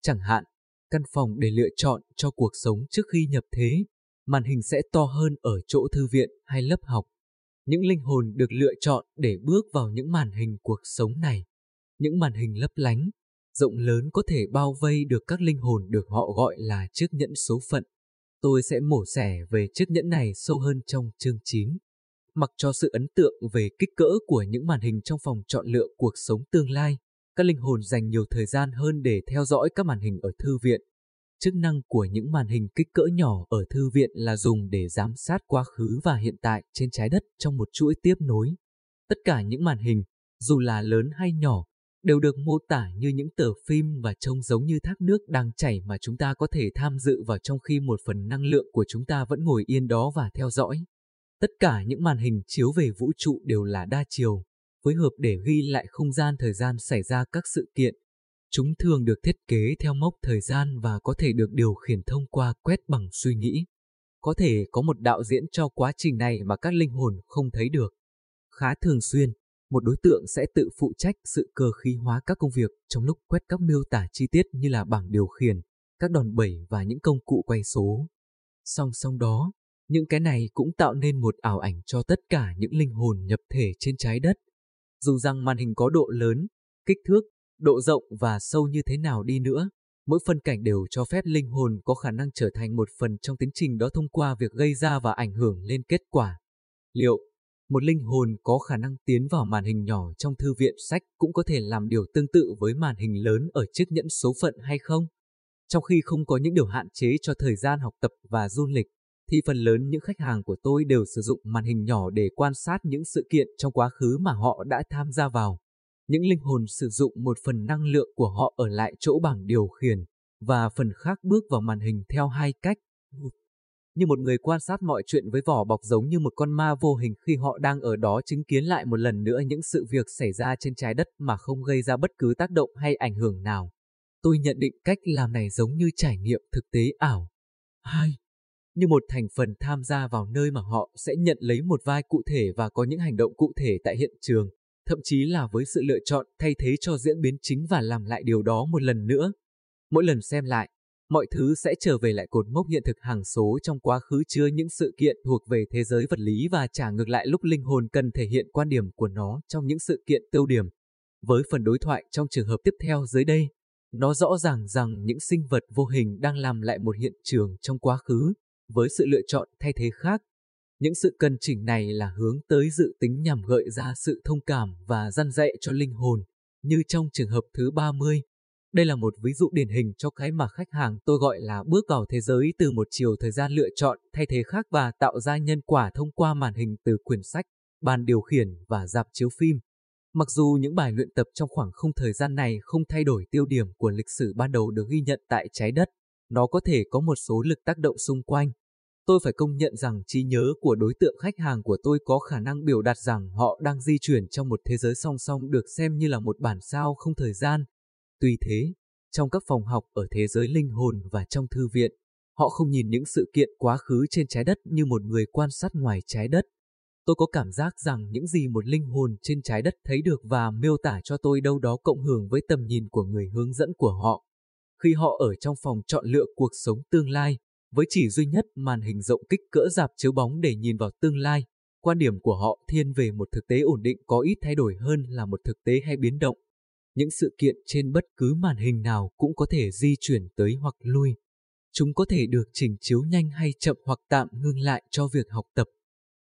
Chẳng hạn, căn phòng để lựa chọn cho cuộc sống trước khi nhập thế, màn hình sẽ to hơn ở chỗ thư viện hay lớp học. Những linh hồn được lựa chọn để bước vào những màn hình cuộc sống này. Những màn hình lấp lánh, rộng lớn có thể bao vây được các linh hồn được họ gọi là chiếc nhẫn số phận. Tôi sẽ mổ xẻ về chiếc nhẫn này sâu hơn trong chương 9. Mặc cho sự ấn tượng về kích cỡ của những màn hình trong phòng chọn lựa cuộc sống tương lai, các linh hồn dành nhiều thời gian hơn để theo dõi các màn hình ở thư viện. Chức năng của những màn hình kích cỡ nhỏ ở thư viện là dùng để giám sát quá khứ và hiện tại trên trái đất trong một chuỗi tiếp nối. Tất cả những màn hình, dù là lớn hay nhỏ, đều được mô tả như những tờ phim và trông giống như thác nước đang chảy mà chúng ta có thể tham dự vào trong khi một phần năng lượng của chúng ta vẫn ngồi yên đó và theo dõi. Tất cả những màn hình chiếu về vũ trụ đều là đa chiều, phối hợp để ghi lại không gian thời gian xảy ra các sự kiện. Chúng thường được thiết kế theo mốc thời gian và có thể được điều khiển thông qua quét bằng suy nghĩ. Có thể có một đạo diễn cho quá trình này mà các linh hồn không thấy được. Khá thường xuyên, một đối tượng sẽ tự phụ trách sự cơ khí hóa các công việc trong lúc quét các miêu tả chi tiết như là bảng điều khiển, các đòn bẩy và những công cụ quay số. Song song đó, những cái này cũng tạo nên một ảo ảnh cho tất cả những linh hồn nhập thể trên trái đất. Dù rằng màn hình có độ lớn, kích thước, độ rộng và sâu như thế nào đi nữa, mỗi phân cảnh đều cho phép linh hồn có khả năng trở thành một phần trong tiến trình đó thông qua việc gây ra và ảnh hưởng lên kết quả. Liệu một linh hồn có khả năng tiến vào màn hình nhỏ trong thư viện sách cũng có thể làm điều tương tự với màn hình lớn ở chiếc nhẫn số phận hay không? Trong khi không có những điều hạn chế cho thời gian học tập và du lịch, thì phần lớn những khách hàng của tôi đều sử dụng màn hình nhỏ để quan sát những sự kiện trong quá khứ mà họ đã tham gia vào. Những linh hồn sử dụng một phần năng lượng của họ ở lại chỗ bảng điều khiển, và phần khác bước vào màn hình theo hai cách như một người quan sát mọi chuyện với vỏ bọc giống như một con ma vô hình khi họ đang ở đó chứng kiến lại một lần nữa những sự việc xảy ra trên trái đất mà không gây ra bất cứ tác động hay ảnh hưởng nào. Tôi nhận định cách làm này giống như trải nghiệm thực tế ảo. 2. Như một thành phần tham gia vào nơi mà họ sẽ nhận lấy một vai cụ thể và có những hành động cụ thể tại hiện trường, thậm chí là với sự lựa chọn thay thế cho diễn biến chính và làm lại điều đó một lần nữa. Mỗi lần xem lại, mọi thứ sẽ trở về lại cột mốc hiện thực hàng số trong quá khứ chứa những sự kiện thuộc về thế giới vật lý và trả ngược lại lúc linh hồn cần thể hiện quan điểm của nó trong những sự kiện tiêu điểm. Với phần đối thoại trong trường hợp tiếp theo dưới đây, nó rõ ràng rằng những sinh vật vô hình đang làm lại một hiện trường trong quá khứ, với sự lựa chọn thay thế khác. Những sự cân chỉnh này là hướng tới dự tính nhằm gợi ra sự thông cảm và gian dạy cho linh hồn, như trong trường hợp thứ 30. Đây là một ví dụ điển hình cho cái mà khách hàng tôi gọi là bước vào thế giới từ một chiều thời gian lựa chọn thay thế khác và tạo ra nhân quả thông qua màn hình từ quyển sách, bàn điều khiển và dạp chiếu phim. Mặc dù những bài luyện tập trong khoảng không thời gian này không thay đổi tiêu điểm của lịch sử ban đầu được ghi nhận tại trái đất, nó có thể có một số lực tác động xung quanh. Tôi phải công nhận rằng trí nhớ của đối tượng khách hàng của tôi có khả năng biểu đạt rằng họ đang di chuyển trong một thế giới song song được xem như là một bản sao không thời gian. Tuy thế, trong các phòng học ở thế giới linh hồn và trong thư viện, họ không nhìn những sự kiện quá khứ trên trái đất như một người quan sát ngoài trái đất. Tôi có cảm giác rằng những gì một linh hồn trên trái đất thấy được và miêu tả cho tôi đâu đó cộng hưởng với tầm nhìn của người hướng dẫn của họ. Khi họ ở trong phòng chọn lựa cuộc sống tương lai, với chỉ duy nhất màn hình rộng kích cỡ dạp chiếu bóng để nhìn vào tương lai, quan điểm của họ thiên về một thực tế ổn định có ít thay đổi hơn là một thực tế hay biến động. Những sự kiện trên bất cứ màn hình nào cũng có thể di chuyển tới hoặc lui. Chúng có thể được chỉnh chiếu nhanh hay chậm hoặc tạm ngưng lại cho việc học tập.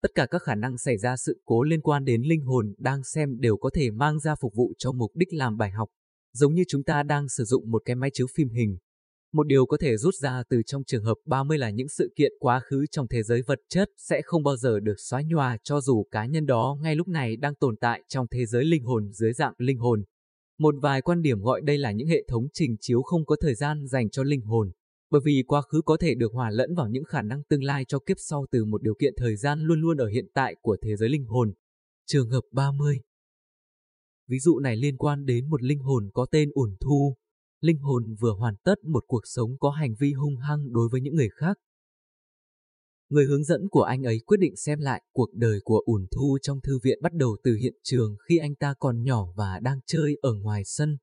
Tất cả các khả năng xảy ra sự cố liên quan đến linh hồn đang xem đều có thể mang ra phục vụ cho mục đích làm bài học, giống như chúng ta đang sử dụng một cái máy chiếu phim hình. Một điều có thể rút ra từ trong trường hợp 30 là những sự kiện quá khứ trong thế giới vật chất sẽ không bao giờ được xóa nhòa cho dù cá nhân đó ngay lúc này đang tồn tại trong thế giới linh hồn dưới dạng linh hồn. Một vài quan điểm gọi đây là những hệ thống trình chiếu không có thời gian dành cho linh hồn, bởi vì quá khứ có thể được hòa lẫn vào những khả năng tương lai cho kiếp sau từ một điều kiện thời gian luôn luôn ở hiện tại của thế giới linh hồn. Trường hợp 30 Ví dụ này liên quan đến một linh hồn có tên ủn thu. Linh hồn vừa hoàn tất một cuộc sống có hành vi hung hăng đối với những người khác. Người hướng dẫn của anh ấy quyết định xem lại cuộc đời của ủn thu trong thư viện bắt đầu từ hiện trường khi anh ta còn nhỏ và đang chơi ở ngoài sân.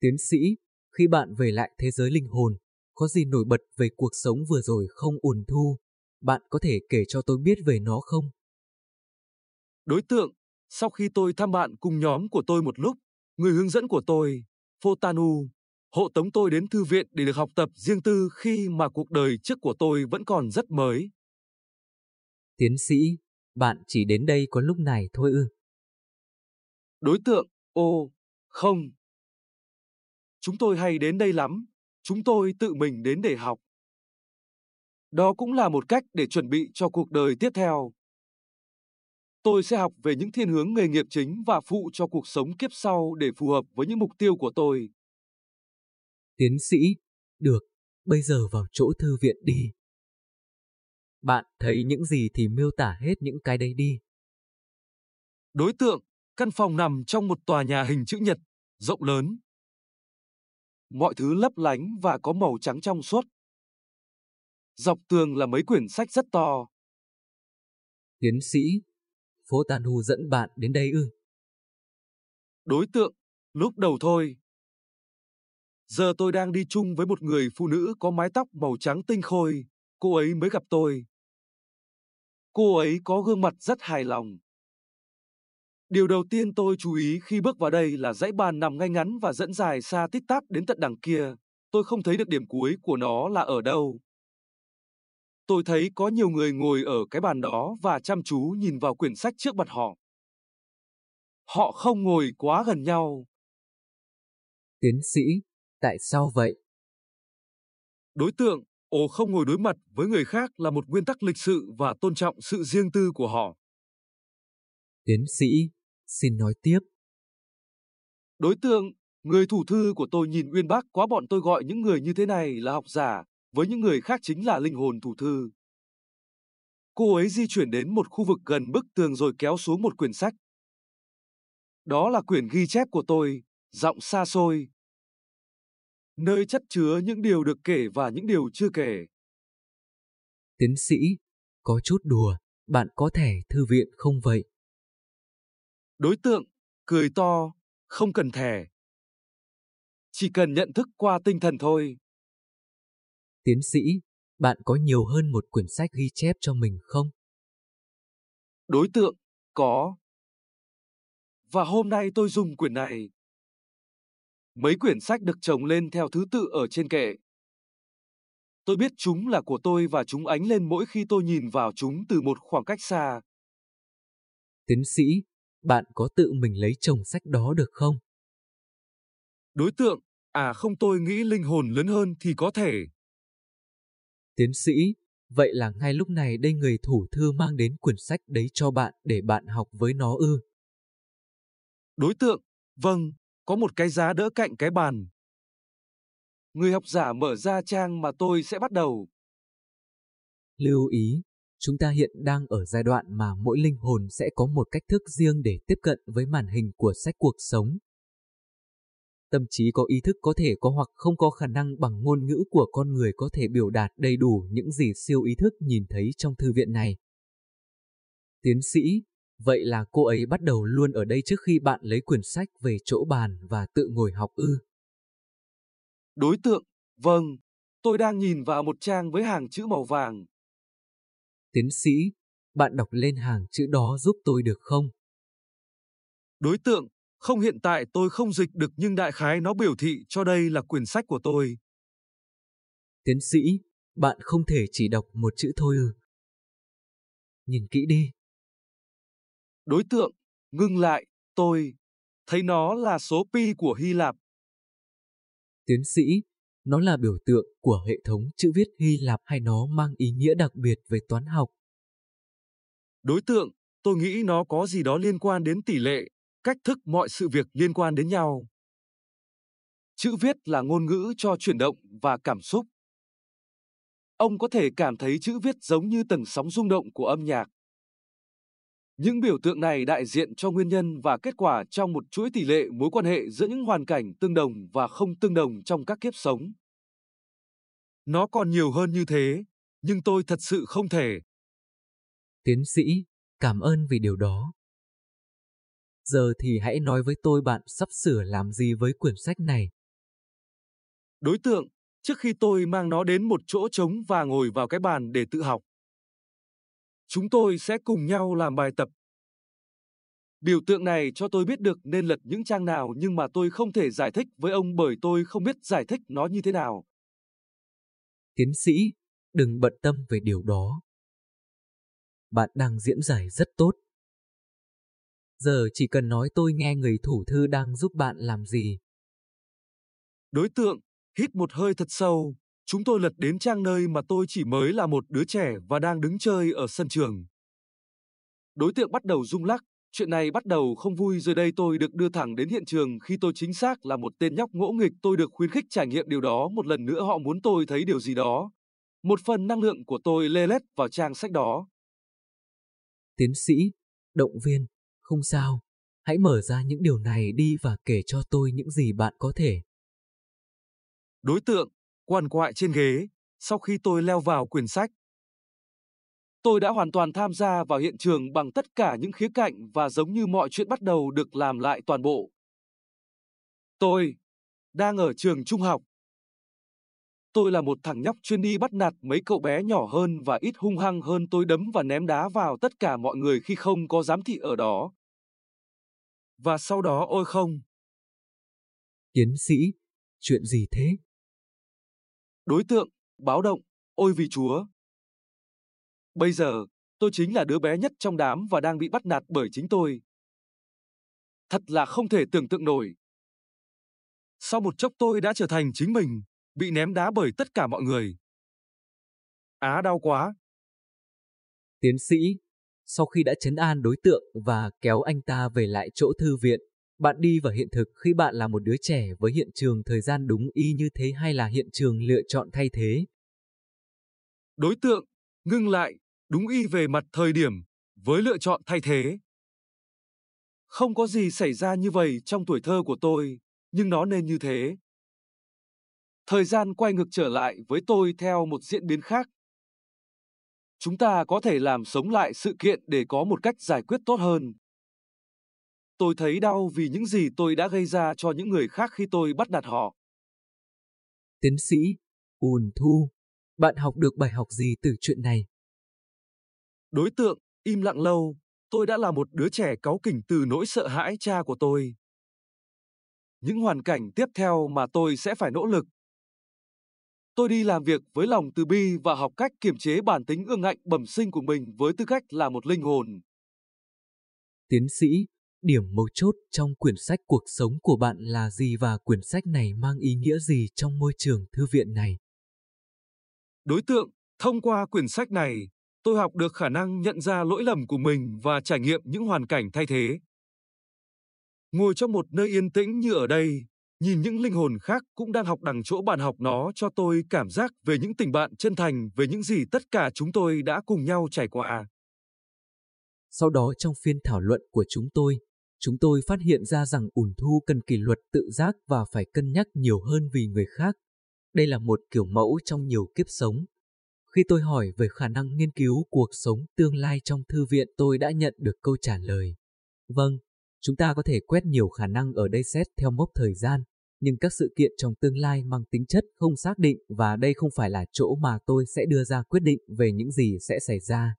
Tiến sĩ, khi bạn về lại thế giới linh hồn, có gì nổi bật về cuộc sống vừa rồi không ủn thu? Bạn có thể kể cho tôi biết về nó không? Đối tượng, sau khi tôi thăm bạn cùng nhóm của tôi một lúc, người hướng dẫn của tôi, Photanu, hộ tống tôi đến thư viện để được học tập riêng tư khi mà cuộc đời trước của tôi vẫn còn rất mới. Tiến sĩ, bạn chỉ đến đây có lúc này thôi ư? Đối tượng, ô, không. Chúng tôi hay đến đây lắm, chúng tôi tự mình đến để học. Đó cũng là một cách để chuẩn bị cho cuộc đời tiếp theo. Tôi sẽ học về những thiên hướng nghề nghiệp chính và phụ cho cuộc sống kiếp sau để phù hợp với những mục tiêu của tôi. Tiến sĩ, được, bây giờ vào chỗ thư viện đi. Bạn thấy những gì thì miêu tả hết những cái đấy đi. Đối tượng, căn phòng nằm trong một tòa nhà hình chữ nhật, rộng lớn. Mọi thứ lấp lánh và có màu trắng trong suốt. Dọc tường là mấy quyển sách rất to. Tiến sĩ, phố Tanu dẫn bạn đến đây ư? Đối tượng, lúc đầu thôi. Giờ tôi đang đi chung với một người phụ nữ có mái tóc màu trắng tinh khôi, cô ấy mới gặp tôi. Cô ấy có gương mặt rất hài lòng. Điều đầu tiên tôi chú ý khi bước vào đây là dãy bàn nằm ngay ngắn và dẫn dài xa tít tát đến tận đằng kia. Tôi không thấy được điểm cuối của nó là ở đâu. Tôi thấy có nhiều người ngồi ở cái bàn đó và chăm chú nhìn vào quyển sách trước mặt họ. Họ không ngồi quá gần nhau. Tiến sĩ, tại sao vậy? Đối tượng, ồ không ngồi đối mặt với người khác là một nguyên tắc lịch sự và tôn trọng sự riêng tư của họ. Tiến sĩ, xin nói tiếp. Đối tượng, người thủ thư của tôi nhìn uyên bác quá bọn tôi gọi những người như thế này là học giả, với những người khác chính là linh hồn thủ thư. Cô ấy di chuyển đến một khu vực gần bức tường rồi kéo xuống một quyển sách. Đó là quyển ghi chép của tôi, giọng xa xôi. Nơi chất chứa những điều được kể và những điều chưa kể. Tiến sĩ, có chút đùa, bạn có thẻ thư viện không vậy? Đối tượng, cười to, không cần thẻ. Chỉ cần nhận thức qua tinh thần thôi. Tiến sĩ, bạn có nhiều hơn một quyển sách ghi chép cho mình không? Đối tượng, có. Và hôm nay tôi dùng quyển này. Mấy quyển sách được chồng lên theo thứ tự ở trên kệ. Tôi biết chúng là của tôi và chúng ánh lên mỗi khi tôi nhìn vào chúng từ một khoảng cách xa. Tiến sĩ, bạn có tự mình lấy chồng sách đó được không? Đối tượng, à không tôi nghĩ linh hồn lớn hơn thì có thể. Tiến sĩ, vậy là ngay lúc này đây người thủ thư mang đến quyển sách đấy cho bạn để bạn học với nó ư? Đối tượng, vâng, có một cái giá đỡ cạnh cái bàn. Người học giả mở ra trang mà tôi sẽ bắt đầu. Lưu ý, chúng ta hiện đang ở giai đoạn mà mỗi linh hồn sẽ có một cách thức riêng để tiếp cận với màn hình của sách cuộc sống. Tâm trí có ý thức có thể có hoặc không có khả năng bằng ngôn ngữ của con người có thể biểu đạt đầy đủ những gì siêu ý thức nhìn thấy trong thư viện này. Tiến sĩ, vậy là cô ấy bắt đầu luôn ở đây trước khi bạn lấy quyển sách về chỗ bàn và tự ngồi học ư. Đối tượng, vâng, tôi đang nhìn vào một trang với hàng chữ màu vàng. Tiến sĩ, bạn đọc lên hàng chữ đó giúp tôi được không? Đối tượng, không hiện tại tôi không dịch được nhưng đại khái nó biểu thị cho đây là quyển sách của tôi. Tiến sĩ, bạn không thể chỉ đọc một chữ thôi ư. Nhìn kỹ đi. Đối tượng, ngưng lại, tôi thấy nó là số pi của Hy Lạp. Tiến sĩ, nó là biểu tượng của hệ thống chữ viết Hy Lạp hay nó mang ý nghĩa đặc biệt về toán học? Đối tượng, tôi nghĩ nó có gì đó liên quan đến tỷ lệ, cách thức mọi sự việc liên quan đến nhau. Chữ viết là ngôn ngữ cho chuyển động và cảm xúc. Ông có thể cảm thấy chữ viết giống như tầng sóng rung động của âm nhạc. Những biểu tượng này đại diện cho nguyên nhân và kết quả trong một chuỗi tỷ lệ mối quan hệ giữa những hoàn cảnh tương đồng và không tương đồng trong các kiếp sống. Nó còn nhiều hơn như thế, nhưng tôi thật sự không thể. Tiến sĩ, cảm ơn vì điều đó. Giờ thì hãy nói với tôi bạn sắp sửa làm gì với quyển sách này. Đối tượng, trước khi tôi mang nó đến một chỗ trống và ngồi vào cái bàn để tự học. Chúng tôi sẽ cùng nhau làm bài tập. Biểu tượng này cho tôi biết được nên lật những trang nào nhưng mà tôi không thể giải thích với ông bởi tôi không biết giải thích nó như thế nào. Tiến sĩ, đừng bận tâm về điều đó. Bạn đang diễn giải rất tốt. Giờ chỉ cần nói tôi nghe người thủ thư đang giúp bạn làm gì. Đối tượng, hít một hơi thật sâu, chúng tôi lật đến trang nơi mà tôi chỉ mới là một đứa trẻ và đang đứng chơi ở sân trường. Đối tượng bắt đầu rung lắc, chuyện này bắt đầu không vui rồi đây tôi được đưa thẳng đến hiện trường khi tôi chính xác là một tên nhóc ngỗ nghịch tôi được khuyến khích trải nghiệm điều đó một lần nữa họ muốn tôi thấy điều gì đó. Một phần năng lượng của tôi lê lết vào trang sách đó. Tiến sĩ, động viên, không sao, hãy mở ra những điều này đi và kể cho tôi những gì bạn có thể. Đối tượng, quằn quại trên ghế, sau khi tôi leo vào quyển sách. Tôi đã hoàn toàn tham gia vào hiện trường bằng tất cả những khía cạnh và giống như mọi chuyện bắt đầu được làm lại toàn bộ. Tôi đang ở trường trung học. Tôi là một thằng nhóc chuyên đi bắt nạt mấy cậu bé nhỏ hơn và ít hung hăng hơn tôi đấm và ném đá vào tất cả mọi người khi không có giám thị ở đó. Và sau đó ôi không. Tiến sĩ, chuyện gì thế? Đối tượng, báo động, ôi vì chúa. Bây giờ, tôi chính là đứa bé nhất trong đám và đang bị bắt nạt bởi chính tôi. Thật là không thể tưởng tượng nổi. Sau một chốc tôi đã trở thành chính mình, bị ném đá bởi tất cả mọi người. Á đau quá. Tiến sĩ, sau khi đã chấn an đối tượng và kéo anh ta về lại chỗ thư viện, bạn đi vào hiện thực khi bạn là một đứa trẻ với hiện trường thời gian đúng y như thế hay là hiện trường lựa chọn thay thế? Đối tượng, ngưng lại, đúng y về mặt thời điểm, với lựa chọn thay thế. Không có gì xảy ra như vậy trong tuổi thơ của tôi, nhưng nó nên như thế. Thời gian quay ngược trở lại với tôi theo một diễn biến khác. Chúng ta có thể làm sống lại sự kiện để có một cách giải quyết tốt hơn. Tôi thấy đau vì những gì tôi đã gây ra cho những người khác khi tôi bắt nạt họ. Tiến sĩ, Ùn Thu, bạn học được bài học gì từ chuyện này? Đối tượng, im lặng lâu, tôi đã là một đứa trẻ cáu kỉnh từ nỗi sợ hãi cha của tôi. Những hoàn cảnh tiếp theo mà tôi sẽ phải nỗ lực. Tôi đi làm việc với lòng từ bi và học cách kiềm chế bản tính ương ngạnh bẩm sinh của mình với tư cách là một linh hồn. Tiến sĩ, điểm mấu chốt trong quyển sách cuộc sống của bạn là gì và quyển sách này mang ý nghĩa gì trong môi trường thư viện này? Đối tượng, thông qua quyển sách này, tôi học được khả năng nhận ra lỗi lầm của mình và trải nghiệm những hoàn cảnh thay thế. Ngồi trong một nơi yên tĩnh như ở đây, nhìn những linh hồn khác cũng đang học đằng chỗ bạn học nó cho tôi cảm giác về những tình bạn chân thành về những gì tất cả chúng tôi đã cùng nhau trải qua. Sau đó trong phiên thảo luận của chúng tôi, chúng tôi phát hiện ra rằng ủn thu cần kỷ luật tự giác và phải cân nhắc nhiều hơn vì người khác. Đây là một kiểu mẫu trong nhiều kiếp sống. Khi tôi hỏi về khả năng nghiên cứu cuộc sống tương lai trong thư viện tôi đã nhận được câu trả lời. Vâng, chúng ta có thể quét nhiều khả năng ở đây xét theo mốc thời gian, nhưng các sự kiện trong tương lai mang tính chất không xác định và đây không phải là chỗ mà tôi sẽ đưa ra quyết định về những gì sẽ xảy ra.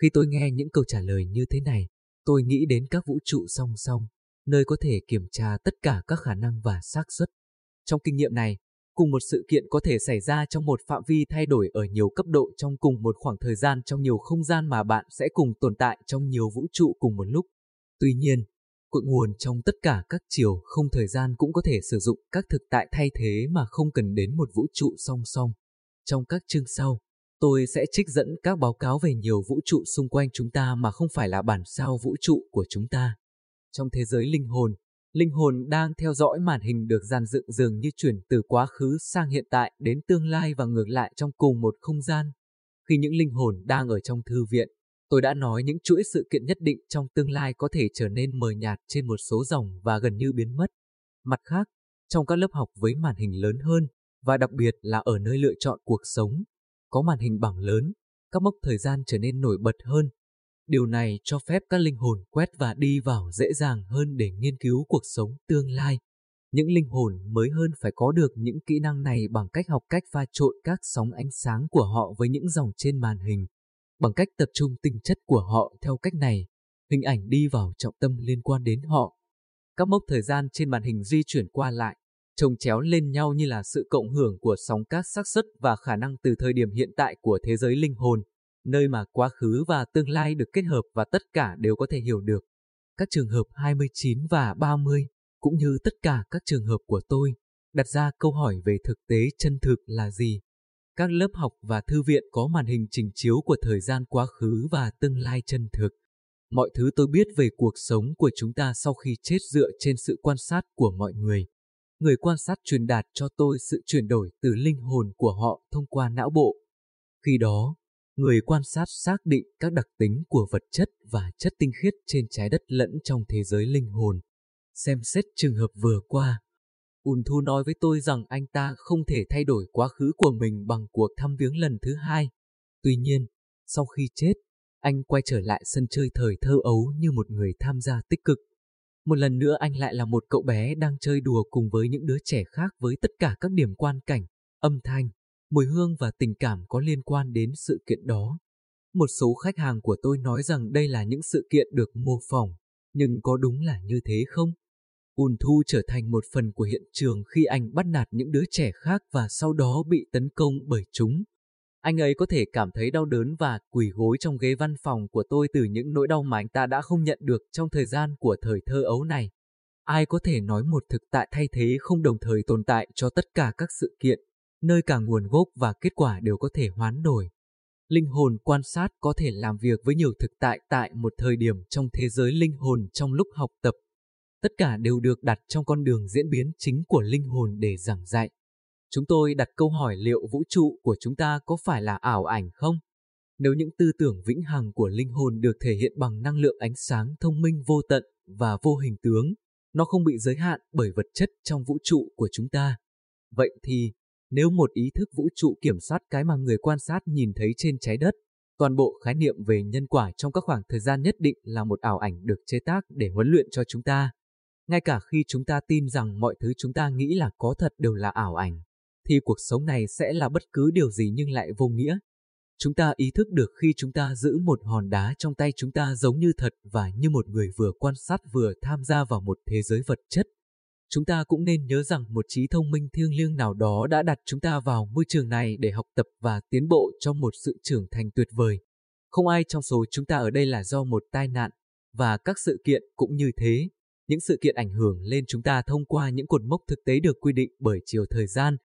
Khi tôi nghe những câu trả lời như thế này, tôi nghĩ đến các vũ trụ song song, nơi có thể kiểm tra tất cả các khả năng và xác suất. Trong kinh nghiệm này, cùng một sự kiện có thể xảy ra trong một phạm vi thay đổi ở nhiều cấp độ trong cùng một khoảng thời gian trong nhiều không gian mà bạn sẽ cùng tồn tại trong nhiều vũ trụ cùng một lúc. Tuy nhiên, cội nguồn trong tất cả các chiều không thời gian cũng có thể sử dụng các thực tại thay thế mà không cần đến một vũ trụ song song. Trong các chương sau, tôi sẽ trích dẫn các báo cáo về nhiều vũ trụ xung quanh chúng ta mà không phải là bản sao vũ trụ của chúng ta. Trong thế giới linh hồn, linh hồn đang theo dõi màn hình được dàn dựng dường như chuyển từ quá khứ sang hiện tại đến tương lai và ngược lại trong cùng một không gian. Khi những linh hồn đang ở trong thư viện, Tôi đã nói những chuỗi sự kiện nhất định trong tương lai có thể trở nên mờ nhạt trên một số dòng và gần như biến mất. Mặt khác, trong các lớp học với màn hình lớn hơn, và đặc biệt là ở nơi lựa chọn cuộc sống, có màn hình bảng lớn, các mốc thời gian trở nên nổi bật hơn. Điều này cho phép các linh hồn quét và đi vào dễ dàng hơn để nghiên cứu cuộc sống tương lai. Những linh hồn mới hơn phải có được những kỹ năng này bằng cách học cách pha trộn các sóng ánh sáng của họ với những dòng trên màn hình. Bằng cách tập trung tinh chất của họ theo cách này, hình ảnh đi vào trọng tâm liên quan đến họ. Các mốc thời gian trên màn hình di chuyển qua lại, trồng chéo lên nhau như là sự cộng hưởng của sóng các xác suất và khả năng từ thời điểm hiện tại của thế giới linh hồn, nơi mà quá khứ và tương lai được kết hợp và tất cả đều có thể hiểu được. Các trường hợp 29 và 30, cũng như tất cả các trường hợp của tôi, đặt ra câu hỏi về thực tế chân thực là gì. Các lớp học và thư viện có màn hình trình chiếu của thời gian quá khứ và tương lai chân thực. Mọi thứ tôi biết về cuộc sống của chúng ta sau khi chết dựa trên sự quan sát của mọi người. Người quan sát truyền đạt cho tôi sự chuyển đổi từ linh hồn của họ thông qua não bộ. Khi đó, người quan sát xác định các đặc tính của vật chất và chất tinh khiết trên trái đất lẫn trong thế giới linh hồn. Xem xét trường hợp vừa qua, Un Thu nói với tôi rằng anh ta không thể thay đổi quá khứ của mình bằng cuộc thăm viếng lần thứ hai. Tuy nhiên, sau khi chết, anh quay trở lại sân chơi thời thơ ấu như một người tham gia tích cực. Một lần nữa anh lại là một cậu bé đang chơi đùa cùng với những đứa trẻ khác với tất cả các điểm quan cảnh, âm thanh, mùi hương và tình cảm có liên quan đến sự kiện đó. Một số khách hàng của tôi nói rằng đây là những sự kiện được mô phỏng, nhưng có đúng là như thế không? Ùn Thu trở thành một phần của hiện trường khi anh bắt nạt những đứa trẻ khác và sau đó bị tấn công bởi chúng. Anh ấy có thể cảm thấy đau đớn và quỳ gối trong ghế văn phòng của tôi từ những nỗi đau mà anh ta đã không nhận được trong thời gian của thời thơ ấu này. Ai có thể nói một thực tại thay thế không đồng thời tồn tại cho tất cả các sự kiện, nơi cả nguồn gốc và kết quả đều có thể hoán đổi. Linh hồn quan sát có thể làm việc với nhiều thực tại tại một thời điểm trong thế giới linh hồn trong lúc học tập Tất cả đều được đặt trong con đường diễn biến chính của linh hồn để giảng dạy. Chúng tôi đặt câu hỏi liệu vũ trụ của chúng ta có phải là ảo ảnh không? Nếu những tư tưởng vĩnh hằng của linh hồn được thể hiện bằng năng lượng ánh sáng thông minh vô tận và vô hình tướng, nó không bị giới hạn bởi vật chất trong vũ trụ của chúng ta. Vậy thì, nếu một ý thức vũ trụ kiểm soát cái mà người quan sát nhìn thấy trên trái đất, toàn bộ khái niệm về nhân quả trong các khoảng thời gian nhất định là một ảo ảnh được chế tác để huấn luyện cho chúng ta. Ngay cả khi chúng ta tin rằng mọi thứ chúng ta nghĩ là có thật đều là ảo ảnh, thì cuộc sống này sẽ là bất cứ điều gì nhưng lại vô nghĩa. Chúng ta ý thức được khi chúng ta giữ một hòn đá trong tay chúng ta giống như thật và như một người vừa quan sát vừa tham gia vào một thế giới vật chất. Chúng ta cũng nên nhớ rằng một trí thông minh thiêng liêng nào đó đã đặt chúng ta vào môi trường này để học tập và tiến bộ trong một sự trưởng thành tuyệt vời. Không ai trong số chúng ta ở đây là do một tai nạn, và các sự kiện cũng như thế. Những sự kiện ảnh hưởng lên chúng ta thông qua những cột mốc thực tế được quy định bởi chiều thời gian,